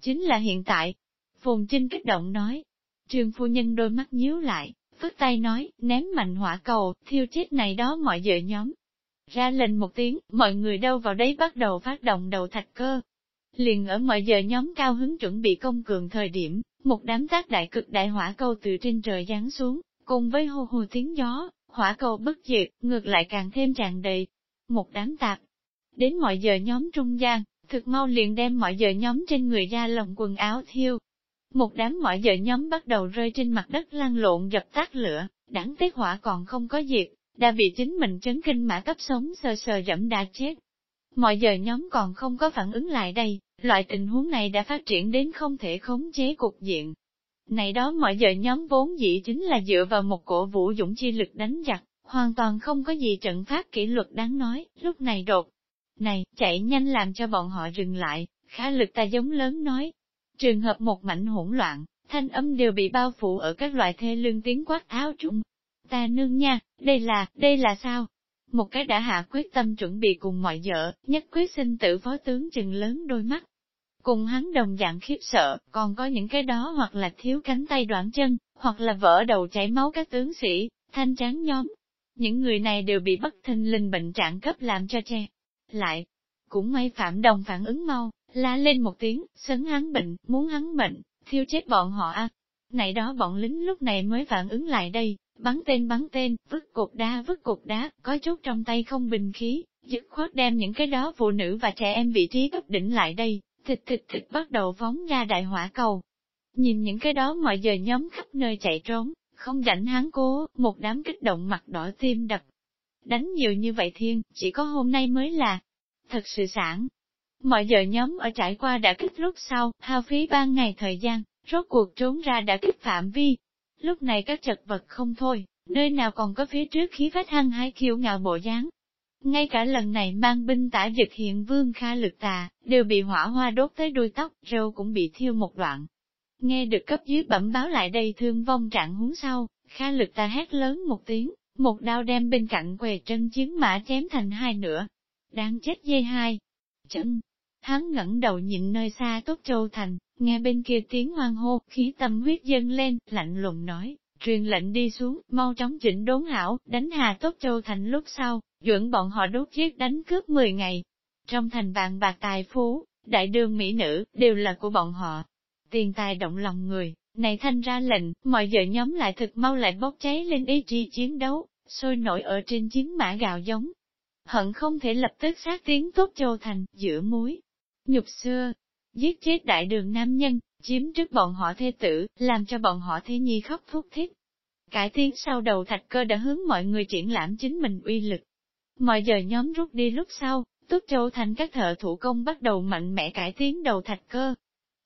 Chính là hiện tại. Phùng Trinh kích động nói. Trường phu nhân đôi mắt nhíu lại, phất tay nói, ném mạnh hỏa cầu, thiêu chết này đó mọi vợ nhóm. Ra lệnh một tiếng, mọi người đâu vào đấy bắt đầu phát động đầu thạch cơ. Liền ở mọi giờ nhóm cao hứng chuẩn bị công cường thời điểm, một đám tác đại cực đại hỏa cầu từ trên trời giáng xuống, cùng với hô hô tiếng gió, hỏa cầu bất diệt, ngược lại càng thêm tràn đầy. Một đám tạp. Đến mọi giờ nhóm trung gian, thực mau liền đem mọi giờ nhóm trên người ra lồng quần áo thiêu. Một đám mọi giờ nhóm bắt đầu rơi trên mặt đất lăn lộn dập tắt lửa, đáng tiếc hỏa còn không có diệt, đã bị chính mình chấn kinh mã cấp sống sờ sờ dẫm đã chết. Mọi giờ nhóm còn không có phản ứng lại đây, loại tình huống này đã phát triển đến không thể khống chế cục diện. Này đó mọi giờ nhóm vốn dĩ chính là dựa vào một cổ vũ dũng chi lực đánh giặc, hoàn toàn không có gì trận pháp kỷ luật đáng nói, lúc này đột này, chạy nhanh làm cho bọn họ dừng lại, khá lực ta giống lớn nói. Trường hợp một mảnh hỗn loạn, thanh âm đều bị bao phủ ở các loại thê lương tiếng quát áo trung. Ta nương nha, đây là, đây là sao? Một cái đã hạ quyết tâm chuẩn bị cùng mọi vợ, nhất quyết sinh tử phó tướng chừng lớn đôi mắt. Cùng hắn đồng dạng khiếp sợ, còn có những cái đó hoặc là thiếu cánh tay đoạn chân, hoặc là vỡ đầu chảy máu các tướng sĩ, thanh tráng nhóm. Những người này đều bị bất thình linh bệnh trạng cấp làm cho che, lại, cũng may Phạm Đồng phản ứng mau, la lên một tiếng, sấn hắn bệnh, muốn hắn bệnh, thiêu chết bọn họ a. Này đó bọn lính lúc này mới phản ứng lại đây, bắn tên bắn tên, vứt cục đá vứt cục đá, có chút trong tay không bình khí, dứt khoát đem những cái đó phụ nữ và trẻ em vị trí cấp đỉnh lại đây, thịt thịt thịt bắt đầu phóng ra đại hỏa cầu. Nhìn những cái đó mọi giờ nhóm khắp nơi chạy trốn, không rảnh hắn cố, một đám kích động mặt đỏ tim đập, Đánh nhiều như vậy thiên, chỉ có hôm nay mới là thật sự sản. Mọi giờ nhóm ở trải qua đã kích lúc sau, hao phí ba ngày thời gian, rốt cuộc trốn ra đã kích phạm vi. Lúc này các chật vật không thôi, nơi nào còn có phía trước khí phách hăng hái kiêu ngạo bộ dáng. ngay cả lần này mang binh tả dịch hiện vương kha lực tà, đều bị hỏa hoa đốt tới đuôi tóc, râu cũng bị thiêu một đoạn. Nghe được cấp dưới bẩm báo lại đây thương vong trạng huống sau, kha lực tà hét lớn một tiếng, một đao đem bên cạnh què chân chiến mã chém thành hai nửa. đang chết dây hai. Chân. Hắn ngẩng đầu nhìn nơi xa tốt châu thành, nghe bên kia tiếng hoang hô, khí tâm huyết dâng lên, lạnh lùng nói, truyền lệnh đi xuống, mau chóng chỉnh đốn hảo, đánh hà tốt châu thành lúc sau, dưỡng bọn họ đốt giết đánh cướp 10 ngày. Trong thành vàng bạc tài phú, đại đường mỹ nữ, đều là của bọn họ. Tiền tài động lòng người, này thanh ra lệnh, mọi giờ nhóm lại thực mau lại bốc cháy lên ý chí chiến đấu, sôi nổi ở trên chiến mã gạo giống. Hận không thể lập tức sát tiếng tốt châu thành, giữa muối. Nhục xưa, giết chết đại đường nam nhân, chiếm trước bọn họ thê tử, làm cho bọn họ thế nhi khóc thúc thích. Cải tiến sau đầu thạch cơ đã hướng mọi người triển lãm chính mình uy lực. Mọi giờ nhóm rút đi lúc sau, Túc Châu thành các thợ thủ công bắt đầu mạnh mẽ cải tiến đầu thạch cơ.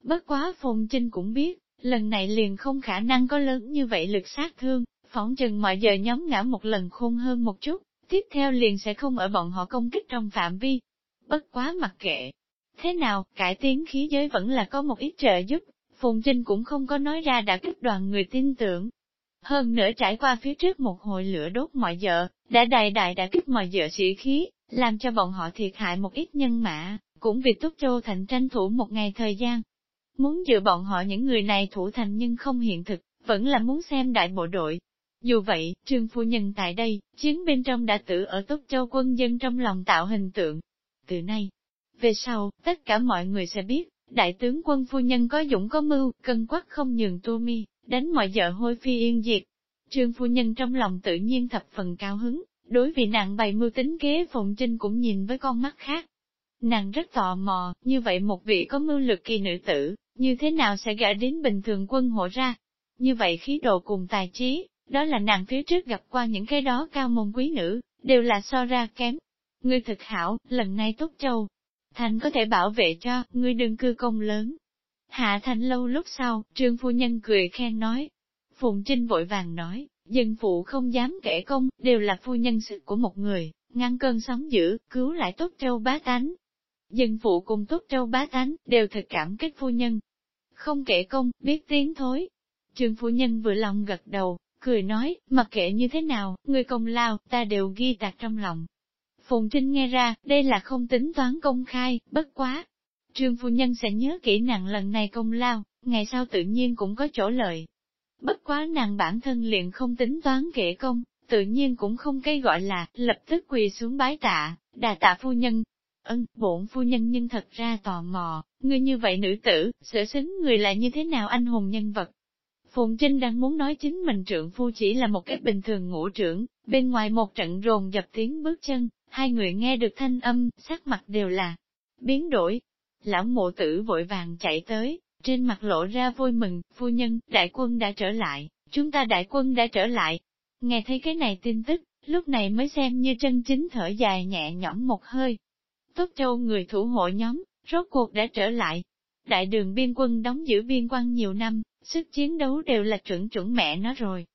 Bất quá Phùng Trinh cũng biết, lần này liền không khả năng có lớn như vậy lực sát thương, phỏng chừng mọi giờ nhóm ngã một lần khôn hơn một chút, tiếp theo liền sẽ không ở bọn họ công kích trong phạm vi. Bất quá mặc kệ. Thế nào, cải tiến khí giới vẫn là có một ít trợ giúp, Phùng Trinh cũng không có nói ra đã kích đoàn người tin tưởng. Hơn nữa trải qua phía trước một hồi lửa đốt mọi giờ, đã đại đại đã kích mọi giờ sĩ khí, làm cho bọn họ thiệt hại một ít nhân mã, cũng vì Túc Châu Thành tranh thủ một ngày thời gian. Muốn dựa bọn họ những người này thủ thành nhưng không hiện thực, vẫn là muốn xem đại bộ đội. Dù vậy, trương phu nhân tại đây, chiến bên trong đã tự ở tốt Châu quân dân trong lòng tạo hình tượng. Từ nay, về sau, tất cả mọi người sẽ biết, đại tướng quân phu nhân có dũng có mưu, cân quắc không nhường tu mi, đánh mọi vợ hôi phi yên diệt. Trương phu nhân trong lòng tự nhiên thập phần cao hứng, đối vì nàng bày mưu tính kế Phụng Trinh cũng nhìn với con mắt khác. Nàng rất tò mò, như vậy một vị có mưu lực kỳ nữ tử, như thế nào sẽ gã đến bình thường quân hộ ra? Như vậy khí độ cùng tài trí, đó là nàng phía trước gặp qua những cái đó cao môn quý nữ, đều là so ra kém. Ngươi thực hảo, lần này tốt châu. Thành có thể bảo vệ cho, ngươi đừng cư công lớn. Hạ thành lâu lúc sau, trương phu nhân cười khen nói. Phùng Trinh vội vàng nói, dân phụ không dám kể công, đều là phu nhân sự của một người, ngăn cơn sóng dữ, cứu lại tốt châu bá tánh. Dân phụ cùng tốt châu bá tánh, đều thật cảm kích phu nhân. Không kể công, biết tiếng thối. Trương phu nhân vừa lòng gật đầu, cười nói, mặc kệ như thế nào, người công lao, ta đều ghi tạc trong lòng. Phùng Trinh nghe ra, đây là không tính toán công khai, bất quá. Trương phu nhân sẽ nhớ kỹ nặng lần này công lao, ngày sau tự nhiên cũng có chỗ lợi. Bất quá nàng bản thân liền không tính toán kể công, tự nhiên cũng không cây gọi là, lập tức quỳ xuống bái tạ, đà tạ phu nhân. Ân, bổn phu nhân nhưng thật ra tò mò, người như vậy nữ tử, sở xứng người là như thế nào anh hùng nhân vật. Phùng Trinh đang muốn nói chính mình trượng phu chỉ là một cái bình thường ngũ trưởng, bên ngoài một trận rồn dập tiếng bước chân, hai người nghe được thanh âm, sắc mặt đều là biến đổi. Lão mộ tử vội vàng chạy tới, trên mặt lộ ra vui mừng, phu nhân, đại quân đã trở lại, chúng ta đại quân đã trở lại. Nghe thấy cái này tin tức, lúc này mới xem như chân chính thở dài nhẹ nhõm một hơi. Tốt châu người thủ hộ nhóm, rốt cuộc đã trở lại. Đại đường biên quân đóng giữ biên quan nhiều năm, sức chiến đấu đều là chuẩn chuẩn mẹ nó rồi.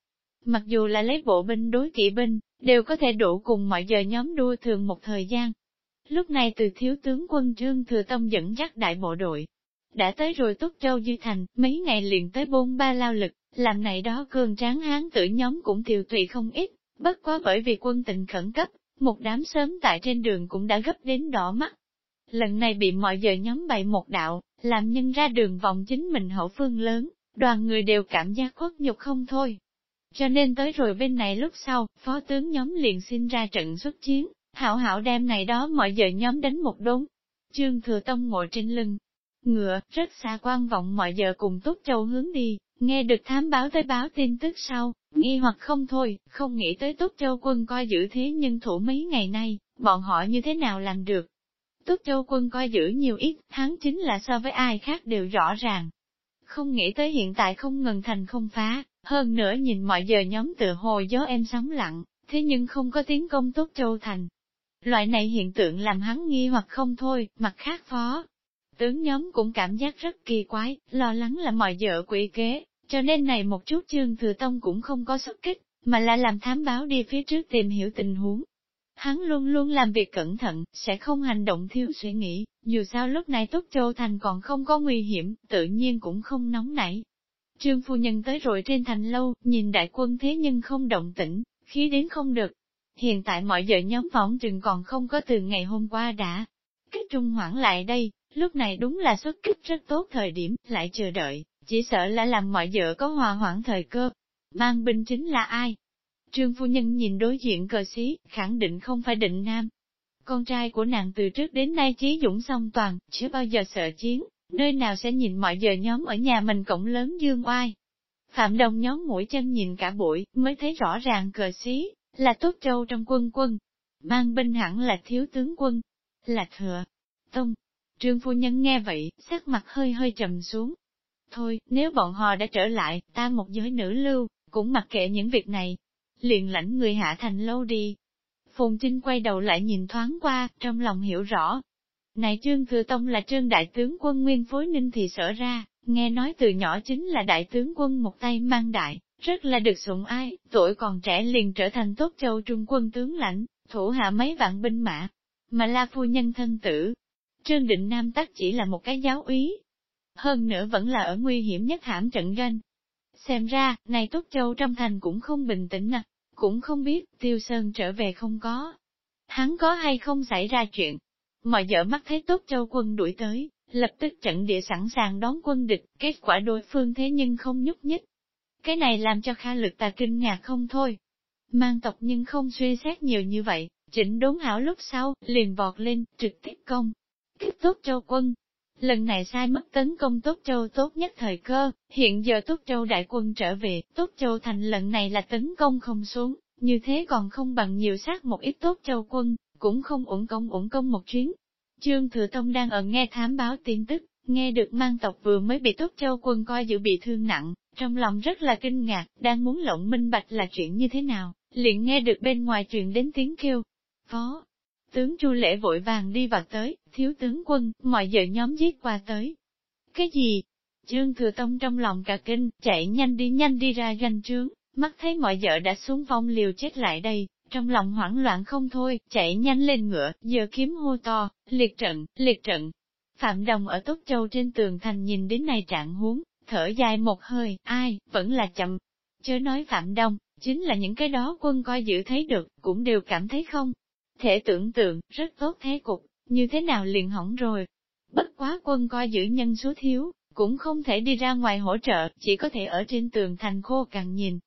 Mặc dù là lấy bộ binh đối kỵ binh, đều có thể đủ cùng mọi giờ nhóm đua thường một thời gian. Lúc này từ thiếu tướng quân Trương Thừa Tông dẫn dắt đại bộ đội, đã tới rồi Túc Châu Dư Thành, mấy ngày liền tới bôn ba lao lực, làm này đó cường tráng hán tử nhóm cũng tiều tụy không ít, bất quá bởi vì quân tình khẩn cấp, một đám sớm tại trên đường cũng đã gấp đến đỏ mắt. Lần này bị mọi giờ nhóm bày một đạo, làm nhân ra đường vòng chính mình hậu phương lớn, đoàn người đều cảm giác khuất nhục không thôi. Cho nên tới rồi bên này lúc sau, phó tướng nhóm liền xin ra trận xuất chiến, hảo hảo đem này đó mọi giờ nhóm đánh một đốn. Trương Thừa Tông ngồi trên lưng, ngựa, rất xa quan vọng mọi giờ cùng Túc Châu hướng đi, nghe được thám báo tới báo tin tức sau, nghi hoặc không thôi, không nghĩ tới Túc Châu quân coi giữ thế nhưng thủ mấy ngày nay, bọn họ như thế nào làm được. Túc Châu quân coi giữ nhiều ít, hắn chính là so với ai khác đều rõ ràng. Không nghĩ tới hiện tại không ngừng thành không phá, hơn nữa nhìn mọi giờ nhóm tựa hồ gió em sóng lặng, thế nhưng không có tiếng công Túc Châu thành. Loại này hiện tượng làm hắn nghi hoặc không thôi, mặt khác phó, tướng nhóm cũng cảm giác rất kỳ quái, lo lắng là mọi giờ quỷ kế, cho nên này một chút trương thừa tông cũng không có xuất kích, mà là làm thám báo đi phía trước tìm hiểu tình huống. Hắn luôn luôn làm việc cẩn thận, sẽ không hành động thiếu suy nghĩ, dù sao lúc này Túc Châu Thành còn không có nguy hiểm, tự nhiên cũng không nóng nảy. Trương phu nhân tới rồi trên thành lâu, nhìn đại quân thế nhưng không động tĩnh, khí đến không được. Hiện tại mọi giờ nhóm phỏng trừng còn không có từ ngày hôm qua đã. Kích trung hoãn lại đây, lúc này đúng là xuất kích rất tốt thời điểm, lại chờ đợi, chỉ sợ là làm mọi dựa có hòa hoãn thời cơ. Mang binh chính là ai? Trương phu nhân nhìn đối diện cờ xí, khẳng định không phải định nam. Con trai của nàng từ trước đến nay trí dũng song toàn, chưa bao giờ sợ chiến, nơi nào sẽ nhìn mọi giờ nhóm ở nhà mình cổng lớn dương oai. Phạm Đồng nhóm mũi chân nhìn cả buổi, mới thấy rõ ràng cờ xí, là tốt trâu trong quân quân. Mang binh hẳn là thiếu tướng quân, là thừa, tông. Trương phu nhân nghe vậy, sắc mặt hơi hơi trầm xuống. Thôi, nếu bọn họ đã trở lại, ta một giới nữ lưu, cũng mặc kệ những việc này, liền lãnh người hạ thành lâu đi. Phùng Trinh quay đầu lại nhìn thoáng qua, trong lòng hiểu rõ. Này Trương Thừa Tông là trương đại tướng quân nguyên phối ninh thì sở ra, nghe nói từ nhỏ chính là đại tướng quân một tay mang đại, rất là được sủng ai, tuổi còn trẻ liền trở thành tốt châu trung quân tướng lãnh, thủ hạ mấy vạn binh mã. Mà la phu nhân thân tử, Trương Định Nam tắc chỉ là một cái giáo úy. Hơn nữa vẫn là ở nguy hiểm nhất hãm trận doanh. Xem ra, này Tốt Châu trong thành cũng không bình tĩnh à cũng không biết Tiêu Sơn trở về không có. Hắn có hay không xảy ra chuyện. Mọi vợ mắt thấy tốt châu quân đuổi tới, lập tức trận địa sẵn sàng đón quân địch, kết quả đối phương thế nhưng không nhúc nhích. Cái này làm cho Kha Lực ta kinh ngạc không thôi. Mang tộc nhưng không suy xét nhiều như vậy, chỉnh đốn hảo lúc sau, liền vọt lên, trực tiếp công. Kích tốt châu quân, Lần này sai mất tấn công Tốt Châu tốt nhất thời cơ, hiện giờ Tốt Châu đại quân trở về, Tốt Châu thành lần này là tấn công không xuống, như thế còn không bằng nhiều sát một ít Tốt Châu quân, cũng không ủng công ủng công một chuyến. Trương Thừa Tông đang ở nghe thám báo tin tức, nghe được mang tộc vừa mới bị Tốt Châu quân coi giữ bị thương nặng, trong lòng rất là kinh ngạc, đang muốn lộng minh bạch là chuyện như thế nào, liền nghe được bên ngoài truyền đến tiếng kêu. Phó, Tướng Chu Lễ vội vàng đi vào tới, thiếu tướng quân, mọi giờ nhóm giết qua tới. Cái gì? Trương Thừa Tông trong lòng cả kinh, chạy nhanh đi nhanh đi ra ganh trướng, mắt thấy mọi vợ đã xuống vong liều chết lại đây, trong lòng hoảng loạn không thôi, chạy nhanh lên ngựa, giờ kiếm hô to, liệt trận, liệt trận. Phạm Đồng ở Tốt Châu trên tường thành nhìn đến này trạng huống, thở dài một hơi, ai, vẫn là chậm. Chớ nói Phạm Đông, chính là những cái đó quân coi giữ thấy được, cũng đều cảm thấy không, thể tưởng tượng, rất tốt thế cục, như thế nào liền hỏng rồi. Bất quá quân coi giữ nhân số thiếu, cũng không thể đi ra ngoài hỗ trợ, chỉ có thể ở trên tường thành khô càng nhìn.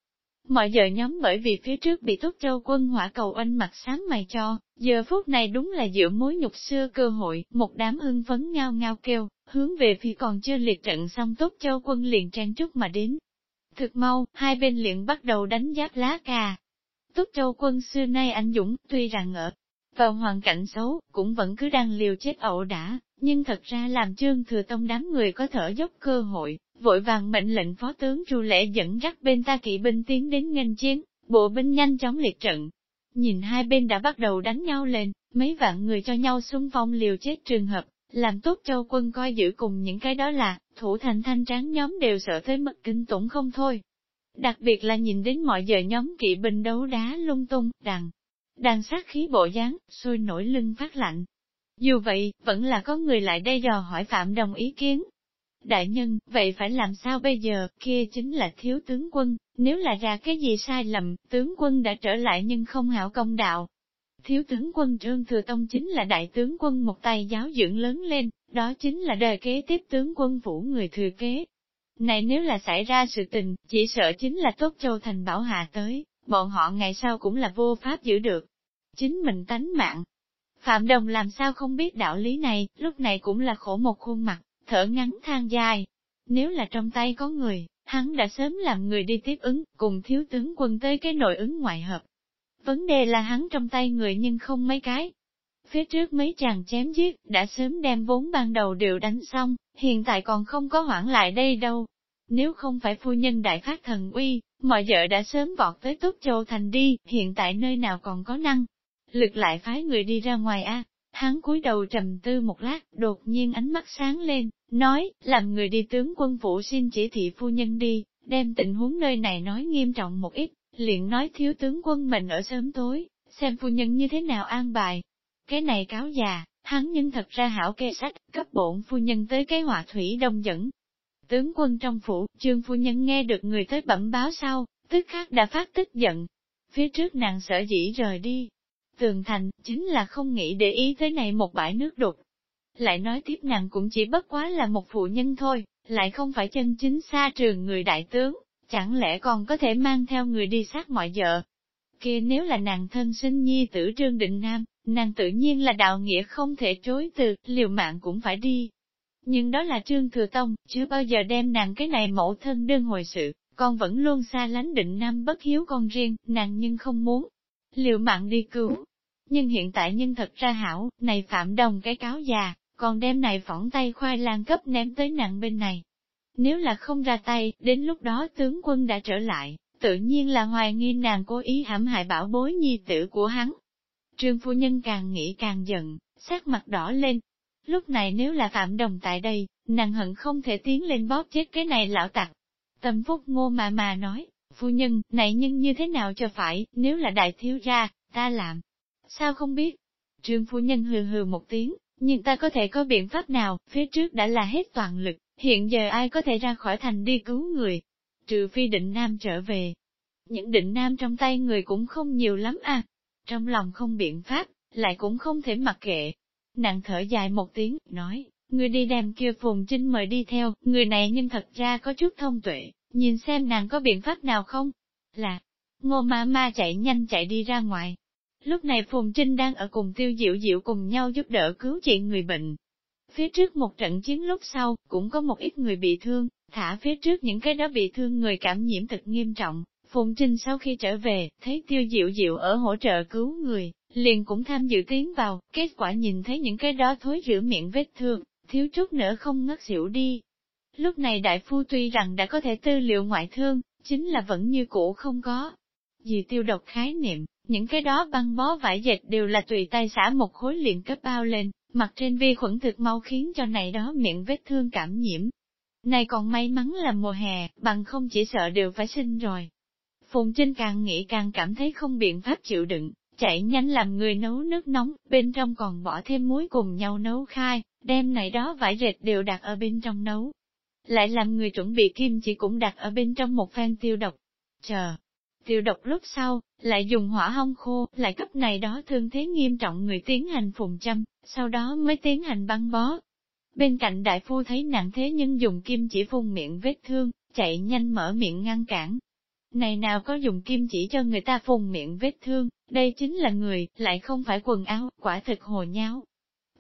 Mọi giờ nhóm bởi vì phía trước bị tốt châu quân hỏa cầu anh mặt sáng mày cho, giờ phút này đúng là giữa mối nhục xưa cơ hội, một đám hưng phấn ngao ngao kêu, hướng về phía còn chưa liệt trận xong tốt châu quân liền trang trúc mà đến. Thực mau, hai bên liền bắt đầu đánh giáp lá cà. túc châu quân xưa nay anh dũng, tuy rằng ở vào hoàn cảnh xấu, cũng vẫn cứ đang liều chết ẩu đả, nhưng thật ra làm trương thừa tông đám người có thở dốc cơ hội, vội vàng mệnh lệnh phó tướng Chu lễ dẫn dắt bên ta kỵ binh tiến đến nghênh chiến, bộ binh nhanh chóng liệt trận. Nhìn hai bên đã bắt đầu đánh nhau lên, mấy vạn người cho nhau xung phong liều chết trường hợp, làm tốt châu quân coi giữ cùng những cái đó là, thủ thành thanh tráng nhóm đều sợ tới mất kinh tủng không thôi. Đặc biệt là nhìn đến mọi giờ nhóm kỵ binh đấu đá lung tung, đằng, đang sát khí bộ dáng, sôi nổi lưng phát lạnh. Dù vậy, vẫn là có người lại đây dò hỏi Phạm Đồng ý kiến. Đại nhân, vậy phải làm sao bây giờ, kia chính là thiếu tướng quân, nếu là ra cái gì sai lầm, tướng quân đã trở lại nhưng không hảo công đạo. Thiếu tướng quân Trương Thừa Tông chính là đại tướng quân một tay giáo dưỡng lớn lên, đó chính là đời kế tiếp tướng quân phủ người thừa kế. Này nếu là xảy ra sự tình, chỉ sợ chính là tốt châu thành bảo hạ tới, bọn họ ngày sau cũng là vô pháp giữ được. Chính mình tánh mạng. Phạm Đồng làm sao không biết đạo lý này, lúc này cũng là khổ một khuôn mặt, thở ngắn than dài. Nếu là trong tay có người, hắn đã sớm làm người đi tiếp ứng, cùng thiếu tướng quân tới cái nội ứng ngoại hợp. Vấn đề là hắn trong tay người nhưng không mấy cái. Phía trước mấy chàng chém giết, đã sớm đem vốn ban đầu đều đánh xong, hiện tại còn không có hoãn lại đây đâu. Nếu không phải phu nhân đại phát thần uy, mọi vợ đã sớm vọt tới Túc Châu Thành đi, hiện tại nơi nào còn có năng. Lực lại phái người đi ra ngoài a hắn cúi đầu trầm tư một lát, đột nhiên ánh mắt sáng lên, nói, làm người đi tướng quân phủ xin chỉ thị phu nhân đi, đem tình huống nơi này nói nghiêm trọng một ít, liền nói thiếu tướng quân mình ở sớm tối, xem phu nhân như thế nào an bài. Cái này cáo già, hắn nhưng thật ra hảo kê sách, cấp bổn phu nhân tới cái họa thủy đông dẫn. Tướng quân trong phủ, trương phu nhân nghe được người tới bẩm báo sau, tức khắc đã phát tức giận. Phía trước nàng sở dĩ rời đi. Tường thành, chính là không nghĩ để ý tới này một bãi nước đục. Lại nói tiếp nàng cũng chỉ bất quá là một phụ nhân thôi, lại không phải chân chính xa trường người đại tướng, chẳng lẽ còn có thể mang theo người đi sát mọi vợ. Kia nếu là nàng thân sinh nhi tử Trương Định Nam, nàng tự nhiên là đạo nghĩa không thể chối từ, liều mạng cũng phải đi. Nhưng đó là Trương Thừa Tông, chưa bao giờ đem nàng cái này mẫu thân đơn hồi sự, con vẫn luôn xa lánh định nam bất hiếu con riêng, nàng nhưng không muốn. liệu mạng đi cứu. Nhưng hiện tại nhân thật ra hảo, này phạm đồng cái cáo già, còn đem này phỏng tay khoai lang cấp ném tới nàng bên này. Nếu là không ra tay, đến lúc đó tướng quân đã trở lại, tự nhiên là hoài nghi nàng cố ý hãm hại bảo bối nhi tử của hắn. Trương phu nhân càng nghĩ càng giận, sắc mặt đỏ lên. Lúc này nếu là Phạm Đồng tại đây, nàng hận không thể tiến lên bóp chết cái này lão tặc. Tâm phúc ngô mà mà nói, phu nhân, này nhưng như thế nào cho phải, nếu là đại thiếu gia, ta làm. Sao không biết? Trương phu nhân hừ hừ một tiếng, nhưng ta có thể có biện pháp nào, phía trước đã là hết toàn lực, hiện giờ ai có thể ra khỏi thành đi cứu người, trừ phi định nam trở về. Những định nam trong tay người cũng không nhiều lắm à, trong lòng không biện pháp, lại cũng không thể mặc kệ. Nàng thở dài một tiếng, nói, người đi đem kia phùng trinh mời đi theo, người này nhưng thật ra có chút thông tuệ, nhìn xem nàng có biện pháp nào không? Là, ngô ma ma chạy nhanh chạy đi ra ngoài, Lúc này Phùng Trinh đang ở cùng tiêu diệu diệu cùng nhau giúp đỡ cứu trị người bệnh. Phía trước một trận chiến lúc sau, cũng có một ít người bị thương, thả phía trước những cái đó bị thương người cảm nhiễm thật nghiêm trọng. Phùng Trinh sau khi trở về, thấy tiêu diệu diệu ở hỗ trợ cứu người, liền cũng tham dự tiến vào, kết quả nhìn thấy những cái đó thối rửa miệng vết thương, thiếu chút nữa không ngất xỉu đi. Lúc này đại phu tuy rằng đã có thể tư liệu ngoại thương, chính là vẫn như cũ không có vì tiêu độc khái niệm, những cái đó băng bó vải dệt đều là tùy tay xả một khối liền cấp bao lên, mặt trên vi khuẩn thực mau khiến cho này đó miệng vết thương cảm nhiễm. Này còn may mắn là mùa hè, bằng không chỉ sợ đều phải sinh rồi. Phùng Trinh càng nghĩ càng cảm thấy không biện pháp chịu đựng, chạy nhanh làm người nấu nước nóng, bên trong còn bỏ thêm muối cùng nhau nấu khai, đem này đó vải dệt đều đặt ở bên trong nấu. Lại làm người chuẩn bị kim chỉ cũng đặt ở bên trong một phen tiêu độc. Chờ, tiêu độc lúc sau, lại dùng hỏa hong khô, lại cấp này đó thương thế nghiêm trọng người tiến hành phùng châm, sau đó mới tiến hành băng bó. Bên cạnh đại phu thấy nặng thế nhưng dùng kim chỉ phun miệng vết thương, chạy nhanh mở miệng ngăn cản. Này nào có dùng kim chỉ cho người ta phùng miệng vết thương, đây chính là người, lại không phải quần áo, quả thực hồ nháo.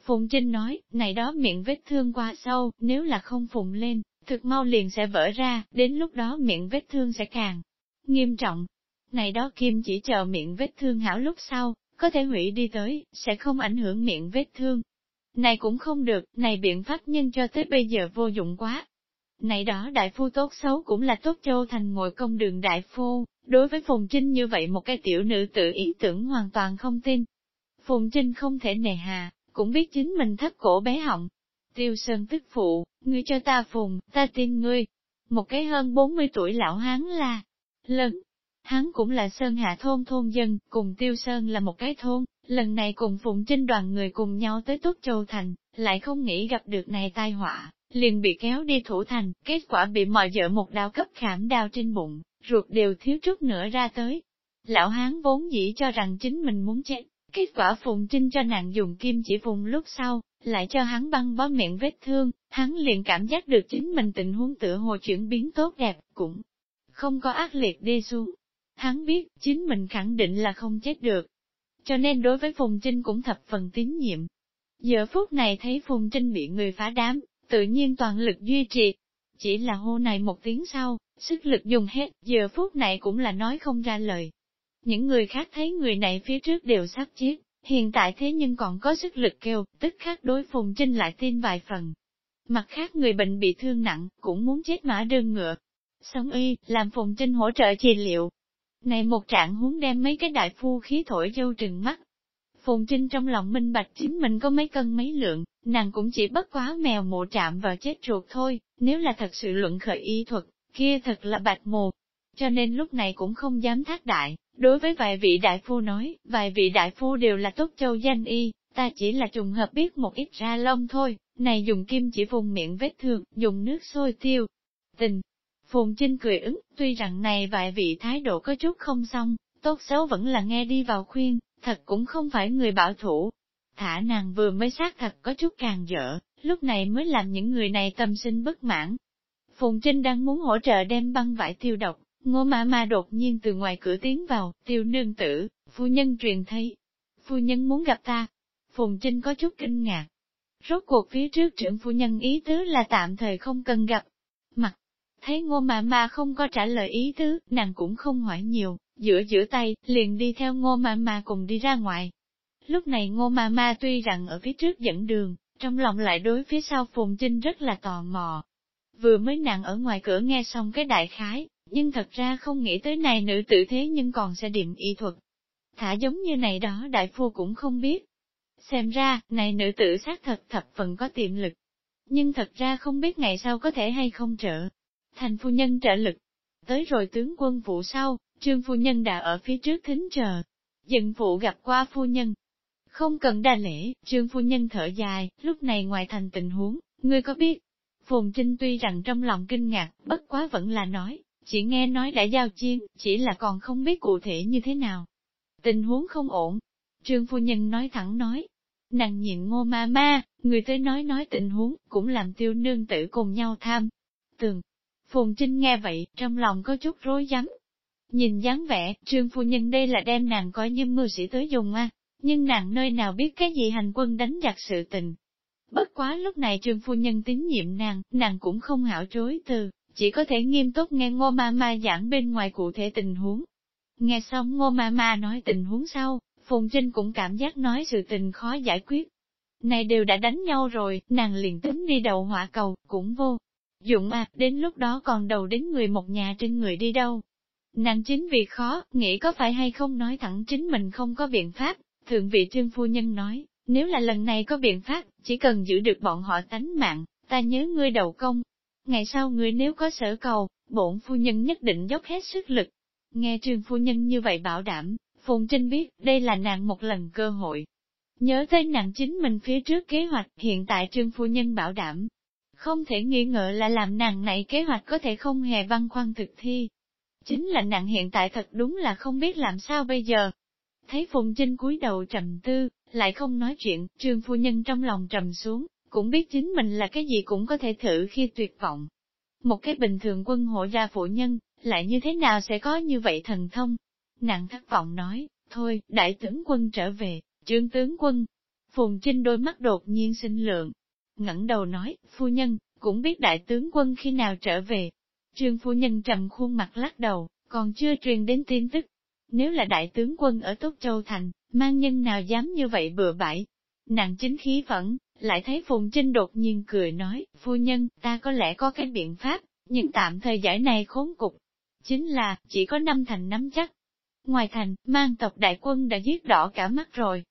Phùng Trinh nói, này đó miệng vết thương qua sâu, nếu là không phùng lên, thực mau liền sẽ vỡ ra, đến lúc đó miệng vết thương sẽ càng nghiêm trọng, này đó kim chỉ chờ miệng vết thương hảo lúc sau, có thể hủy đi tới, sẽ không ảnh hưởng miệng vết thương. Này cũng không được, này biện pháp nhân cho tới bây giờ vô dụng quá. Này đó đại phu tốt xấu cũng là tốt châu thành ngồi công đường đại phu, đối với Phùng Trinh như vậy một cái tiểu nữ tự ý tưởng hoàn toàn không tin. Phùng Trinh không thể nề hà, cũng biết chính mình thất cổ bé họng. Tiêu Sơn tức phụ, ngươi cho ta phùng, ta tin ngươi. Một cái hơn 40 tuổi lão hán là, lần, Hắn cũng là Sơn Hạ thôn thôn dân, cùng Tiêu Sơn là một cái thôn, lần này cùng Phụng Trinh đoàn người cùng nhau tới Tốt Châu Thành, lại không nghĩ gặp được này tai họa, liền bị kéo đi thủ thành, kết quả bị mọi vợ một đao cấp khảm đao trên bụng, ruột đều thiếu chút nữa ra tới. Lão Hán vốn dĩ cho rằng chính mình muốn chết, kết quả Phụng Trinh cho nàng dùng kim chỉ vùng lúc sau, lại cho hắn băng bó miệng vết thương, hắn liền cảm giác được chính mình tình huống tựa hồ chuyển biến tốt đẹp, cũng không có ác liệt đi xuống, Hắn biết, chính mình khẳng định là không chết được. Cho nên đối với Phùng Trinh cũng thập phần tín nhiệm. Giờ phút này thấy Phùng Trinh bị người phá đám, tự nhiên toàn lực duy trì. Chỉ là hô này một tiếng sau, sức lực dùng hết, giờ phút này cũng là nói không ra lời. Những người khác thấy người này phía trước đều sắp chết, hiện tại thế nhưng còn có sức lực kêu, tức khác đối Phùng Trinh lại tin vài phần. Mặt khác người bệnh bị thương nặng, cũng muốn chết mã đơn ngựa. Sống y, làm Phùng Trinh hỗ trợ trị liệu, này một trạng huống đem mấy cái đại phu khí thổi dâu trừng mắt. Phùng Trinh trong lòng minh bạch chính mình có mấy cân mấy lượng, nàng cũng chỉ bất quá mèo mộ chạm vào chết ruột thôi, nếu là thật sự luận khởi y thuật, kia thật là bạch mù. Cho nên lúc này cũng không dám thác đại, Đối với vài vị đại phu nói, vài vị đại phu đều là tốt châu danh y, ta chỉ là trùng hợp biết một ít ra lông thôi, này dùng kim chỉ vùng miệng vết thương, dùng nước sôi tiêu. Tình. Phùng Trinh cười ứng, tuy rằng này vài vị thái độ có chút không xong, tốt xấu vẫn là nghe đi vào khuyên, thật cũng không phải người bảo thủ. Thả nàng vừa mới xác thật có chút càng dở, lúc này mới làm những người này tâm sinh bất mãn. Phùng Trinh đang muốn hỗ trợ đem băng vải tiêu độc, ngô mã ma đột nhiên từ ngoài cửa tiến vào, tiêu nương tử, phu nhân truyền thấy. Phu nhân muốn gặp ta. Phùng Trinh có chút kinh ngạc. Rốt cuộc phía trước trưởng phu nhân ý tứ là tạm thời không cần gặp. Mặt, thấy ngô Mạ ma không có trả lời ý tứ, nàng cũng không hỏi nhiều, giữa giữa tay, liền đi theo ngô Mạ ma cùng đi ra ngoài. Lúc này ngô Mạ ma tuy rằng ở phía trước dẫn đường, trong lòng lại đối phía sau Phùng Trinh rất là tò mò. Vừa mới nàng ở ngoài cửa nghe xong cái đại khái, nhưng thật ra không nghĩ tới này nữ tử thế nhưng còn sẽ điểm y thuật. Thả giống như này đó đại phu cũng không biết. Xem ra, này nữ tử xác thật thập phần có tiềm lực. Nhưng thật ra không biết ngày sau có thể hay không trở. Thành phu nhân trợ lực. Tới rồi tướng quân phụ sau, trương phu nhân đã ở phía trước thính chờ. Dần phụ gặp qua phu nhân, không cần đa lễ, trương phu nhân thở dài, lúc này ngoài thành tình huống, ngươi có biết? Phùng Trinh tuy rằng trong lòng kinh ngạc, bất quá vẫn là nói, chỉ nghe nói đã giao chiên, chỉ là còn không biết cụ thể như thế nào. Tình huống không ổn. Trương phu nhân nói thẳng nói. Nàng nhịn ngô ma ma, người tới nói nói tình huống, cũng làm tiêu nương tử cùng nhau tham. Tường. Phùng Trinh nghe vậy, trong lòng có chút rối rắm. Nhìn dáng vẻ, trương phu nhân đây là đem nàng coi như mưu sĩ tới dùng à, nhưng nàng nơi nào biết cái gì hành quân đánh giặc sự tình. Bất quá lúc này trương phu nhân tín nhiệm nàng, nàng cũng không hảo chối từ, chỉ có thể nghiêm túc nghe ngô ma ma giảng bên ngoài cụ thể tình huống. Nghe xong ngô ma ma nói tình huống sau, Phùng Trinh cũng cảm giác nói sự tình khó giải quyết. Này đều đã đánh nhau rồi, nàng liền tính đi đầu hỏa cầu, cũng vô. Dụng à, đến lúc đó còn đầu đến người một nhà trên người đi đâu. Nàng chính vì khó, nghĩ có phải hay không nói thẳng chính mình không có biện pháp, Thượng vị trương phu nhân nói, nếu là lần này có biện pháp, chỉ cần giữ được bọn họ tánh mạng, ta nhớ ngươi đầu công. Ngày sau ngươi nếu có sở cầu, bổn phu nhân nhất định dốc hết sức lực. Nghe trương phu nhân như vậy bảo đảm, Phùng Trinh biết đây là nàng một lần cơ hội. Nhớ tới nàng chính mình phía trước kế hoạch hiện tại trương phu nhân bảo đảm. Không thể nghi ngờ là làm nàng này kế hoạch có thể không hề văn khoăn thực thi. Chính là nàng hiện tại thật đúng là không biết làm sao bây giờ, Thấy Phùng Trinh cúi đầu trầm tư, lại không nói chuyện, trương phu nhân trong lòng trầm xuống, cũng biết chính mình là cái gì cũng có thể thử khi tuyệt vọng. Một cái bình thường quân hộ gia phụ nhân, lại như thế nào sẽ có như vậy thần thông? nàng thất vọng nói, thôi, đại tướng quân trở về, trương tướng quân. Phùng Trinh đôi mắt đột nhiên sinh lượng, ngẩng đầu nói, phu nhân, cũng biết đại tướng quân khi nào trở về. Trương phu nhân trầm khuôn mặt lắc đầu, còn chưa truyền đến tin tức, nếu là đại tướng quân ở Tốt Châu Thành, mang nhân nào dám như vậy bừa bãi. Nàng chính khí phẫn, lại thấy Phùng Trinh đột nhiên cười nói, phu nhân, ta có lẽ có cái biện pháp, nhưng tạm thời giải này khốn cục. Chính là, chỉ có năm thành nắm chắc. Ngoài thành, mang tộc đại quân đã giết đỏ cả mắt rồi.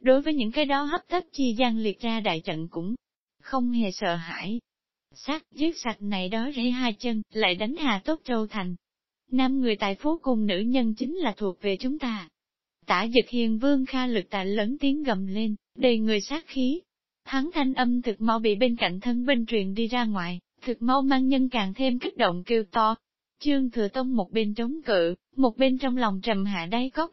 Đối với những cái đó hấp tấp chi gian liệt ra đại trận cũng không hề sợ hãi. Sát giết sạch này đó rễ hai chân, lại đánh hà tốt châu thành, Năm người tại phố cùng nữ nhân chính là thuộc về chúng ta. Tả dực hiền vương kha lực tạ lớn tiếng gầm lên, đầy người sát khí. Hắn thanh âm thực mau bị bên cạnh thân bên truyền đi ra ngoài, thực mau mang nhân càng thêm kích động kêu to. Trương thừa tông một bên chống cự, một bên trong lòng trầm hạ đáy cốc.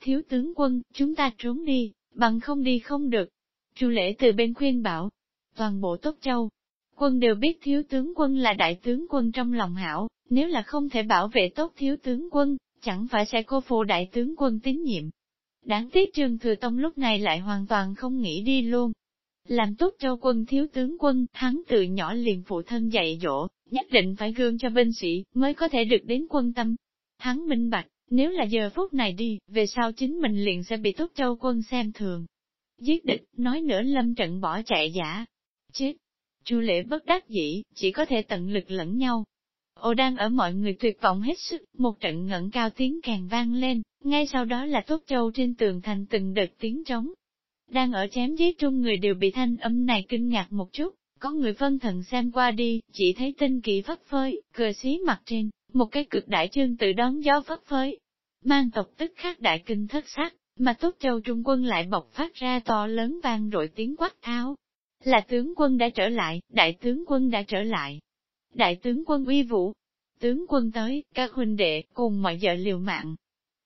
Thiếu tướng quân, chúng ta trốn đi, bằng không đi không được. Chu lễ từ bên khuyên bảo, toàn bộ tốt châu. Quân đều biết thiếu tướng quân là đại tướng quân trong lòng hảo, nếu là không thể bảo vệ tốt thiếu tướng quân, chẳng phải sẽ cô phụ đại tướng quân tín nhiệm. Đáng tiếc Trương Thừa Tông lúc này lại hoàn toàn không nghĩ đi luôn. Làm tốt cho quân thiếu tướng quân, hắn từ nhỏ liền phụ thân dạy dỗ, nhất định phải gương cho binh sĩ, mới có thể được đến quân tâm. Hắn minh bạch, nếu là giờ phút này đi, về sau chính mình liền sẽ bị tốt châu quân xem thường. Giết địch, nói nữa lâm trận bỏ chạy giả. Chết! Chu lễ bất đắc dĩ, chỉ có thể tận lực lẫn nhau, Ô đang ở mọi người tuyệt vọng hết sức, một trận ngẩng cao tiếng càng vang lên, ngay sau đó là tốt châu trên tường thành từng đợt tiếng trống. Đang ở chém giết trung người đều bị thanh âm này kinh ngạc một chút, có người phân thần xem qua đi, chỉ thấy tinh kỳ phất phơi, cờ xí mặt trên, một cái cực đại chương tự đón gió phất phới. mang tộc tức khắc đại kinh thất sắc, mà tốt châu trung quân lại bộc phát ra to lớn vang rội tiếng quát tháo. Là tướng quân đã trở lại, đại tướng quân đã trở lại. Đại tướng quân uy vũ, tướng quân tới, các huynh đệ, cùng mọi vợ liều mạng.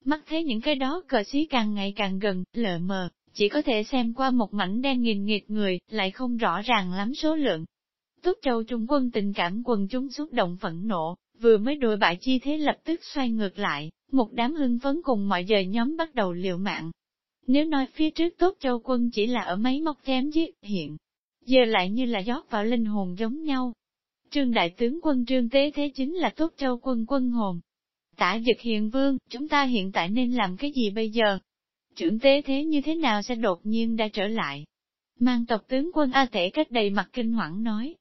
Mắt thấy những cái đó cờ xí càng ngày càng gần, lờ mờ, chỉ có thể xem qua một mảnh đen nghìn nghịt người, lại không rõ ràng lắm số lượng. Túc Châu Trung quân tình cảm quần chúng xúc động phẫn nộ, vừa mới đội bại chi thế lập tức xoay ngược lại, một đám hưng phấn cùng mọi giờ nhóm bắt đầu liều mạng. Nếu nói phía trước Tốt Châu quân chỉ là ở mấy móc chém giết, hiện, giờ lại như là rót vào linh hồn giống nhau. Trương Đại tướng quân Trương Tế Thế chính là Tốt Châu quân quân hồn. Tả dực hiện vương, chúng ta hiện tại nên làm cái gì bây giờ? Trưởng Tế Thế như thế nào sẽ đột nhiên đã trở lại? Mang tộc tướng quân A Tể cách đầy mặt kinh hoảng nói.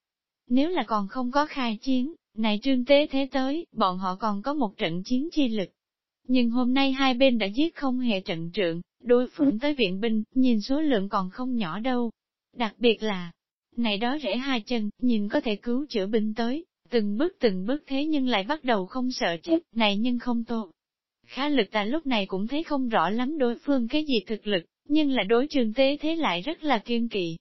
Nếu là còn không có khai chiến, này Trương Tế Thế tới, bọn họ còn có một trận chiến chi lực. Nhưng hôm nay hai bên đã giết không hề trận trượng, đối phương tới viện binh, nhìn số lượng còn không nhỏ đâu. Đặc biệt là, này đó rẽ hai chân, nhìn có thể cứu chữa binh tới, từng bước từng bước thế nhưng lại bắt đầu không sợ chết, này nhưng không tốt. Khá lực ta lúc này cũng thấy không rõ lắm đối phương cái gì thực lực, nhưng là đối trường tế thế lại rất là kiên kỵ.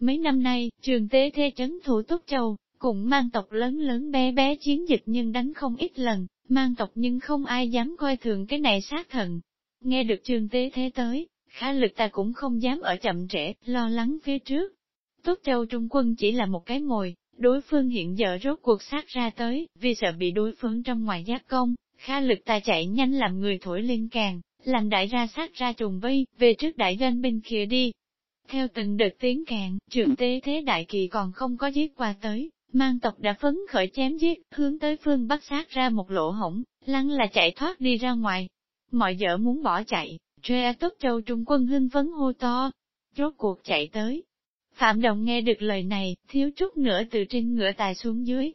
Mấy năm nay, trường tế thế trấn thủ Túc Châu, cũng mang tộc lớn lớn bé bé chiến dịch nhưng đánh không ít lần, mang tộc nhưng không ai dám coi thường cái này sát thần. Nghe được trường tế thế tới, khá lực ta cũng không dám ở chậm trễ, lo lắng phía trước. Tốt châu trung quân chỉ là một cái mồi, đối phương hiện giờ rốt cuộc sát ra tới, vì sợ bị đối phương trong ngoài giác công, kha lực ta chạy nhanh làm người thổi lên càng, làm đại ra sát ra trùng vây, về trước đại doanh bên kia đi. Theo từng đợt tiếng càng, trường tế thế đại kỳ còn không có giết qua tới, mang tộc đã phấn khởi chém giết, hướng tới phương bắc sát ra một lỗ hổng, lăng là chạy thoát đi ra ngoài. Mọi vợ muốn bỏ chạy, Tre Tốt Châu Trung quân hưng phấn hô to, rốt cuộc chạy tới. Phạm Đồng nghe được lời này, thiếu chút nữa từ trên ngựa tài xuống dưới.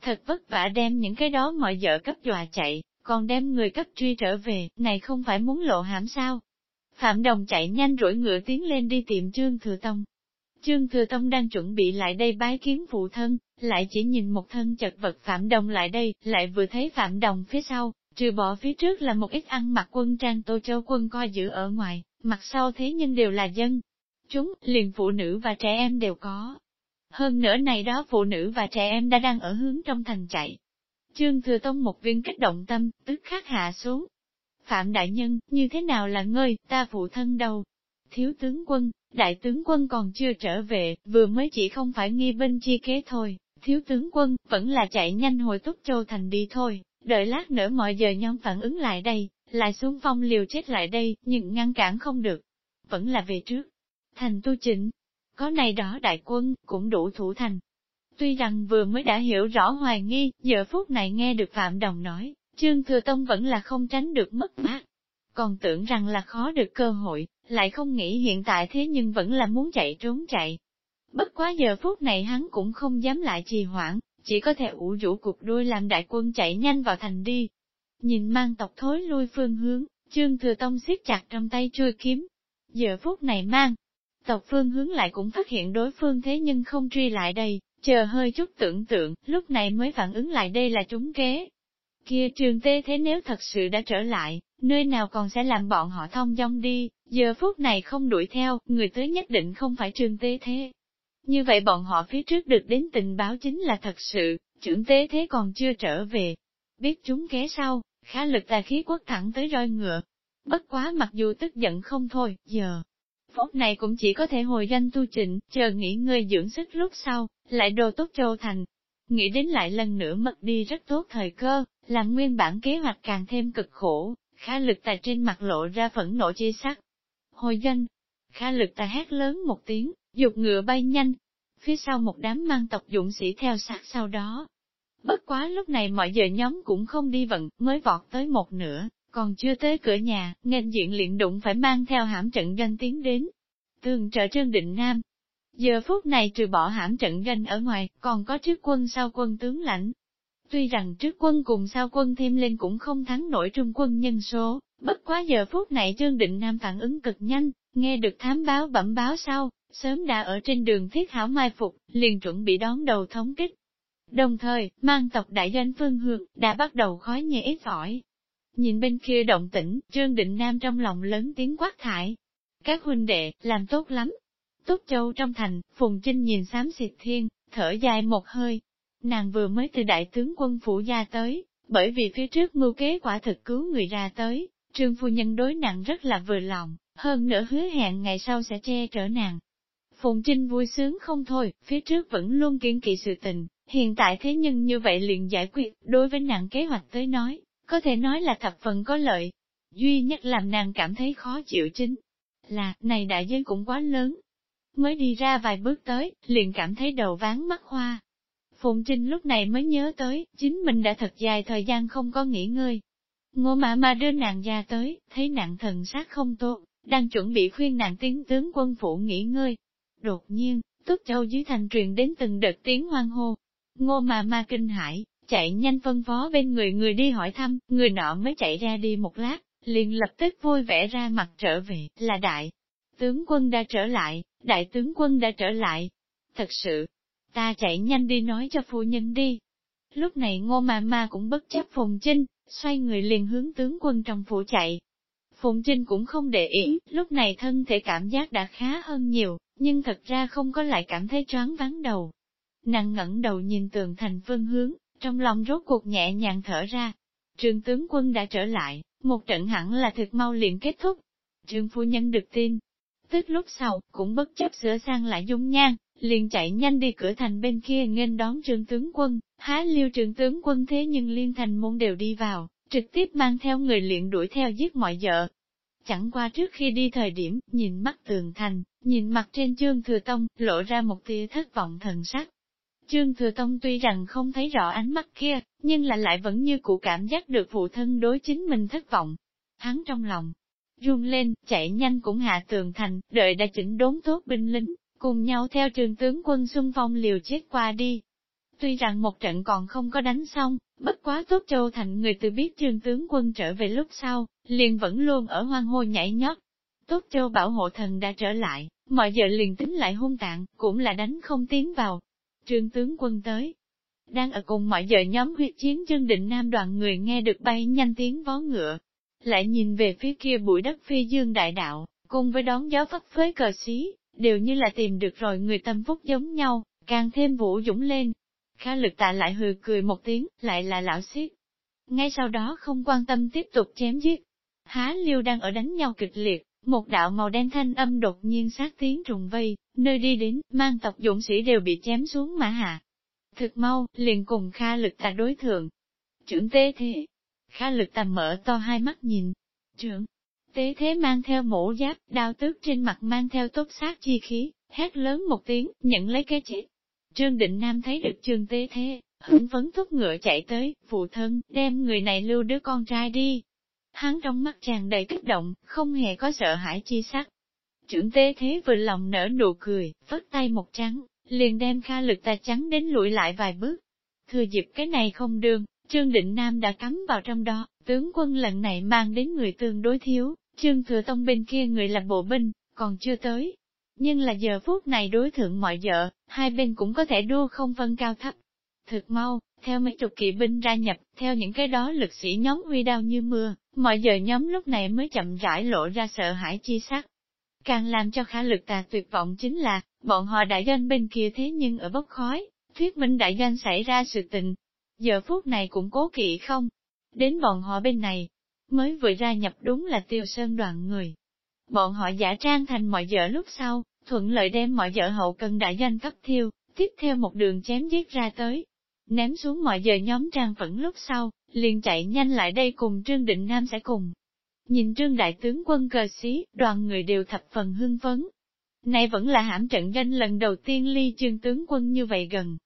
Thật vất vả đem những cái đó mọi vợ cấp dọa chạy, còn đem người cấp truy trở về, này không phải muốn lộ hãm sao. Phạm Đồng chạy nhanh rủi ngựa tiến lên đi tìm Trương Thừa Tông. Trương Thừa Tông đang chuẩn bị lại đây bái kiến phụ thân, lại chỉ nhìn một thân chật vật Phạm Đồng lại đây, lại vừa thấy Phạm Đồng phía sau, trừ bỏ phía trước là một ít ăn mặc quân trang tô châu quân coi giữ ở ngoài, mặt sau thế nhưng đều là dân. Chúng, liền phụ nữ và trẻ em đều có. Hơn nữa này đó phụ nữ và trẻ em đã đang ở hướng trong thành chạy. Trương Thừa Tông một viên kích động tâm, tức khắc hạ xuống. Phạm Đại Nhân, như thế nào là ngơi, ta phụ thân đâu? Thiếu tướng quân, đại tướng quân còn chưa trở về, vừa mới chỉ không phải nghi binh chi kế thôi, thiếu tướng quân, vẫn là chạy nhanh hồi Túc Châu Thành đi thôi, đợi lát nữa mọi giờ nhóm phản ứng lại đây, lại xuống phong liều chết lại đây, nhưng ngăn cản không được. Vẫn là về trước. Thành tu chỉnh, có này đó đại quân, cũng đủ thủ thành. Tuy rằng vừa mới đã hiểu rõ hoài nghi, giờ phút này nghe được Phạm Đồng nói, Trương Thừa Tông vẫn là không tránh được mất mát. Còn tưởng rằng là khó được cơ hội, lại không nghĩ hiện tại thế nhưng vẫn là muốn chạy trốn chạy. Bất quá giờ phút này hắn cũng không dám lại trì hoãn, chỉ có thể ủ rũ cục đuôi làm đại quân chạy nhanh vào thành đi. Nhìn mang tộc thối lui phương hướng, Trương Thừa Tông siết chặt trong tay chui kiếm. Giờ phút này mang, tộc phương hướng lại cũng phát hiện đối phương thế nhưng không truy lại đây, chờ hơi chút tưởng tượng, lúc này mới phản ứng lại đây là chúng kế. Kia trường tê thế nếu thật sự đã trở lại, nơi nào còn sẽ làm bọn họ thông dong đi, giờ phút này không đuổi theo, người tới nhất định không phải trường tê thế. Như vậy bọn họ phía trước được đến tình báo chính là thật sự, trưởng tế thế còn chưa trở về. Biết chúng kế sau, khá lực tà khí quất thẳng tới roi ngựa. Bất quá mặc dù tức giận không thôi, giờ. Phốt này cũng chỉ có thể hồi danh tu trịnh, chờ nghỉ ngơi dưỡng sức lúc sau, lại đồ tốt châu thành. Nghĩ đến lại lần nữa mất đi rất tốt thời cơ, làm nguyên bản kế hoạch càng thêm cực khổ, khá lực tài trên mặt lộ ra phẫn nộ chia sắc. Hồi danh, khá lực tài hét lớn một tiếng, dục ngựa bay nhanh. Phía sau một đám mang tộc dũng sĩ theo sát sau đó. Bất quá lúc này mọi giờ nhóm cũng không đi vận, mới vọt tới một nửa, còn chưa tới cửa nhà, nghênh diện liền đụng phải mang theo hãm trận ganh tiến đến. Tường trợ trương định nam. Giờ phút này trừ bỏ hãm trận ganh ở ngoài, còn có trước quân sau quân tướng lãnh, Tuy rằng trước quân cùng sau quân thêm lên cũng không thắng nổi trung quân nhân số, bất quá giờ phút này Trương Định Nam phản ứng cực nhanh, nghe được thám báo bẩm báo sau, sớm đã ở trên đường thiết hảo mai phục, liền chuẩn bị đón đầu thống kích. Đồng thời, mang tộc đại doanh phương hương đã bắt đầu khói nhẹ ít ỏi. Nhìn bên kia động tĩnh, Trương Định Nam trong lòng lớn tiếng quát thải. Các huynh đệ, làm tốt lắm. Túc Châu trong thành, Phùng Trinh nhìn xám xịt thiên, thở dài một hơi. Nàng vừa mới từ đại tướng quân phủ gia tới, bởi vì phía trước mưu kế quả thực cứu người ra tới, trương phu nhân đối nàng rất là vừa lòng, hơn nữa hứa hẹn ngày sau sẽ che chở nàng. Phùng Trinh vui sướng không thôi, phía trước vẫn luôn kiên kỵ sự tình, hiện tại thế nhưng như vậy liền giải quyết, đối với nàng kế hoạch tới nói, có thể nói là thập phần có lợi. Duy nhất làm nàng cảm thấy khó chịu chính là, này đại giới cũng quá lớn. Mới đi ra vài bước tới, liền cảm thấy đầu ván mắt hoa. phụng Trinh lúc này mới nhớ tới, chính mình đã thật dài thời gian không có nghỉ ngơi. Ngô mạ mà đưa nàng ra tới, thấy nàng thần sát không tốt, đang chuẩn bị khuyên nàng tiến tướng quân phủ nghỉ ngơi. Đột nhiên, Túc Châu dưới thành truyền đến từng đợt tiếng hoang hô. Ngô mà ma kinh hãi, chạy nhanh phân phó bên người người đi hỏi thăm, người nọ mới chạy ra đi một lát, liền lập tức vui vẻ ra mặt trở về, là đại. Tướng quân đã trở lại, đại tướng quân đã trở lại. Thật sự, ta chạy nhanh đi nói cho phu nhân đi. Lúc này ngô mà ma cũng bất chấp Phùng Trinh, xoay người liền hướng tướng quân trong phủ chạy. Phùng Trinh cũng không để ý, lúc này thân thể cảm giác đã khá hơn nhiều, nhưng thật ra không có lại cảm thấy choáng vắng đầu. Nàng ngẩng đầu nhìn tường thành phương hướng, trong lòng rốt cuộc nhẹ nhàng thở ra. Trường tướng quân đã trở lại, một trận hẳn là thực mau liền kết thúc. Trương phu nhân được tin. Tức lúc sau, cũng bất chấp sửa sang lại dung nhan, liền chạy nhanh đi cửa thành bên kia nghênh đón trương tướng quân, há liêu trương tướng quân thế nhưng liên thành môn đều đi vào, trực tiếp mang theo người luyện đuổi theo giết mọi vợ. Chẳng qua trước khi đi thời điểm, nhìn mắt tường thành, nhìn mặt trên trương thừa tông, lộ ra một tia thất vọng thần sắc. Trương Thừa Tông tuy rằng không thấy rõ ánh mắt kia, nhưng là lại vẫn như cụ cảm giác được phụ thân đối chính mình thất vọng. Hắn trong lòng, run lên, chạy nhanh cũng hạ tường thành, đợi đã chỉnh đốn tốt binh lính, cùng nhau theo trường tướng quân Xuân Phong liều chết qua đi. Tuy rằng một trận còn không có đánh xong, bất quá tốt châu thành người từ biết trường tướng quân trở về lúc sau, liền vẫn luôn ở hoang hô nhảy nhót. Tốt châu bảo hộ thần đã trở lại, mọi giờ liền tính lại hung tạng, cũng là đánh không tiến vào, trương tướng quân tới. Đang ở cùng mọi giờ nhóm huyết chiến chân định nam đoàn người nghe được bay nhanh tiếng vó ngựa. Lại nhìn về phía kia bụi đất phi dương đại đạo, cùng với đón gió phất phới cờ xí, đều như là tìm được rồi người tâm phúc giống nhau, càng thêm vũ dũng lên. Khá lực tạ lại hừ cười một tiếng, lại là lão xiết. Ngay sau đó không quan tâm tiếp tục chém giết. Há liêu đang ở đánh nhau kịch liệt, một đạo màu đen thanh âm đột nhiên sát tiếng trùng vây, nơi đi đến, mang tộc dũng sĩ đều bị chém xuống mà hạ. Thực mau, liền cùng Kha lực tà đối thượng. Trưởng tế thế. Kha lực tà mở to hai mắt nhìn. Trưởng. Tế thế mang theo mũ giáp, đao tước trên mặt mang theo tốt sát chi khí, hét lớn một tiếng, nhận lấy cái chết. Trương Định Nam thấy được trương tế thế, hứng phấn thúc ngựa chạy tới, phụ thân, đem người này lưu đứa con trai đi. Hắn trong mắt tràn đầy kích động, không hề có sợ hãi chi sắc. Trưởng tế thế vừa lòng nở nụ cười, vất tay một trắng, liền đem kha lực ta trắng đến lùi lại vài bước. Thừa dịp cái này không đường, Trương Định Nam đã cắm vào trong đó, tướng quân lần này mang đến người tương đối thiếu, Trương Thừa Tông bên kia người là bộ binh, còn chưa tới. Nhưng là giờ phút này đối thượng mọi vợ, hai bên cũng có thể đua không phân cao thấp. Thực mau, theo mấy chục kỵ binh ra nhập, theo những cái đó lực sĩ nhóm huy đao như mưa, mọi giờ nhóm lúc này mới chậm rãi lộ ra sợ hãi chi sắc. Càng làm cho khả lực tà tuyệt vọng chính là, bọn họ đại doanh bên kia thế nhưng ở bốc khói, thuyết minh đại doanh xảy ra sự tình. Giờ phút này cũng cố kỵ không? Đến bọn họ bên này, mới vừa ra nhập đúng là tiêu sơn đoàn người. Bọn họ giả trang thành mọi vợ lúc sau, thuận lợi đem mọi vợ hậu cần đại doanh cấp thiêu, tiếp theo một đường chém giết ra tới. Ném xuống mọi giờ nhóm trang phẫn lúc sau, liền chạy nhanh lại đây cùng Trương Định Nam sẽ cùng. Nhìn Trương Đại tướng quân cờ xí, đoàn người đều thập phần hưng phấn. Này vẫn là hãm trận danh lần đầu tiên ly trương tướng quân như vậy gần.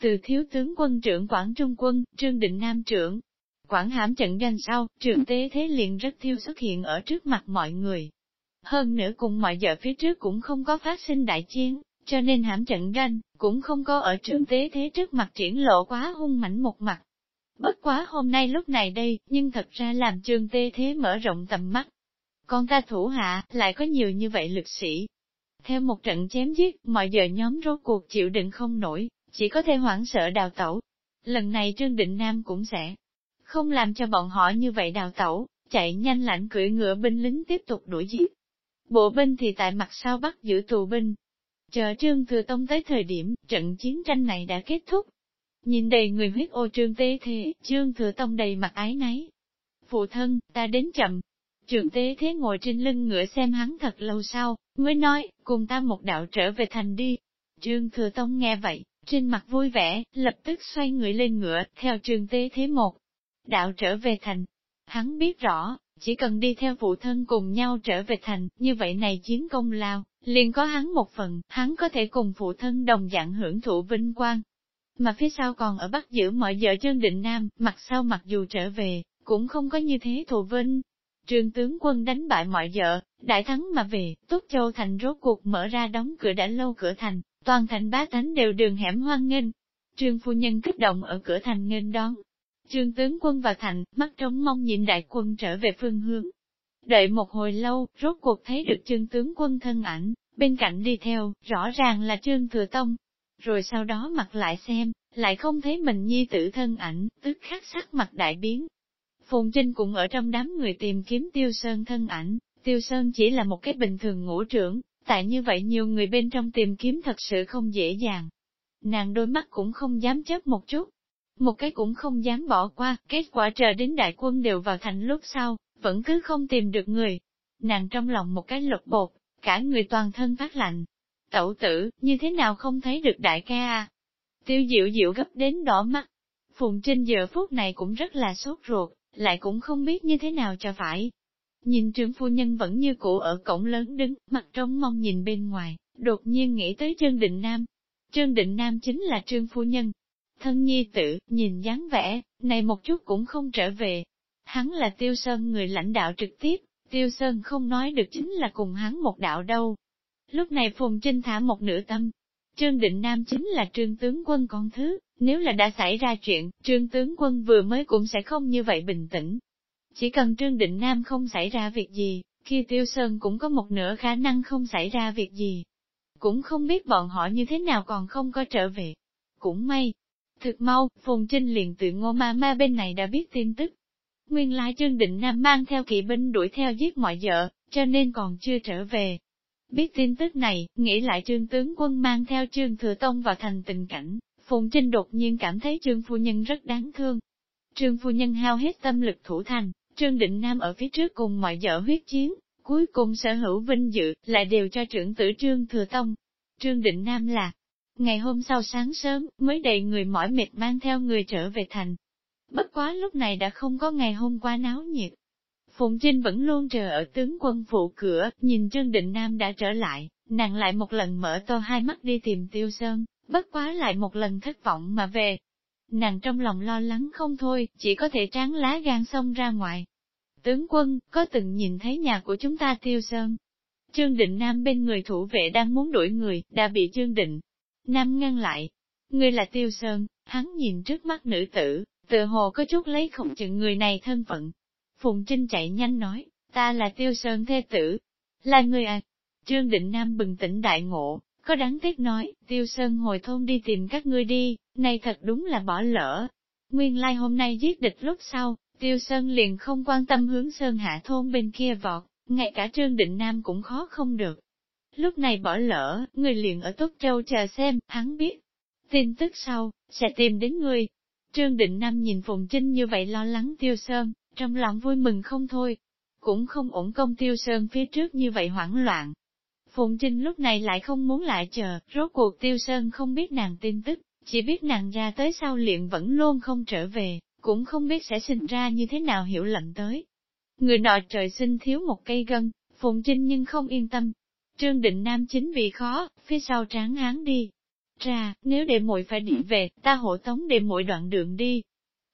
Từ thiếu tướng quân trưởng Quảng Trung quân, Trương Định Nam trưởng. Quảng hãm trận danh sau, trường tế thế liền rất thiêu xuất hiện ở trước mặt mọi người. Hơn nữa cùng mọi giờ phía trước cũng không có phát sinh đại chiến, cho nên hãm trận ganh, cũng không có ở trường tế thế trước mặt triển lộ quá hung mảnh một mặt. Bất quá hôm nay lúc này đây, nhưng thật ra làm trương tế thế mở rộng tầm mắt. Con ta thủ hạ, lại có nhiều như vậy lực sĩ. Theo một trận chém giết, mọi giờ nhóm rốt cuộc chịu đựng không nổi, chỉ có thể hoảng sợ đào tẩu. Lần này Trương Định Nam cũng sẽ không làm cho bọn họ như vậy đào tẩu, chạy nhanh lãnh cưỡi ngựa binh lính tiếp tục đuổi giết. Bộ binh thì tại mặt sau bắt giữ tù binh. Chờ Trương Thừa Tông tới thời điểm, trận chiến tranh này đã kết thúc. Nhìn đầy người huyết ô trương tế thế, Trương Thừa Tông đầy mặt ái náy. Phụ thân, ta đến chậm. Trương tế thế ngồi trên lưng ngựa xem hắn thật lâu sau, mới nói, cùng ta một đạo trở về thành đi. Trương Thừa Tông nghe vậy, trên mặt vui vẻ, lập tức xoay người lên ngựa, theo Trương tế thế một. Đạo trở về thành, Hắn biết rõ, chỉ cần đi theo phụ thân cùng nhau trở về thành, như vậy này chiến công lao, liền có hắn một phần, hắn có thể cùng phụ thân đồng dạng hưởng thụ vinh quang. Mà phía sau còn ở bắt giữ mọi vợ chân định nam, mặt sau mặc dù trở về, cũng không có như thế thù vinh. Trương tướng quân đánh bại mọi vợ, đại thắng mà về, Tốt Châu Thành rốt cuộc mở ra đóng cửa đã lâu cửa thành, toàn thành bá tánh đều đường hẻm hoang nghênh. Trương phu nhân kích động ở cửa thành nghênh đón, Trương tướng quân vào thành, mắt trống mong nhìn đại quân trở về phương hướng. Đợi một hồi lâu, rốt cuộc thấy được trương tướng quân thân ảnh, bên cạnh đi theo, rõ ràng là trương thừa tông. Rồi sau đó mặt lại xem, lại không thấy mình nhi tử thân ảnh, tức khắc sắc mặt đại biến. Phùng Trinh cũng ở trong đám người tìm kiếm Tiêu Sơn thân ảnh, Tiêu Sơn chỉ là một cái bình thường ngũ trưởng, tại như vậy nhiều người bên trong tìm kiếm thật sự không dễ dàng. Nàng đôi mắt cũng không dám chớp một chút, một cái cũng không dám bỏ qua, kết quả chờ đến đại quân đều vào thành lúc sau, vẫn cứ không tìm được người. Nàng trong lòng một cái lột bột, cả người toàn thân phát lạnh. Tẩu tử, như thế nào không thấy được đại ca à? Tiêu diệu diệu gấp đến đỏ mắt. Phùng Trinh giờ phút này cũng rất là sốt ruột, lại cũng không biết như thế nào cho phải. Nhìn trương phu nhân vẫn như cũ ở cổng lớn đứng, mặt trống mong nhìn bên ngoài, đột nhiên nghĩ tới Trương Định Nam. Trương Định Nam chính là trương phu nhân, Thân nhi tử, nhìn dáng vẻ, này một chút cũng không trở về. Hắn là Tiêu Sơn người lãnh đạo trực tiếp, Tiêu Sơn không nói được chính là cùng hắn một đạo đâu. Lúc này Phùng Trinh thả một nửa tâm. Trương Định Nam chính là trương tướng quân con thứ, nếu là đã xảy ra chuyện, trương tướng quân vừa mới cũng sẽ không như vậy bình tĩnh. Chỉ cần Trương Định Nam không xảy ra việc gì, khi Tiêu Sơn cũng có một nửa khả năng không xảy ra việc gì. Cũng không biết bọn họ như thế nào còn không có trở về. Cũng may, Thực mau, Phùng Trinh liền tự ngô ma ma bên này đã biết tin tức. Nguyên lai Trương Định Nam mang theo kỵ binh đuổi theo giết mọi vợ, cho nên còn chưa trở về. Biết tin tức này, nghĩ lại trương tướng quân mang theo trương thừa tông vào thành tình cảnh, Phùng Trinh đột nhiên cảm thấy trương phu nhân rất đáng thương. Trương phu nhân hao hết tâm lực thủ thành, trương định nam ở phía trước cùng mọi vợ huyết chiến, cuối cùng sở hữu vinh dự, lại đều cho trưởng tử trương thừa tông. Trương định nam là, Ngày hôm sau sáng sớm, mới đầy người mỏi mệt mang theo người trở về thành. Bất quá lúc này đã không có ngày hôm qua náo nhiệt. Phụng Trinh vẫn luôn chờ ở tướng quân phụ cửa, nhìn Trương Định Nam đã trở lại, nàng lại một lần mở to hai mắt đi tìm Tiêu Sơn, bất quá lại một lần thất vọng mà về. Nàng trong lòng lo lắng không thôi, chỉ có thể tráng lá gan xông ra ngoài. Tướng quân, có từng nhìn thấy nhà của chúng ta Tiêu Sơn? Trương Định Nam bên người thủ vệ đang muốn đuổi người, đã bị Trương Định Nam ngăn lại. Người là Tiêu Sơn, hắn nhìn trước mắt nữ tử, tự hồ có chút lấy không chừng người này thân phận. Phùng Trinh chạy nhanh nói, ta là Tiêu Sơn thê tử. Là người à? Trương Định Nam bừng tỉnh đại ngộ, có đáng tiếc nói, Tiêu Sơn hồi thôn đi tìm các ngươi đi, này thật đúng là bỏ lỡ. Nguyên lai hôm nay giết địch lúc sau, Tiêu Sơn liền không quan tâm hướng Sơn hạ thôn bên kia vọt, ngay cả Trương Định Nam cũng khó không được. Lúc này bỏ lỡ, người liền ở Tốt Châu chờ xem, hắn biết. Tin tức sau, sẽ tìm đến người. Trương Định Nam nhìn Phùng Trinh như vậy lo lắng Tiêu Sơn, trong lòng vui mừng không thôi. Cũng không ổn công Tiêu Sơn phía trước như vậy hoảng loạn. Phùng Trinh lúc này lại không muốn lại chờ, rốt cuộc Tiêu Sơn không biết nàng tin tức, chỉ biết nàng ra tới sau liền vẫn luôn không trở về, cũng không biết sẽ sinh ra như thế nào hiểu lầm tới. Người nọ trời sinh thiếu một cây gân, Phùng Trinh nhưng không yên tâm, Trương Định Nam chính vì khó, phía sau tráng án đi. Ra, nếu đệ muội phải đi về, ta hộ tống đệ muội đoạn đường đi.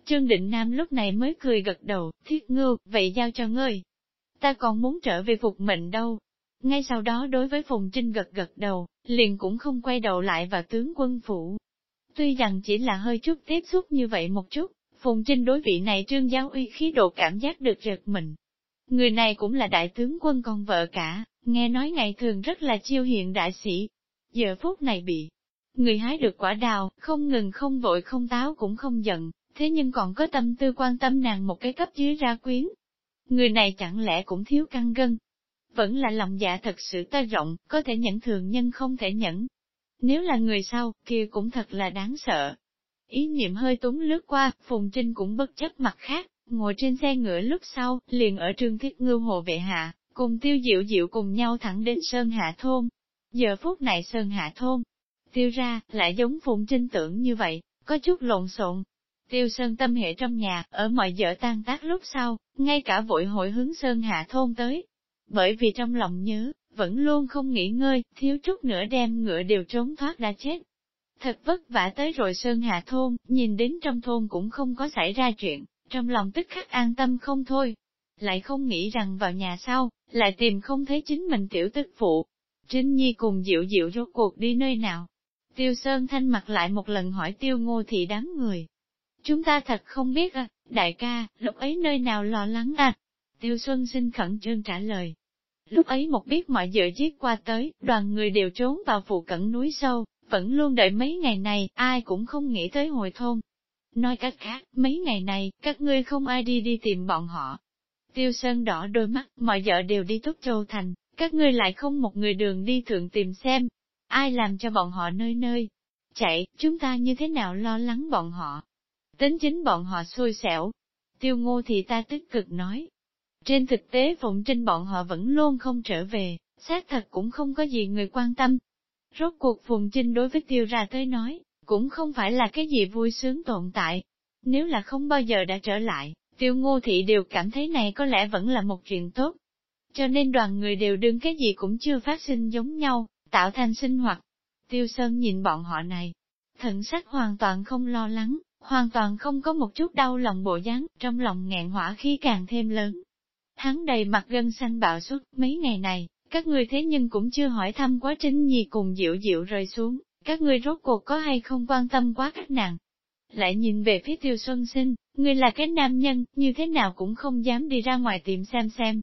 Trương Định Nam lúc này mới cười gật đầu, thiết ngưu, vậy giao cho ngươi. Ta còn muốn trở về phục mệnh đâu. Ngay sau đó đối với Phùng Trinh gật gật đầu, liền cũng không quay đầu lại vào tướng quân phủ. Tuy rằng chỉ là hơi chút tiếp xúc như vậy một chút, Phùng Trinh đối vị này trương giáo uy khí độ cảm giác được giật mình. Người này cũng là đại tướng quân con vợ cả, Nghe nói ngày thường rất là chiêu hiện đại sĩ. Giờ phút này bị người hái được quả đào, không ngừng không vội không táo cũng không giận, thế nhưng còn có tâm tư quan tâm nàng một cái cấp dưới ra quyến. Người này chẳng lẽ cũng thiếu căng gân, vẫn là lòng dạ thật sự ta rộng, có thể nhẫn thường nhân không thể nhẫn. Nếu là người sau, kia cũng thật là đáng sợ. Ý niệm hơi túng lướt qua, Phùng Trinh cũng bất chấp mặt khác, ngồi trên xe ngựa lúc sau, liền ở trương thiết ngưu hồ vệ hạ, cùng tiêu diệu diệu cùng nhau thẳng đến Sơn Hạ Thôn. Giờ phút này Sơn Hạ Thôn, tiêu ra, lại giống Phùng Trinh tưởng như vậy, có chút lộn xộn. Tiêu Sơn tâm hệ trong nhà, ở mọi giờ tan tác lúc sau, ngay cả vội hội hướng Sơn Hạ Thôn tới, bởi vì trong lòng nhớ, vẫn luôn không nghỉ ngơi, thiếu chút nữa đem ngựa đều trốn thoát đã chết. Thật vất vả tới rồi Sơn hạ Thôn, nhìn đến trong thôn cũng không có xảy ra chuyện, trong lòng tức khắc an tâm không thôi. Lại không nghĩ rằng vào nhà sau, lại tìm không thấy chính mình tiểu tức phụ. Trinh Nhi cùng Diệu Diệu rốt cuộc đi nơi nào? Tiêu Sơn thanh mặt lại một lần hỏi tiêu ngô thị đám người. Chúng ta thật không biết à, đại ca, lúc ấy nơi nào lo lắng à? Tiêu Xuân xin khẩn trương trả lời. Lúc ấy một biết mọi dự giết qua tới, đoàn người đều trốn vào phụ cận núi sâu, vẫn luôn đợi mấy ngày này, ai cũng không nghĩ tới hồi thôn. Nói cách khác, mấy ngày này, các ngươi không ai đi đi tìm bọn họ. Tiêu Sơn đỏ đôi mắt, mọi vợ đều đi Túc Châu Thành, các ngươi lại không một người đường đi thượng tìm xem. Ai làm cho bọn họ nơi nơi chạy, chúng ta như thế nào lo lắng bọn họ. Tính chính bọn họ xui xẻo. Tiêu ngô thì ta tích cực nói, trên thực tế Phụng Trinh bọn họ vẫn luôn không trở về, xác thật cũng không có gì người quan tâm. Rốt cuộc Phụng Trinh đối với tiêu ra tới nói, cũng không phải là cái gì vui sướng tồn tại. Nếu là không bao giờ đã trở lại, tiêu ngô thị đều cảm thấy này có lẽ vẫn là một chuyện tốt. Cho nên đoàn người đều đương cái gì cũng chưa phát sinh giống nhau, tạo thành sinh hoạt. Tiêu Sơn nhìn bọn họ này, thần sắc hoàn toàn không lo lắng, hoàn toàn không có một chút đau lòng bộ dáng, trong lòng nghẹn hỏa khi càng thêm lớn. Hắn đầy mặt gân xanh bạo suất, mấy ngày này, các ngươi thế nhưng cũng chưa hỏi thăm quá trình gì cùng Diệu Diệu rơi xuống, các ngươi rốt cuộc có hay không quan tâm quá các nàng. Lại nhìn về phía tiêu xuân sinh, ngươi là cái nam nhân, như thế nào cũng không dám đi ra ngoài tìm xem xem.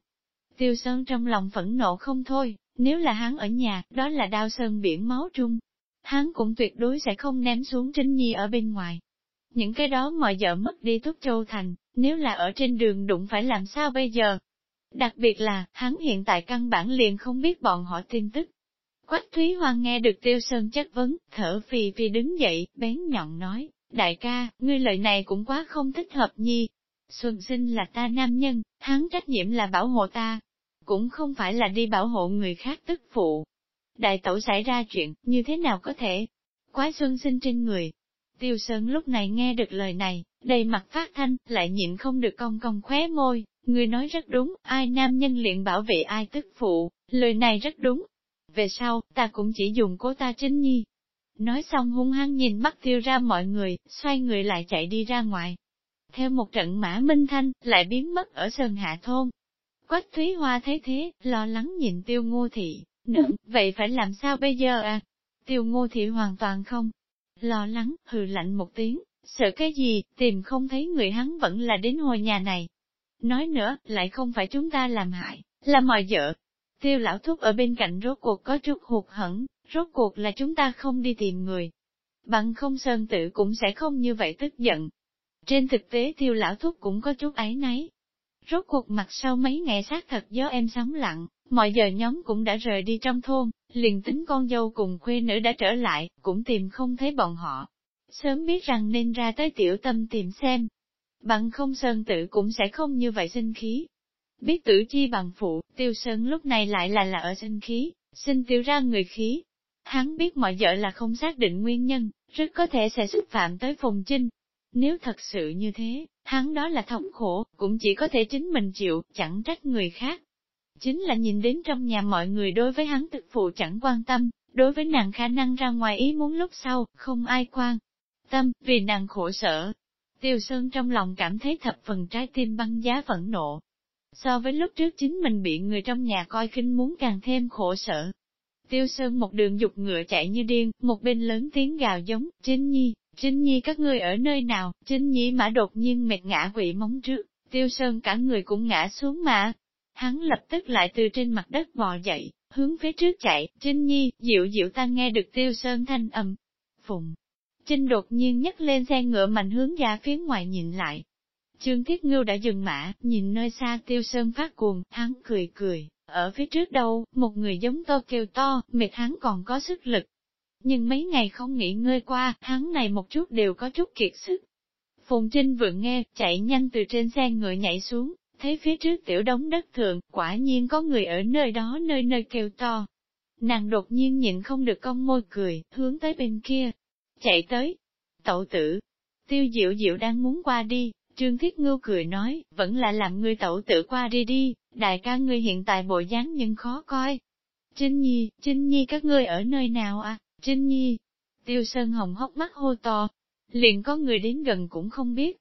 Tiêu Sơn trong lòng phẫn nộ không thôi, nếu là hắn ở nhà, đó là đao sơn biển máu trung. Hắn cũng tuyệt đối sẽ không ném xuống Trinh Nhi ở bên ngoài. Những cái đó mọi vợ mất đi Túc Châu Thành, nếu là ở trên đường đụng phải làm sao bây giờ? Đặc biệt là, hắn hiện tại căn bản liền không biết bọn họ tin tức. Quách Thúy Hoa nghe được Tiêu Sơn chất vấn, thở phì phì đứng dậy, bén nhọn nói, đại ca, ngươi lời này cũng quá không thích hợp nhi. Xuân sinh là ta nam nhân, hắn trách nhiệm là bảo hộ ta, cũng không phải là đi bảo hộ người khác tức phụ. Đại tẩu xảy ra chuyện, như thế nào có thể? Quái xuân sinh trên người, Tiêu Sơn lúc này nghe được lời này, đầy mặt phát thanh, lại nhịn không được cong cong khóe môi, người nói rất đúng, ai nam nhân liền bảo vệ ai tức phụ, lời này rất đúng. Về sau, ta cũng chỉ dùng cố ta chính nhi. Nói xong hung hăng nhìn mắt tiêu ra mọi người, xoay người lại chạy đi ra ngoài. Theo một trận mã minh thanh, lại biến mất ở sơn hạ thôn. Quách Thúy Hoa thấy thế, lo lắng nhìn tiêu ngô thị, nựng, vậy phải làm sao bây giờ à? Tiêu ngô thị hoàn toàn không, lo lắng, hừ lạnh một tiếng, sợ cái gì, tìm không thấy người hắn vẫn là đến hồi nhà này. Nói nữa, lại không phải chúng ta làm hại, là mọi vợ. Tiêu lão thúc ở bên cạnh rốt cuộc có chút hụt hẫng, rốt cuộc là chúng ta không đi tìm người. Bằng không sơn tử cũng sẽ không như vậy tức giận. Trên thực tế tiêu lão thúc cũng có chút ấy nấy. Rốt cuộc mặt sau mấy ngày sát thật gió em sóng lặng, mọi giờ nhóm cũng đã rời đi trong thôn, liền tính con dâu cùng khuê nữ đã trở lại, cũng tìm không thấy bọn họ. Sớm biết rằng nên ra tới tiểu tâm tìm xem. Bằng không sơn tử cũng sẽ không như vậy sinh khí. Biết tử chi bằng phụ, tiêu sơn lúc này lại là là ở sinh khí, sinh tiêu ra người khí. Hắn biết mọi vợ là không xác định nguyên nhân, rất có thể sẽ xúc phạm tới phùng chinh. Nếu thật sự như thế, hắn đó là thống khổ, cũng chỉ có thể chính mình chịu, chẳng trách người khác chính là nhìn đến trong nhà mọi người đối với hắn thực phụ chẳng quan tâm, đối với nàng khả năng ra ngoài ý muốn lúc sau, không ai quan tâm, vì nàng khổ sở. Tiêu Sơn trong lòng cảm thấy thập phần trái tim băng giá phẫn nộ. So với lúc trước chính mình bị người trong nhà coi khinh muốn càng thêm khổ sở. Tiêu Sơn một đường dục ngựa chạy như điên, một bên lớn tiếng gào giống, trên Nhi, Chính Nhi các ngươi ở nơi nào, chính Nhi mã đột nhiên mệt ngã quỵ móng trước, Tiêu Sơn cả người cũng ngã xuống mà, Hắn lập tức lại từ trên mặt đất bò dậy, hướng phía trước chạy, chính Nhi, dịu dịu ta nghe được tiêu sơn thanh âm. Phùng. Trinh đột nhiên nhấc lên xe ngựa mạnh hướng ra phía ngoài nhìn lại. Trương Thiết Ngưu đã dừng mã, nhìn nơi xa tiêu sơn phát cuồng, hắn cười cười, ở phía trước đâu, một người giống to kêu to, mệt hắn còn có sức lực. Nhưng mấy ngày không nghỉ ngơi qua, hắn này một chút đều có chút kiệt sức. Phùng Trinh vừa nghe, chạy nhanh từ trên xe ngựa nhảy xuống, thấy phía trước tiểu đống đất thượng, quả nhiên có người ở nơi đó nơi nơi kêu to. Nàng đột nhiên nhịn không được cong môi cười, hướng tới bên kia, chạy tới. Tậu tử, tiêu diệu diệu đang muốn qua đi, Trương Thiết Ngưu cười nói, vẫn là làm ngươi tẩu tử qua đi đi, đại ca ngươi hiện tại bộ dáng nhưng khó coi. Trinh Nhi, Trinh Nhi các ngươi ở nơi nào à, Trinh Nhi? Tiêu Sơn Hồng hốc mắt hô to, liền có người đến gần cũng không biết.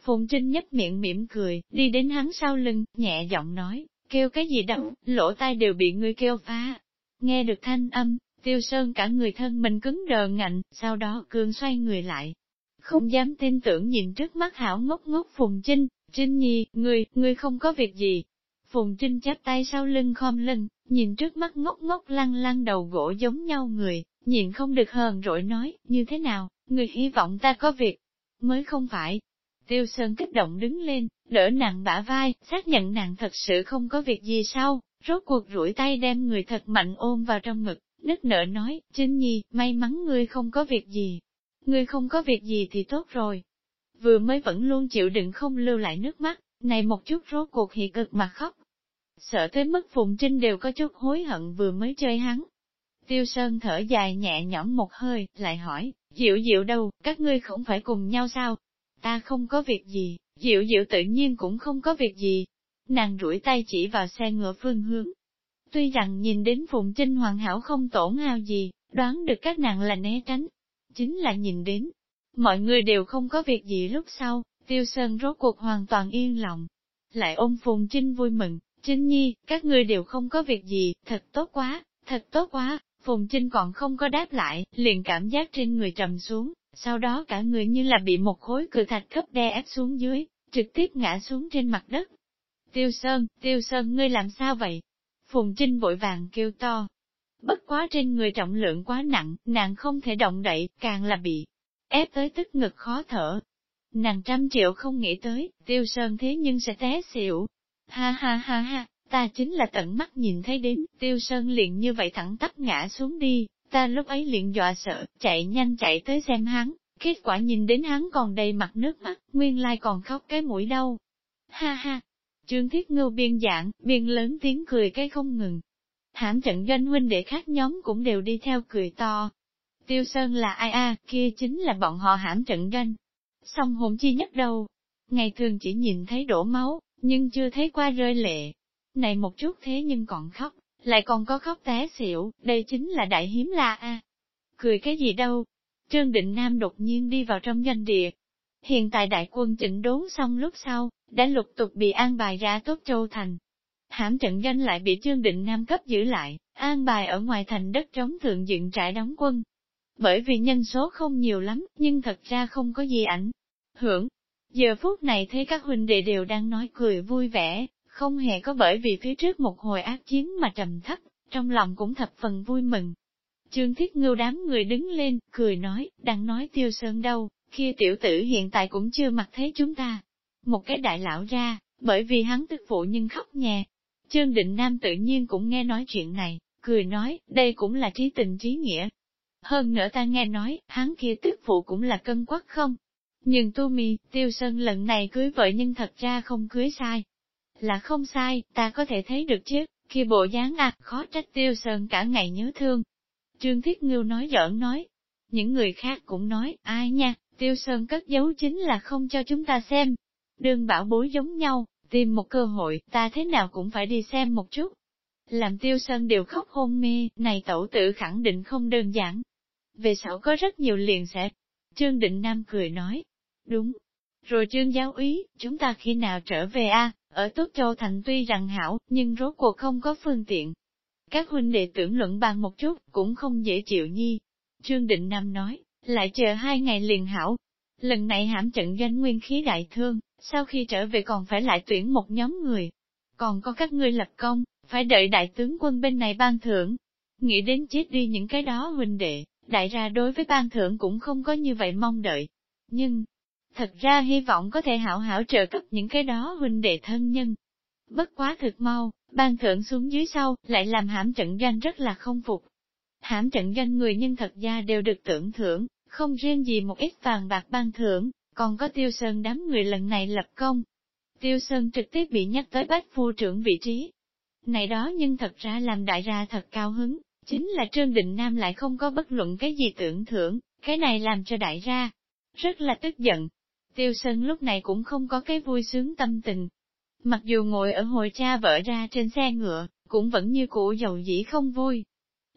Phùng Trinh nhấp miệng mỉm cười, đi đến hắn sau lưng, nhẹ giọng nói, kêu cái gì đâu, lỗ tai đều bị người kêu phá. Nghe được thanh âm, Tiêu Sơn cả người thân mình cứng đờ ngạnh, sau đó cường xoay người lại. Không dám tin tưởng nhìn trước mắt hảo ngốc ngốc Phùng Trinh, Trinh Nhi, người, người không có việc gì. Phùng Trinh chắp tay sau lưng khom lưng, nhìn trước mắt ngốc ngốc lăng lăng đầu gỗ giống nhau người, nhìn không được hờn rỗi nói, như thế nào, người hy vọng ta có việc, mới không phải. Tiêu Sơn kích động đứng lên, đỡ nàng bả vai, xác nhận nàng thật sự không có việc gì sau rốt cuộc rủi tay đem người thật mạnh ôm vào trong ngực, nức nở nói, Trinh Nhi, may mắn ngươi không có việc gì. Ngươi không có việc gì thì tốt rồi. Vừa mới vẫn luôn chịu đựng không lưu lại nước mắt, này một chút rốt cuộc hị cực mà khóc. Sợ tới mức Phùng Trinh đều có chút hối hận vừa mới chơi hắn. Tiêu Sơn thở dài nhẹ nhõm một hơi, lại hỏi, Diệu Diệu đâu, các ngươi không phải cùng nhau sao? Ta không có việc gì, Diệu Diệu tự nhiên cũng không có việc gì. Nàng rủi tay chỉ vào xe ngựa phương hướng, Tuy rằng nhìn đến Phụng Trinh hoàn hảo không tổn hao gì, đoán được các nàng là né tránh. Chính là nhìn đến, mọi người đều không có việc gì lúc sau, Tiêu Sơn rốt cuộc hoàn toàn yên lòng. Lại ôm Phùng Trinh vui mừng, Trinh Nhi, các ngươi đều không có việc gì, thật tốt quá, thật tốt quá. Phùng Trinh còn không có đáp lại, liền cảm giác trên người trầm xuống, sau đó cả người như là bị một khối cự thạch cấp đe ép xuống dưới, trực tiếp ngã xuống trên mặt đất. Tiêu Sơn, Tiêu Sơn ngươi làm sao vậy? Phùng Trinh vội vàng kêu to. Bất quá trên người trọng lượng quá nặng, nàng không thể động đậy, càng là bị ép tới tức ngực khó thở. Nàng trăm triệu không nghĩ tới, tiêu sơn thế nhưng sẽ té xỉu. Ha ha ha ha, ta chính là tận mắt nhìn thấy đến, tiêu sơn liền như vậy thẳng tắp ngã xuống đi, ta lúc ấy liền dọa sợ, chạy nhanh chạy tới xem hắn, kết quả nhìn đến hắn còn đầy mặt nước mắt, nguyên lai còn khóc cái mũi đau. Ha ha, Trương Thiết Ngưu biên giảng, biên lớn tiếng cười cái không ngừng. Hãm trận doanh huynh đệ khác nhóm cũng đều đi theo cười to. Tiêu Sơn là ai a kia chính là bọn họ hãm trận doanh. Song hồn chi nhất đâu. Ngày thường chỉ nhìn thấy đổ máu, nhưng chưa thấy qua rơi lệ. Này một chút thế nhưng còn khóc, lại còn có khóc té xỉu, đây chính là đại hiếm la a. Cười cái gì đâu. Trương Định Nam đột nhiên đi vào trong doanh địa. Hiện tại đại quân chỉnh đốn xong lúc sau, đã lục tục bị an bài ra tốt châu thành. Hãm trận danh lại bị Trương Định Nam cấp giữ lại, an bài ở ngoài thành đất trống thượng dựng trại đóng quân. Bởi vì nhân số không nhiều lắm, nhưng thật ra không có gì ảnh hưởng. Giờ phút này thấy các huynh đệ đều đang nói cười vui vẻ, không hề có bởi vì phía trước một hồi ác chiến mà trầm thấp, trong lòng cũng thập phần vui mừng. Trương Thiết Ngưu đám người đứng lên, cười nói, đang nói tiêu sơn đâu, kia tiểu tử hiện tại cũng chưa mặc thấy chúng ta, một cái đại lão ra, bởi vì hắn tức phụ nhưng khóc nhè. Trương Định Nam tự nhiên cũng nghe nói chuyện này, cười nói, đây cũng là trí tình trí nghĩa. Hơn nữa ta nghe nói, hắn kia tức phụ cũng là cân quắc không? Nhưng tu mi, tiêu sơn lần này cưới vợ nhưng thật ra không cưới sai. Là không sai, ta có thể thấy được chứ, khi bộ dáng à, khó trách tiêu sơn cả ngày nhớ thương. Trương Thiết Ngưu nói giỡn nói. Những người khác cũng nói, ai nha, tiêu sơn cất giấu chính là không cho chúng ta xem, đương bảo bối giống nhau, tìm một cơ hội, ta thế nào cũng phải đi xem một chút. Làm tiêu sơn đều khóc hôn mê, này tẩu tử khẳng định không đơn giản. Về sau có rất nhiều liền sẽ. Trương Định Nam cười nói, đúng. Rồi trương giáo úy, chúng ta khi nào trở về a? ở Tốt Châu Thành tuy rằng hảo, nhưng rốt cuộc không có phương tiện. Các huynh đệ tưởng luận bàn một chút, cũng không dễ chịu nhi. Trương Định Nam nói, lại chờ hai ngày liền hảo. Lần này hãm trận doanh nguyên khí đại thương, sau khi trở về còn phải lại tuyển một nhóm người. Còn có các ngươi lập công, phải đợi đại tướng quân bên này ban thưởng. Nghĩ đến chết đi những cái đó huynh đệ, đại ra đối với ban thưởng cũng không có như vậy mong đợi. Nhưng, thật ra hy vọng có thể hảo hảo trợ cấp những cái đó huynh đệ thân nhân. Bất quá thực mau, ban thưởng xuống dưới sau, lại làm hãm trận doanh rất là không phục. Hãm trận doanh người nhân thật ra đều được tưởng thưởng, không riêng gì một ít vàng bạc ban thưởng, còn có tiêu sơn đám người lần này lập công. Tiêu sơn trực tiếp bị nhắc tới bách phu trưởng vị trí. Này đó nhưng thật ra làm đại ra thật cao hứng, chính là Trương Định Nam lại không có bất luận cái gì tưởng thưởng, cái này làm cho đại ra rất là tức giận. Tiêu Sơn lúc này cũng không có cái vui sướng tâm tình. Mặc dù ngồi ở hồi cha vợ ra trên xe ngựa, cũng vẫn như cũ dầu dĩ không vui.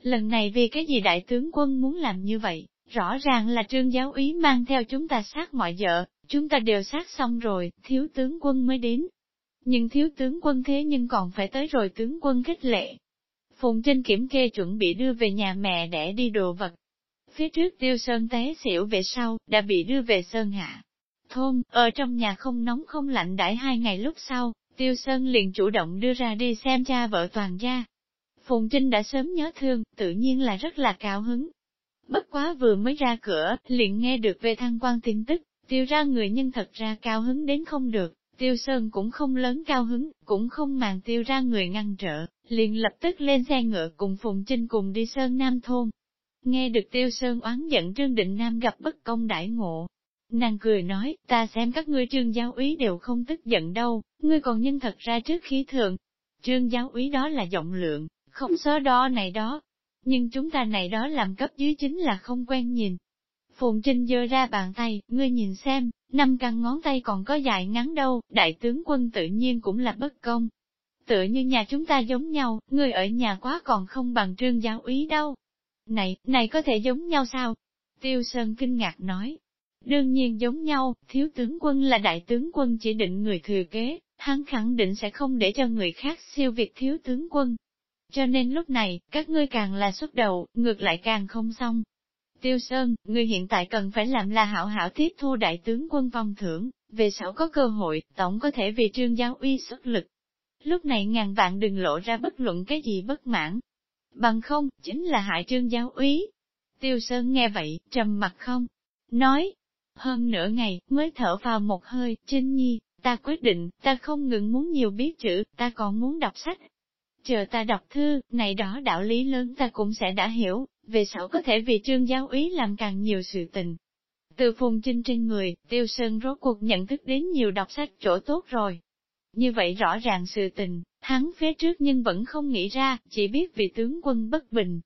Lần này vì cái gì đại tướng quân muốn làm như vậy, rõ ràng là trương giáo úy mang theo chúng ta sát mọi vợ, chúng ta đều sát xong rồi, thiếu tướng quân mới đến. Nhưng thiếu tướng quân thế nhưng còn phải tới rồi tướng quân khích lệ, Phùng Trinh kiểm kê chuẩn bị đưa về nhà mẹ để đi đồ vật. Phía trước tiêu sơn té xỉu về sau, đã bị đưa về sơn hạ. Thôn, ở trong nhà không nóng không lạnh đãi hai ngày lúc sau, tiêu sơn liền chủ động đưa ra đi xem cha vợ toàn gia. Phùng Trinh đã sớm nhớ thương, tự nhiên là rất là cao hứng. Bất quá vừa mới ra cửa, liền nghe được về thăng quan tin tức, tiêu ra người nhân thật ra cao hứng đến không được, Tiêu Sơn cũng không lớn cao hứng, cũng không màng tiêu ra người ngăn trở, liền lập tức lên xe ngựa cùng Phùng Trinh cùng đi Sơn Nam Thôn. Nghe được Tiêu Sơn oán giận Trương Định Nam gặp bất công đại ngộ. Nàng cười nói, ta xem các ngươi trương giáo úy đều không tức giận đâu, ngươi còn nhân thật ra trước khí thường. Trương giáo úy đó là giọng lượng, không sớ đo này đó. Nhưng chúng ta này đó làm cấp dưới chính là không quen nhìn, Phùng Trinh dơ ra bàn tay, ngươi nhìn xem, năm căn ngón tay còn có dài ngắn đâu, đại tướng quân tự nhiên cũng là bất công. Tựa như nhà chúng ta giống nhau, ngươi ở nhà quá còn không bằng trương giáo úy đâu. Này, này có thể giống nhau sao? Tiêu Sơn kinh ngạc nói. Đương nhiên giống nhau, thiếu tướng quân là đại tướng quân chỉ định người thừa kế, hắn khẳng định sẽ không để cho người khác siêu việt thiếu tướng quân. Cho nên lúc này, các ngươi càng là xuất đầu, ngược lại càng không xong. Tiêu Sơn, ngươi hiện tại cần phải làm là hảo hảo tiếp thu đại tướng quân phong thưởng, về sau có cơ hội, tổng có thể vì trương giáo uy xuất lực. Lúc này ngàn vạn đừng lộ ra bất luận cái gì bất mãn. Bằng không, chính là hại trương giáo úy. Tiêu Sơn nghe vậy, trầm mặt không. Nói, hơn nửa ngày, mới thở vào một hơi, Trinh Nhi, ta quyết định, ta không ngừng muốn nhiều biết chữ, ta còn muốn đọc sách. Chờ ta đọc thư, này đó đạo lý lớn ta cũng sẽ đã hiểu, về sau có thể vì trương giáo úy làm càng nhiều sự tình. Từ phùng trinh trên người, tiêu sơn rốt cuộc nhận thức đến nhiều đọc sách chỗ tốt rồi. Như vậy rõ ràng sự tình, hắn phía trước nhưng vẫn không nghĩ ra, chỉ biết vì tướng quân bất bình.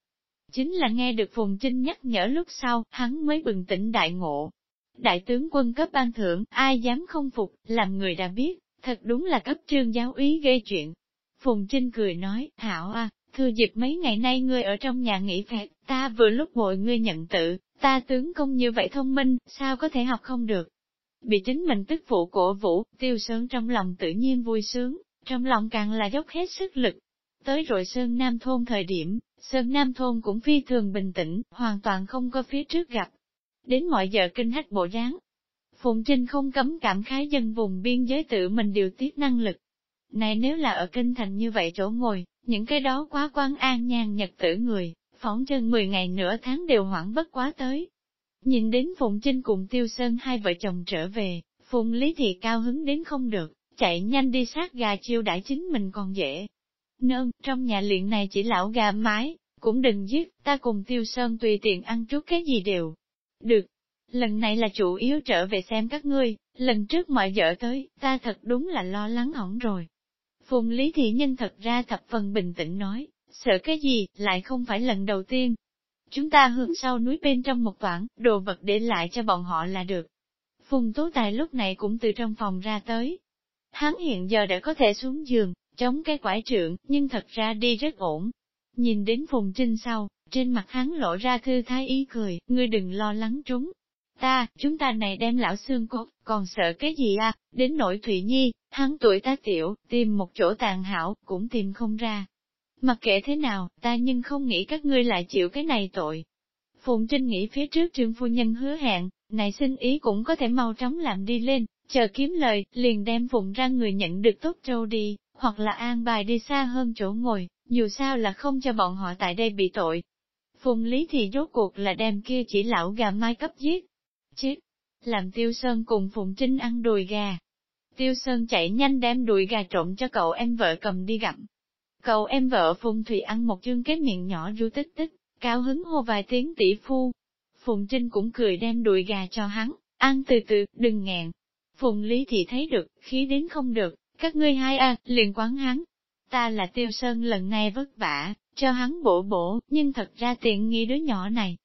Chính là nghe được phùng trinh nhắc nhở lúc sau, hắn mới bừng tỉnh đại ngộ. Đại tướng quân cấp ban thưởng, ai dám không phục, làm người đã biết, thật đúng là cấp trương giáo úy gây chuyện. Phùng Trinh cười nói, hảo à, thư dịp mấy ngày nay ngươi ở trong nhà nghỉ phép, ta vừa lúc bội ngươi nhận tự, ta tướng công như vậy thông minh, sao có thể học không được. Bị chính mình tức phụ cổ vũ, tiêu sơn trong lòng tự nhiên vui sướng, trong lòng càng là dốc hết sức lực. Tới rồi Sơn Nam Thôn thời điểm, Sơn Nam Thôn cũng phi thường bình tĩnh, hoàn toàn không có phía trước gặp. Đến mọi giờ kinh hách bộ dáng. Phùng Trinh không cấm cảm khái dân vùng biên giới tự mình điều tiết năng lực. Này nếu là ở kinh thành như vậy chỗ ngồi, những cái đó quá quan an nhàn nhật tử người, phóng chân 10 ngày nửa tháng đều hoảng bất quá tới. Nhìn đến Phụng Trinh cùng Tiêu Sơn hai vợ chồng trở về, Phùng Lý thì cao hứng đến không được, chạy nhanh đi sát gà chiêu đãi chính mình còn dễ. Nương, trong nhà luyện này chỉ lão gà mái, cũng đừng giết, ta cùng Tiêu Sơn tùy tiện ăn chút cái gì đều. Được, lần này là chủ yếu trở về xem các ngươi, lần trước mọi vợ tới, ta thật đúng là lo lắng hỏng rồi. Phùng Lý Thị Nhân thật ra thập phần bình tĩnh nói, sợ cái gì, lại không phải lần đầu tiên. Chúng ta hướng sau núi bên trong một toảng, đồ vật để lại cho bọn họ là được. Phùng Tố Tài lúc này cũng từ trong phòng ra tới. Hắn hiện giờ đã có thể xuống giường, chống cái quải trượng, nhưng thật ra đi rất ổn. Nhìn đến Phùng Trinh sau, trên mặt hắn lộ ra thư thái ý cười, ngươi đừng lo lắng trúng. Ta, chúng ta này đem lão xương cốt, còn sợ cái gì à, đến nỗi Thụy Nhi, hắn tuổi ta tiểu, tìm một chỗ tàn hảo, cũng tìm không ra. Mặc kệ thế nào, ta nhưng không nghĩ các ngươi lại chịu cái này tội. Phụng Trinh nghĩ phía trước trương phu nhân hứa hẹn, này xin ý cũng có thể mau chóng làm đi lên, chờ kiếm lời, liền đem phụng ra người nhận được tốt trâu đi, hoặc là an bài đi xa hơn chỗ ngồi, dù sao là không cho bọn họ tại đây bị tội. Phùng Lý thì rốt cuộc là đem kia chỉ lão gà mai cấp giết. Chết! Làm Tiêu Sơn cùng Phùng Trinh ăn đùi gà. Tiêu Sơn chạy nhanh đem đùi gà trộn cho cậu em vợ cầm đi gặm. Cậu em vợ Phùng Thủy ăn một chương cái miệng nhỏ ru tích tích, cao hứng hô vài tiếng tỷ phu. Phùng Trinh cũng cười đem đùi gà cho hắn, ăn từ từ, đừng ngẹn. Phùng Lý thì thấy được, khí đến không được, các ngươi hai a liền quán hắn. Ta là Tiêu Sơn lần này vất vả, cho hắn bổ bổ, nhưng thật ra tiện nghi đứa nhỏ này.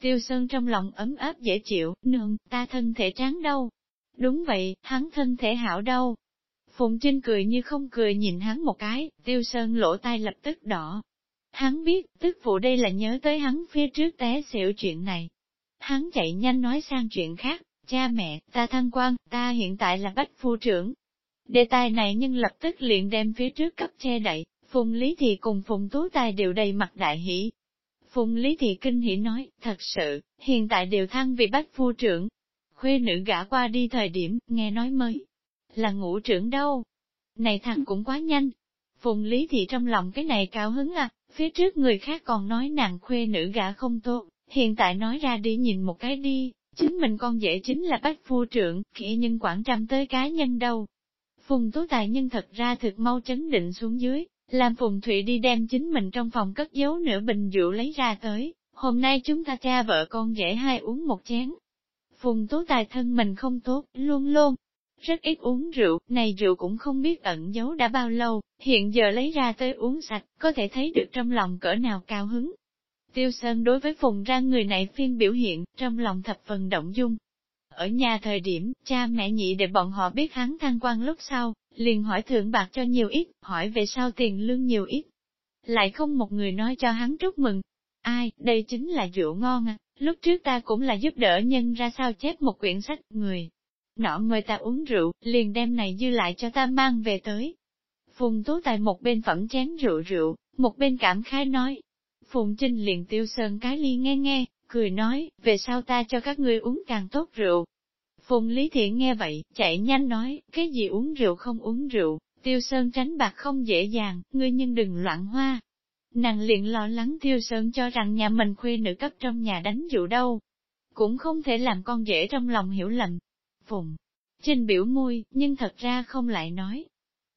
Tiêu Sơn trong lòng ấm áp dễ chịu, nương, ta thân thể tráng đâu. Đúng vậy, hắn thân thể hảo đâu. Phùng Trinh cười như không cười nhìn hắn một cái, Tiêu Sơn lỗ tai lập tức đỏ. Hắn biết, tức phụ đây là nhớ tới hắn phía trước té xỉu chuyện này. Hắn chạy nhanh nói sang chuyện khác, cha mẹ, ta thăng quan, ta hiện tại là bách phu trưởng. Đề tài này nhưng lập tức liền đem phía trước cấp che đậy, Phùng Lý Thị cùng Phùng Tú Tài đều đầy mặt đại hỷ. Phùng Lý Thị kinh hỉ nói, thật sự, hiện tại đều thăng vị bách phu trưởng. Khuê nữ gã qua đi thời điểm, nghe nói mới, là ngũ trưởng đâu. Này thằng cũng quá nhanh. Phùng Lý Thị trong lòng cái này cao hứng à, phía trước người khác còn nói nàng khuê nữ gã không tốt, hiện tại nói ra đi nhìn một cái đi, chính mình con dễ chính là bách phu trưởng, kỹ nhân quản trăm tới cá nhân đâu. Phùng Tú Tài nhân thật ra thực mau chấn định xuống dưới, làm Phùng Thụy đi đem chính mình trong phòng cất giấu nửa bình rượu lấy ra tới, hôm nay chúng ta cha vợ con dễ hai uống một chén. Phùng Tú Tài thân mình không tốt, luôn luôn, rất ít uống rượu, này rượu cũng không biết ẩn giấu đã bao lâu, hiện giờ lấy ra tới uống sạch, có thể thấy được trong lòng cỡ nào cao hứng. Tiêu Sơn đối với Phùng ra người này phiên biểu hiện, trong lòng thập phần động dung. Ở nhà thời điểm, cha mẹ nhị để bọn họ biết hắn thăng quan lúc sau, liền hỏi thưởng bạc cho nhiều ít, hỏi về sau tiền lương nhiều ít. Lại không một người nói cho hắn chúc mừng. Ai, đây chính là rượu ngon à, lúc trước ta cũng là giúp đỡ nhân ra sao chép một quyển sách, người. Nọ mời ta uống rượu, liền đem này dư lại cho ta mang về tới. Phùng Tú tại một bên phẩm chén rượu rượu, một bên cảm khái nói. Phùng Trinh liền tiêu sơn cái ly nghe nghe, cười nói, về sau ta cho các ngươi uống càng tốt rượu, Phùng Lý Thiện nghe vậy, chạy nhanh nói, cái gì uống rượu không uống rượu, Tiêu Sơn tránh bạc không dễ dàng, ngươi nhưng đừng loạn hoa. Nàng liền lo lắng Tiêu Sơn cho rằng nhà mình khuê nữ cấp trong nhà đánh dụ đâu. Cũng không thể làm con dễ trong lòng hiểu lầm. Phùng, trên biểu môi, nhưng thật ra không lại nói.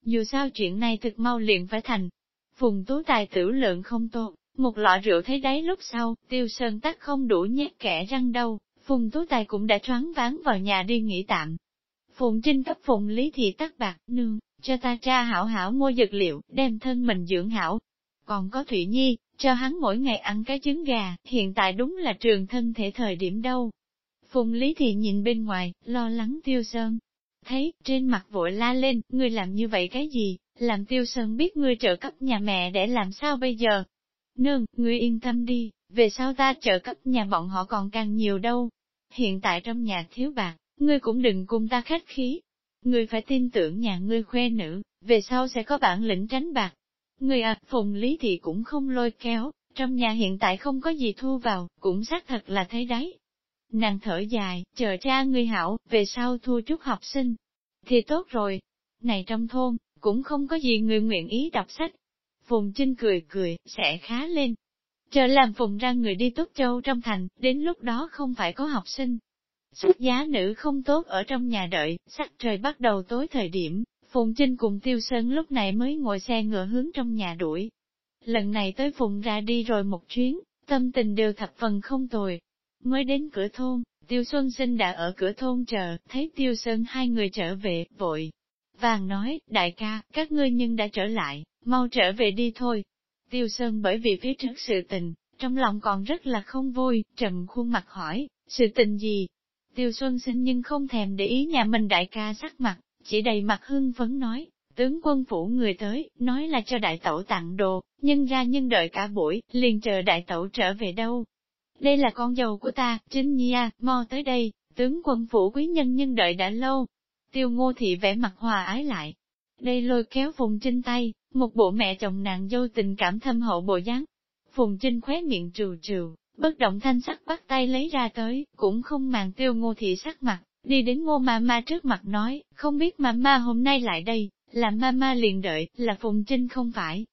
Dù sao chuyện này thực mau liền phải thành. Phùng tú tài tử lượng không tốt, một lọ rượu thấy đáy lúc sau, Tiêu Sơn tắt không đủ nhét kẻ răng đâu. Phùng Tú Tài cũng đã choáng ván vào nhà đi nghỉ tạm. Phùng Trinh cấp Phùng Lý Thị tắt bạc, nương, cho ta cha hảo hảo mua dược liệu, đem thân mình dưỡng hảo. Còn có Thụy Nhi, cho hắn mỗi ngày ăn cái trứng gà, hiện tại đúng là trường thân thể thời điểm đâu. Phùng Lý Thị nhìn bên ngoài, lo lắng Tiêu Sơn. Thấy, trên mặt vội la lên, ngươi làm như vậy cái gì, làm Tiêu Sơn biết ngươi trợ cấp nhà mẹ để làm sao bây giờ. Nương, ngươi yên tâm đi, về sau ta trợ cấp nhà bọn họ còn càng nhiều đâu hiện tại trong nhà thiếu bạc, ngươi cũng đừng cùng ta khách khí. Ngươi phải tin tưởng nhà ngươi khuê nữ, về sau sẽ có bản lĩnh tránh bạc. Ngươi à, phùng lý thì cũng không lôi kéo, trong nhà hiện tại không có gì thu vào, cũng xác thật là thấy đấy. Nàng thở dài, chờ cha ngươi hảo, về sau thu chút học sinh. Thì tốt rồi. Này trong thôn, cũng không có gì người nguyện ý đọc sách. Phùng Trinh cười cười, sẽ khá lên, Chờ làm phùng ra người đi tốt châu trong thành, đến lúc đó không phải có học sinh. Xuất giá nữ không tốt ở trong nhà đợi, sắc trời bắt đầu tối thời điểm, Phùng Trinh cùng Tiêu Sơn lúc này mới ngồi xe ngựa hướng trong nhà đuổi. Lần này tới Phùng ra đi rồi một chuyến, tâm tình đều thập phần không tồi. Mới đến cửa thôn, Tiêu Xuân Sinh đã ở cửa thôn chờ, thấy Tiêu Sơn hai người trở về, vội. Vàng nói, đại ca, các ngươi nhân đã trở lại, mau trở về đi thôi, Tiêu Sơn bởi vì phía trước sự tình, trong lòng còn rất là không vui, trầm khuôn mặt hỏi, sự tình gì? Tiêu Xuân sinh nhưng không thèm để ý nhà mình đại ca sắc mặt, chỉ đầy mặt hưng phấn nói, tướng quân phủ người tới, nói là cho đại tẩu tặng đồ, nhưng ra nhân đợi cả buổi, liền chờ đại tẩu trở về đâu. Đây là con dâu của ta, chính Nhi à, mo tới đây, tướng quân phủ quý nhân nhân đợi đã lâu. Tiêu ngô thị vẽ mặt hòa ái lại. Đây lôi kéo phùng trinh tay, một bộ mẹ chồng nàng dâu tình cảm thâm hậu bộ dáng. Phùng Trinh khóe miệng trừ trừ, bất động thanh sắc bắt tay lấy ra tới, cũng không màng tiêu ngô thị sắc mặt, đi đến ngô ma ma trước mặt nói, không biết ma ma hôm nay lại đây, là ma ma liền đợi, là Phùng Trinh không phải.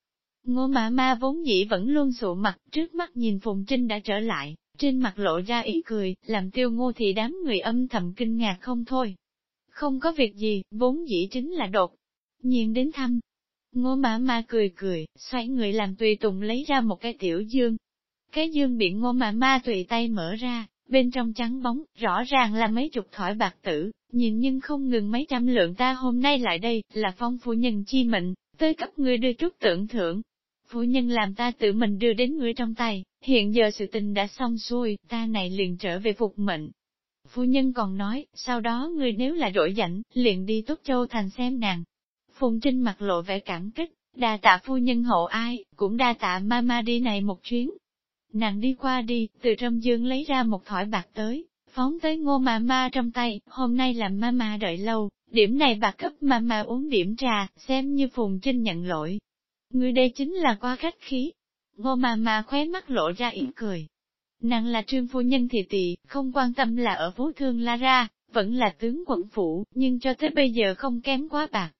Ngô ma ma vốn dĩ vẫn luôn sụ mặt, trước mắt nhìn Phùng Trinh đã trở lại, trên mặt lộ ra ý cười, làm tiêu ngô Thị đám người âm thầm kinh ngạc không thôi. Không có việc gì, vốn dĩ chính là đột. Nhiên đến thăm. Ngô mã ma cười cười, xoay người làm tùy tùng lấy ra một cái tiểu dương. Cái dương bị ngô mã ma tùy tay mở ra, bên trong trắng bóng, rõ ràng là mấy chục thỏi bạc tử, nhìn nhưng không ngừng mấy trăm lượng ta hôm nay lại đây, là phong phu nhân chi mệnh, tới cấp ngươi đưa chút tưởng thưởng. Phu nhân làm ta tự mình đưa đến ngươi trong tay, hiện giờ sự tình đã xong xuôi, ta này liền trở về phục mệnh. Phu nhân còn nói, sau đó ngươi nếu là đổi dảnh, liền đi Tốt Châu Thành xem nàng. Phùng Trinh mặt lộ vẻ cảm kích, đa tạ phu nhân hộ ai, cũng đa tạ mama đi này một chuyến, Nàng đi qua đi, từ trong dương lấy ra một thỏi bạc tới, phóng tới ngô mama trong tay, hôm nay làm mama đợi lâu, điểm này bạc cấp mama uống điểm trà, xem như Phùng Trinh nhận lỗi. Người đây chính là qua khách khí. Ngô mama khóe mắt lộ ra ý cười. Nàng là trương phu nhân thì tỳ, không quan tâm là ở phố thương la ra, vẫn là tướng quận phủ, nhưng cho tới bây giờ không kém quá bạc.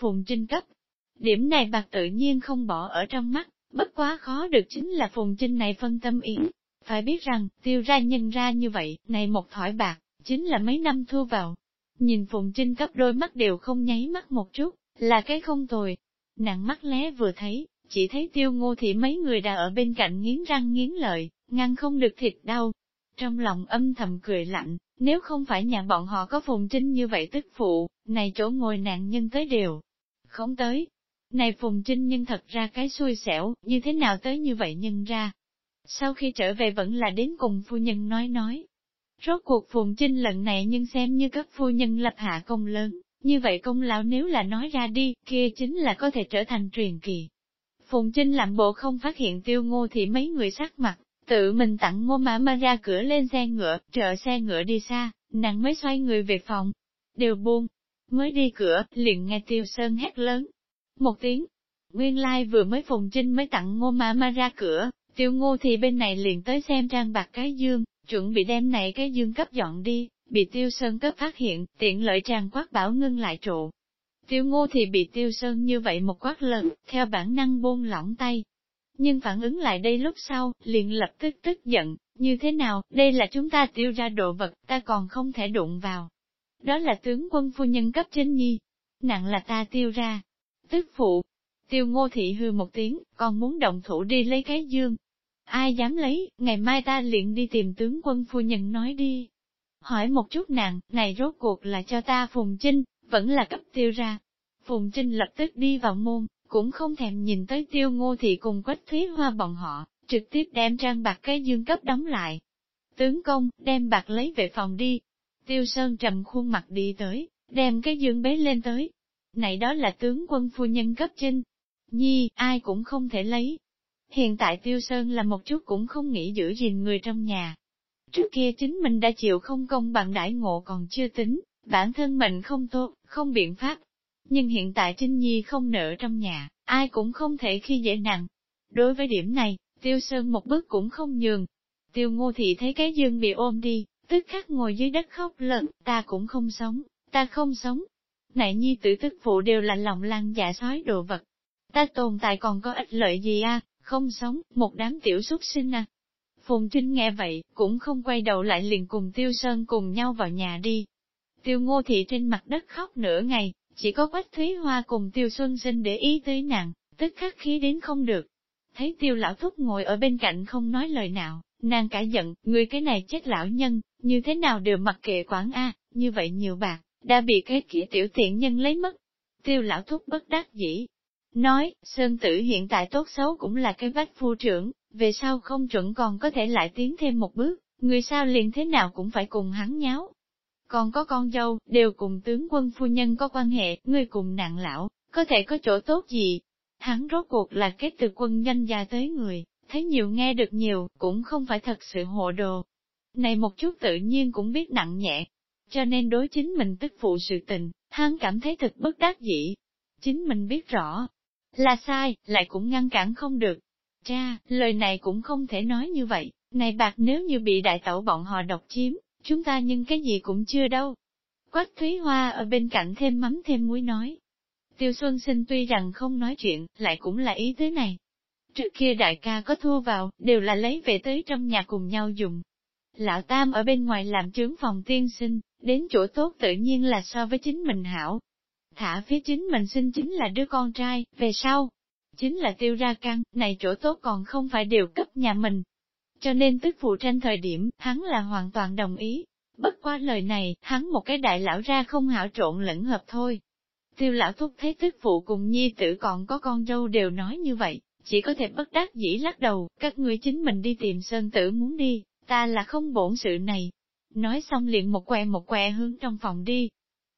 Phùng Trinh cấp. Điểm này bạc tự nhiên không bỏ ở trong mắt, Bất quá khó được chính là Phùng Trinh này phân tâm ý. Phải biết rằng, tiêu ra nhân ra như vậy, này một thỏi bạc, chính là mấy năm thu vào. Nhìn Phùng Trinh cấp đôi mắt đều không nháy mắt một chút, là cái không tồi. Nặng mắt lé vừa thấy, chỉ thấy tiêu ngô thì mấy người đã ở bên cạnh nghiến răng nghiến lợi, ngăn không được thịt đau. Trong lòng âm thầm cười lạnh, nếu không phải nhà bọn họ có Phùng Trinh như vậy tức phụ, này chỗ ngồi nạn nhân tới đều. Không tới, này Phùng Trinh nhưng thật ra cái xui xẻo, như thế nào tới như vậy nhân ra. Sau khi trở về vẫn là đến cùng phu nhân nói nói. Rốt cuộc Phùng Trinh lần này nhưng xem như các phu nhân lập hạ công lớn, như vậy công lão nếu là nói ra đi, kia chính là có thể trở thành truyền kỳ. Phùng Trinh làm bộ không phát hiện tiêu ngô thì mấy người sắc mặt, tự mình tặng ngô mã ma ra cửa lên xe ngựa, trợ xe ngựa đi xa, nàng mới xoay người về phòng. Đều buông, mới đi cửa, liền nghe tiêu sơn hét lớn, một tiếng. Nguyên lai like vừa mới Phùng Trinh mới tặng ngô ma ma ra cửa, tiêu ngô thì bên này liền tới xem trang bạc cái dương, chuẩn bị đem này cái dương cấp dọn đi, bị tiêu sơn cấp phát hiện, tiện lợi trang quát bảo ngưng lại trụ. Tiêu ngô thì bị tiêu sơn như vậy một quát lần, theo bản năng buông lỏng tay. Nhưng phản ứng lại đây lúc sau, liền lập tức tức giận, như thế nào, đây là chúng ta tiêu ra đồ vật, ta còn không thể đụng vào. Đó là tướng quân phu nhân cấp trên nhi, nặng là ta tiêu ra, Tức phụ, tiêu ngô thị hư một tiếng, còn muốn động thủ đi lấy cái dương. Ai dám lấy, ngày mai ta liền đi tìm tướng quân phu nhân nói đi. Hỏi một chút nàng, này rốt cuộc là cho ta Phùng Trinh, vẫn là cấp tiêu ra. Phùng Trinh lập tức đi vào môn, cũng không thèm nhìn tới tiêu ngô thị cùng quách thúy hoa bọn họ, trực tiếp đem trang bạc cái dương cấp đóng lại. Tướng công, đem bạc lấy về phòng đi. Tiêu Sơn trầm khuôn mặt đi tới, đem cái dương bế lên tới, này đó là tướng quân phu nhân cấp trên, Nhi, ai cũng không thể lấy. Hiện tại Tiêu Sơn là một chút cũng không nghĩ giữ gìn người trong nhà. Trước kia chính mình đã chịu không công bằng đãi ngộ còn chưa tính, bản thân mình không tốt, không biện pháp. Nhưng hiện tại Trinh Nhi không nợ trong nhà, ai cũng không thể khi dễ nặng. Đối với điểm này, Tiêu Sơn một bước cũng không nhường. Tiêu Ngô Thị thấy cái dương bị ôm đi, tức khắc ngồi dưới đất khóc lận, ta cũng không sống, ta không sống, này nhi tử tức phụ đều là lòng lăng dạ sói đồ vật. Ta tồn tại còn có ích lợi gì a? không sống, một đám tiểu xuất sinh à. Phùng Trinh nghe vậy, cũng không quay đầu lại liền cùng Tiêu Sơn cùng nhau vào nhà đi. Tiêu Ngô Thị trên mặt đất khóc nửa ngày, chỉ có Quách Thúy Hoa cùng Tiêu Xuân Sinh để ý tới nàng, tức khắc khí đến không được. Thấy Tiêu Lão Thúc ngồi ở bên cạnh không nói lời nào, nàng cả giận, người cái này chết lão nhân, như thế nào đều mặc kệ quản A, như vậy nhiều bạc, đã bị cái kia tiểu tiện nhân lấy mất. Tiêu lão thúc bất đắc dĩ. Nói, Sơn Tử hiện tại tốt xấu cũng là cái vách phu trưởng, về sau không chuẩn còn có thể lại tiến thêm một bước, người sao liền thế nào cũng phải cùng hắn nháo. Còn có con dâu, đều cùng tướng quân phu nhân có quan hệ, người cùng nặng lão, có thể có chỗ tốt gì. Hắn rốt cuộc là kết từ quân danh gia tới người, thấy nhiều nghe được nhiều, cũng không phải thật sự hộ đồ. Này một chút tự nhiên cũng biết nặng nhẹ, cho nên đối chính mình tức phụ sự tình, hắn cảm thấy thật bất đắc dĩ. Chính mình biết rõ, là sai, lại cũng ngăn cản không được. Cha, lời này cũng không thể nói như vậy, này bạc nếu như bị đại tẩu bọn họ độc chiếm, chúng ta nhưng cái gì cũng chưa đâu. Quách Thúy Hoa ở bên cạnh thêm mắm thêm muối nói. Tiêu Xuân Sinh tuy rằng không nói chuyện, lại cũng là ý thế này, Trước kia đại ca có thua vào, đều là lấy về tới trong nhà cùng nhau dùng. Lão Tam ở bên ngoài làm trướng phòng tiên sinh, đến chỗ tốt tự nhiên là so với chính mình hảo. Thả phía chính mình sinh chính là đứa con trai, về sau, chính là tiêu ra căn, này chỗ tốt còn không phải đều cấp nhà mình. Cho nên tức phụ tranh thời điểm, hắn là hoàn toàn đồng ý. Bất qua lời này, hắn một cái đại lão ra không hảo trộn lẫn hợp thôi. Tiêu lão thúc thấy tức phụ cùng nhi tử còn có con dâu đều nói như vậy, chỉ có thể bất đắc dĩ lắc đầu, các ngươi chính mình đi tìm sơn tử muốn đi, ta là không bổn sự này. Nói xong liền một que một que hướng trong phòng đi.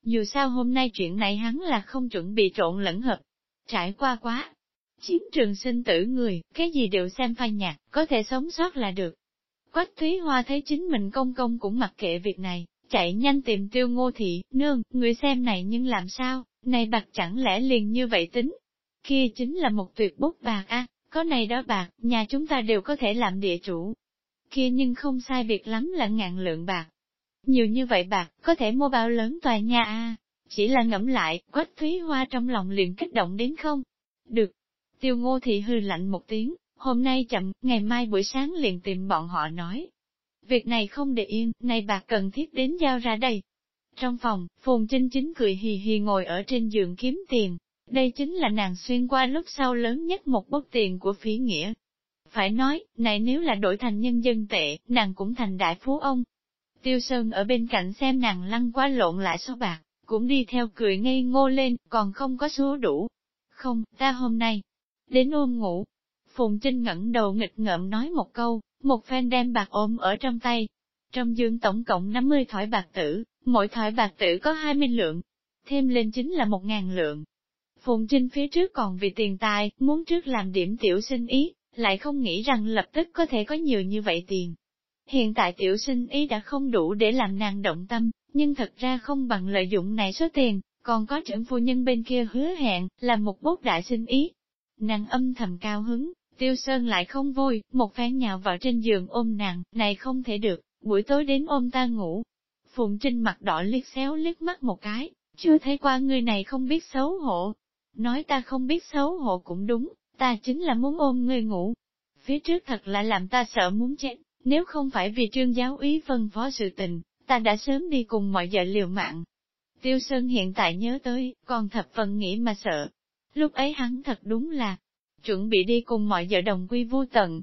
Dù sao hôm nay chuyện này hắn là không chuẩn bị trộn lẫn hợp. Trải qua quá. Chiến trường sinh tử người, cái gì đều xem phai nhạt, có thể sống sót là được. Quách Thúy Hoa thấy chính mình công công cũng mặc kệ việc này, chạy nhanh tìm tiêu ngô thị, nương, người xem này nhưng làm sao, này bạc chẳng lẽ liền như vậy tính, kia chính là một tuyệt bút bạc a, có này đó bạc, nhà chúng ta đều có thể làm địa chủ. Kia nhưng không sai biệt lắm là ngàn lượng bạc. Nhiều như vậy bạc, có thể mua bao lớn tòa nhà a. Chỉ là ngẫm lại, quách thúy hoa trong lòng liền kích động đến không? Được. Tiêu ngô thị hư lạnh một tiếng, hôm nay chậm, ngày mai buổi sáng liền tìm bọn họ nói. Việc này không để yên, này bạc cần thiết đến giao ra đây. Trong phòng, Phùng Trinh Chính cười hì hì ngồi ở trên giường kiếm tiền, đây chính là nàng xuyên qua lúc sau lớn nhất một bốc tiền của phí nghĩa. Phải nói, này nếu là đổi thành nhân dân tệ, nàng cũng thành đại phú ông. Tiêu Sơn ở bên cạnh xem nàng lăn qua lộn lại số bạc, cũng đi theo cười ngây ngô lên, còn không có số đủ. Không, ta hôm nay, đến ôm ngủ. Phùng Trinh ngẩng đầu nghịch ngợm nói một câu, một phen đem bạc ôm ở trong tay. Trong dương tổng cộng 50 thỏi bạc tử, mỗi thỏi bạc tử có 20 lượng, thêm lên chính là một ngàn lượng. Phùng Trinh phía trước còn vì tiền tài, muốn trước làm điểm tiểu sinh ý, lại không nghĩ rằng lập tức có thể có nhiều như vậy tiền. Hiện tại tiểu sinh ý đã không đủ để làm nàng động tâm, nhưng thật ra không bằng lợi dụng này số tiền, còn có trưởng phu nhân bên kia hứa hẹn, làm một bốt đại sinh ý. Nàng âm thầm cao hứng, tiêu sơn lại không vui, một phen nhào vào trên giường ôm nàng, này không thể được, buổi tối đến ôm ta ngủ. Phùng Trinh mặt đỏ liếc xéo liếc mắt một cái, chưa thấy qua người này không biết xấu hổ, Nói ta không biết xấu hổ cũng đúng, ta chính là muốn ôm ngươi ngủ. Phía trước thật là làm ta sợ muốn chết, nếu không phải vì trương giáo úy phân phó sự tình, ta đã sớm đi cùng mọi vợ liều mạng. Tiêu Sơn hiện tại nhớ tới, còn thập phần nghĩ mà sợ. Lúc ấy hắn thật đúng là, chuẩn bị đi cùng mọi vợ đồng quy vô tận.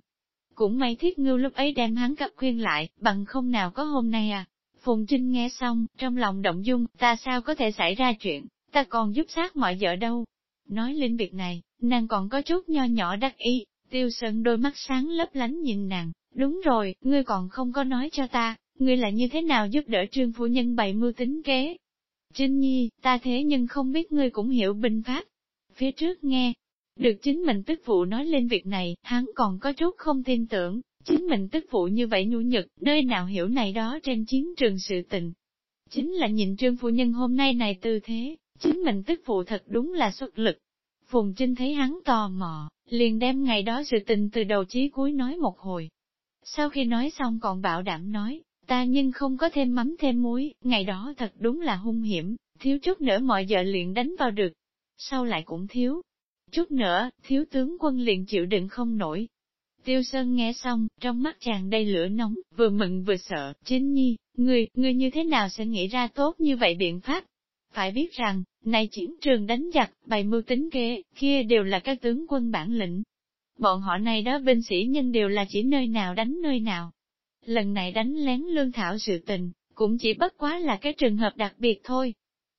Cũng may thiết ngưu lúc ấy đem hắn cặp khuyên lại, bằng không nào có hôm nay à. Phùng Trinh nghe xong, trong lòng động dung, ta sao có thể xảy ra chuyện, ta còn giúp sát mọi vợ đâu, Nói lên việc này, nàng còn có chút nho nhỏ đắc ý, tiêu sơn đôi mắt sáng lấp lánh nhìn nàng, đúng rồi, ngươi còn không có nói cho ta, ngươi là như thế nào giúp đỡ trương phu nhân bày mưu tính kế. Trinh Nhi, ta thế nhưng không biết ngươi cũng hiểu binh pháp. Phía trước nghe, được chính mình tức phụ nói lên việc này, hắn còn có chút không tin tưởng, chính mình tức phụ như vậy nhu nhật, nơi nào hiểu này đó trên chiến trường sự tình. Chính là nhìn trương phu nhân hôm nay này tư thế, Chính mình tức phụ thật đúng là xuất lực. Phùng Trinh thấy hắn tò mò, liền đem ngày đó sự tình từ đầu chí cuối nói một hồi. Sau khi nói xong còn bảo đảm nói, ta nhưng không có thêm mắm thêm muối, ngày đó thật đúng là hung hiểm, thiếu chút nữa mọi vợ liền đánh vào được. Sau lại cũng thiếu. Chút nữa, thiếu tướng quân liền chịu đựng không nổi. Tiêu Sơn nghe xong, trong mắt chàng đầy lửa nóng, vừa mừng vừa sợ, chính nhi, người, người như thế nào sẽ nghĩ ra tốt như vậy biện pháp, phải biết rằng, này chiến trường đánh giặc, bày mưu tính kế, kia đều là các tướng quân bản lĩnh. Bọn họ này đó binh sĩ nhân đều là chỉ nơi nào đánh nơi nào. Lần này đánh lén lương thảo sự tình, cũng chỉ bất quá là cái trường hợp đặc biệt thôi.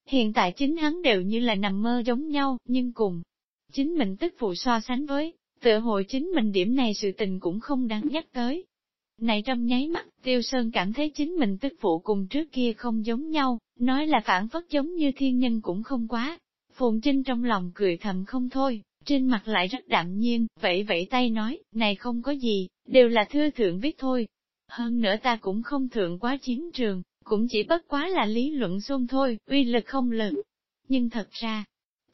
Hiện tại chính hắn đều như là nằm mơ giống nhau, nhưng cùng. Chính mình tức phụ so sánh với, tựa hội chính mình điểm này sự tình cũng không đáng nhắc tới. Này trong nháy mắt, Tiêu Sơn cảm thấy chính mình tức phụ cùng trước kia không giống nhau, nói là phản phất giống như thiên nhân cũng không quá. Phùng Trinh trong lòng cười thầm không thôi, trên mặt lại rất đạm nhiên, vẫy vẫy tay nói, này không có gì, đều là thưa thượng viết thôi. Hơn nữa ta cũng không thượng quá chiến trường, cũng chỉ bất quá là lý luận xung thôi, uy lực không lớn. Nhưng thật ra,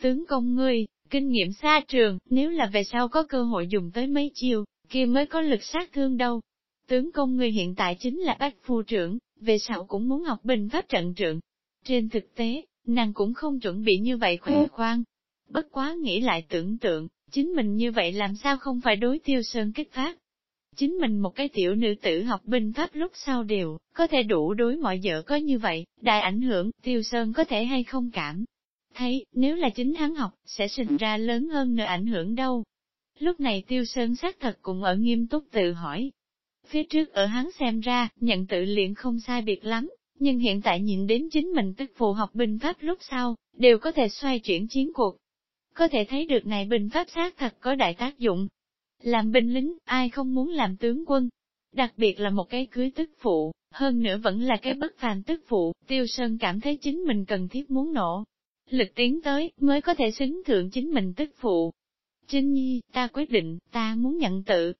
tướng công ngươi, kinh nghiệm xa trường, nếu là về sau có cơ hội dùng tới mấy chiêu, kia mới có lực sát thương đâu. Tướng công người hiện tại chính là bác phu trưởng, về sau cũng muốn học bình pháp trận trượng. Trên thực tế, nàng cũng không chuẩn bị như vậy khỏe khoan. Bất quá nghĩ lại tưởng tượng, chính mình như vậy làm sao không phải đối tiêu sơn kích phát. Chính mình một cái tiểu nữ tử học binh pháp lúc sau đều, có thể đủ đối mọi vợ có như vậy, đại ảnh hưởng, tiêu sơn có thể hay không cảm. Thấy, nếu là chính hắn học, sẽ sinh ra lớn hơn nữa ảnh hưởng đâu. Lúc này tiêu sơn xác thật cũng ở nghiêm túc tự hỏi. Phía trước ở hắn xem ra, nhận tự luyện không sai biệt lắm, nhưng hiện tại nhìn đến chính mình tức phù học binh pháp lúc sau, đều có thể xoay chuyển chiến cuộc. Có thể thấy được này binh pháp xác thật có đại tác dụng. Làm binh lính, ai không muốn làm tướng quân? Đặc biệt là một cái cưới tức phụ, hơn nữa vẫn là cái bất phàm tức phụ, tiêu sơn cảm thấy chính mình cần thiết muốn nổ. Lực tiến tới, mới có thể xứng thượng chính mình tức phụ. Trinh Nhi, ta quyết định, ta muốn nhận tự.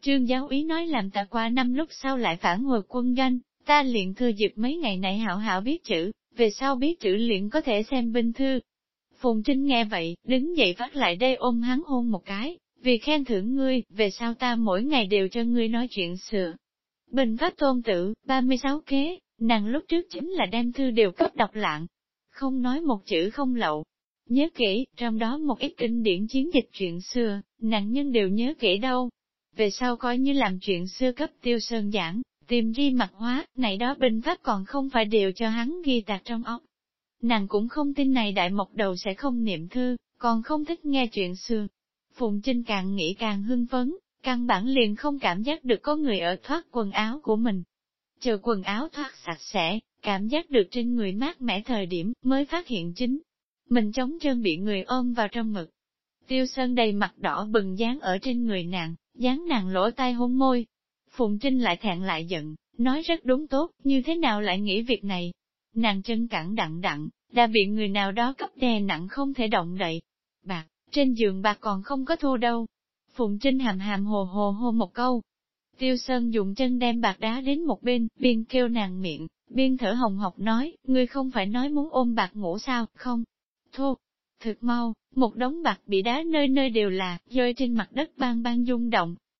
Trương giáo ý nói làm ta qua năm lúc sau lại phản hồi quân danh, ta liền thư dịp mấy ngày này hảo hảo biết chữ, về sau biết chữ liền có thể xem binh thư. Phùng Trinh nghe vậy, đứng dậy phát lại đây ôm hắn hôn một cái, vì khen thưởng ngươi, về sau ta mỗi ngày đều cho ngươi nói chuyện sửa. Bình pháp tôn tử, 36 kế, nàng lúc trước chính là đem thư đều cấp đọc lạng, không nói một chữ không lậu. Nhớ kỹ, trong đó một ít kinh điển chiến dịch chuyện xưa, nàng nhân đều nhớ kỹ đâu. Về sau coi như làm chuyện xưa cấp tiêu sơn giảng, tìm ghi mặt hóa, này đó binh pháp còn không phải đều cho hắn ghi tạc trong óc. Nàng cũng không tin này đại mộc đầu sẽ không niệm thư, còn không thích nghe chuyện xưa. Phùng Trinh càng nghĩ càng hưng phấn, căn bản liền không cảm giác được có người ở thoát quần áo của mình. Chờ quần áo thoát sạch sẽ, cảm giác được trên người mát mẻ thời điểm mới phát hiện chính. Mình chống chân bị người ôm vào trong ngực. Tiêu Sơn đầy mặt đỏ bừng dán ở trên người nàng, dán nàng lỗ tai hôn môi, Phùng Trinh lại thẹn lại giận, nói rất đúng tốt, như thế nào lại nghĩ việc này. Nàng chân cẳng đặng đặng, đã bị người nào đó cấp đè nặng không thể động đậy. Bạc, trên giường bạc còn không có thua đâu. Phùng Trinh hàm hàm hồ hồ hô một câu. Tiêu Sơn dùng chân đem bạc đá đến một bên, biên kêu nàng miệng, biên thở hồng học nói, ngươi không phải nói muốn ôm bạc ngủ sao, không? Thô, thực mau, một đống bạc bị đá nơi nơi đều là, rơi trên mặt đất bang bang rung động,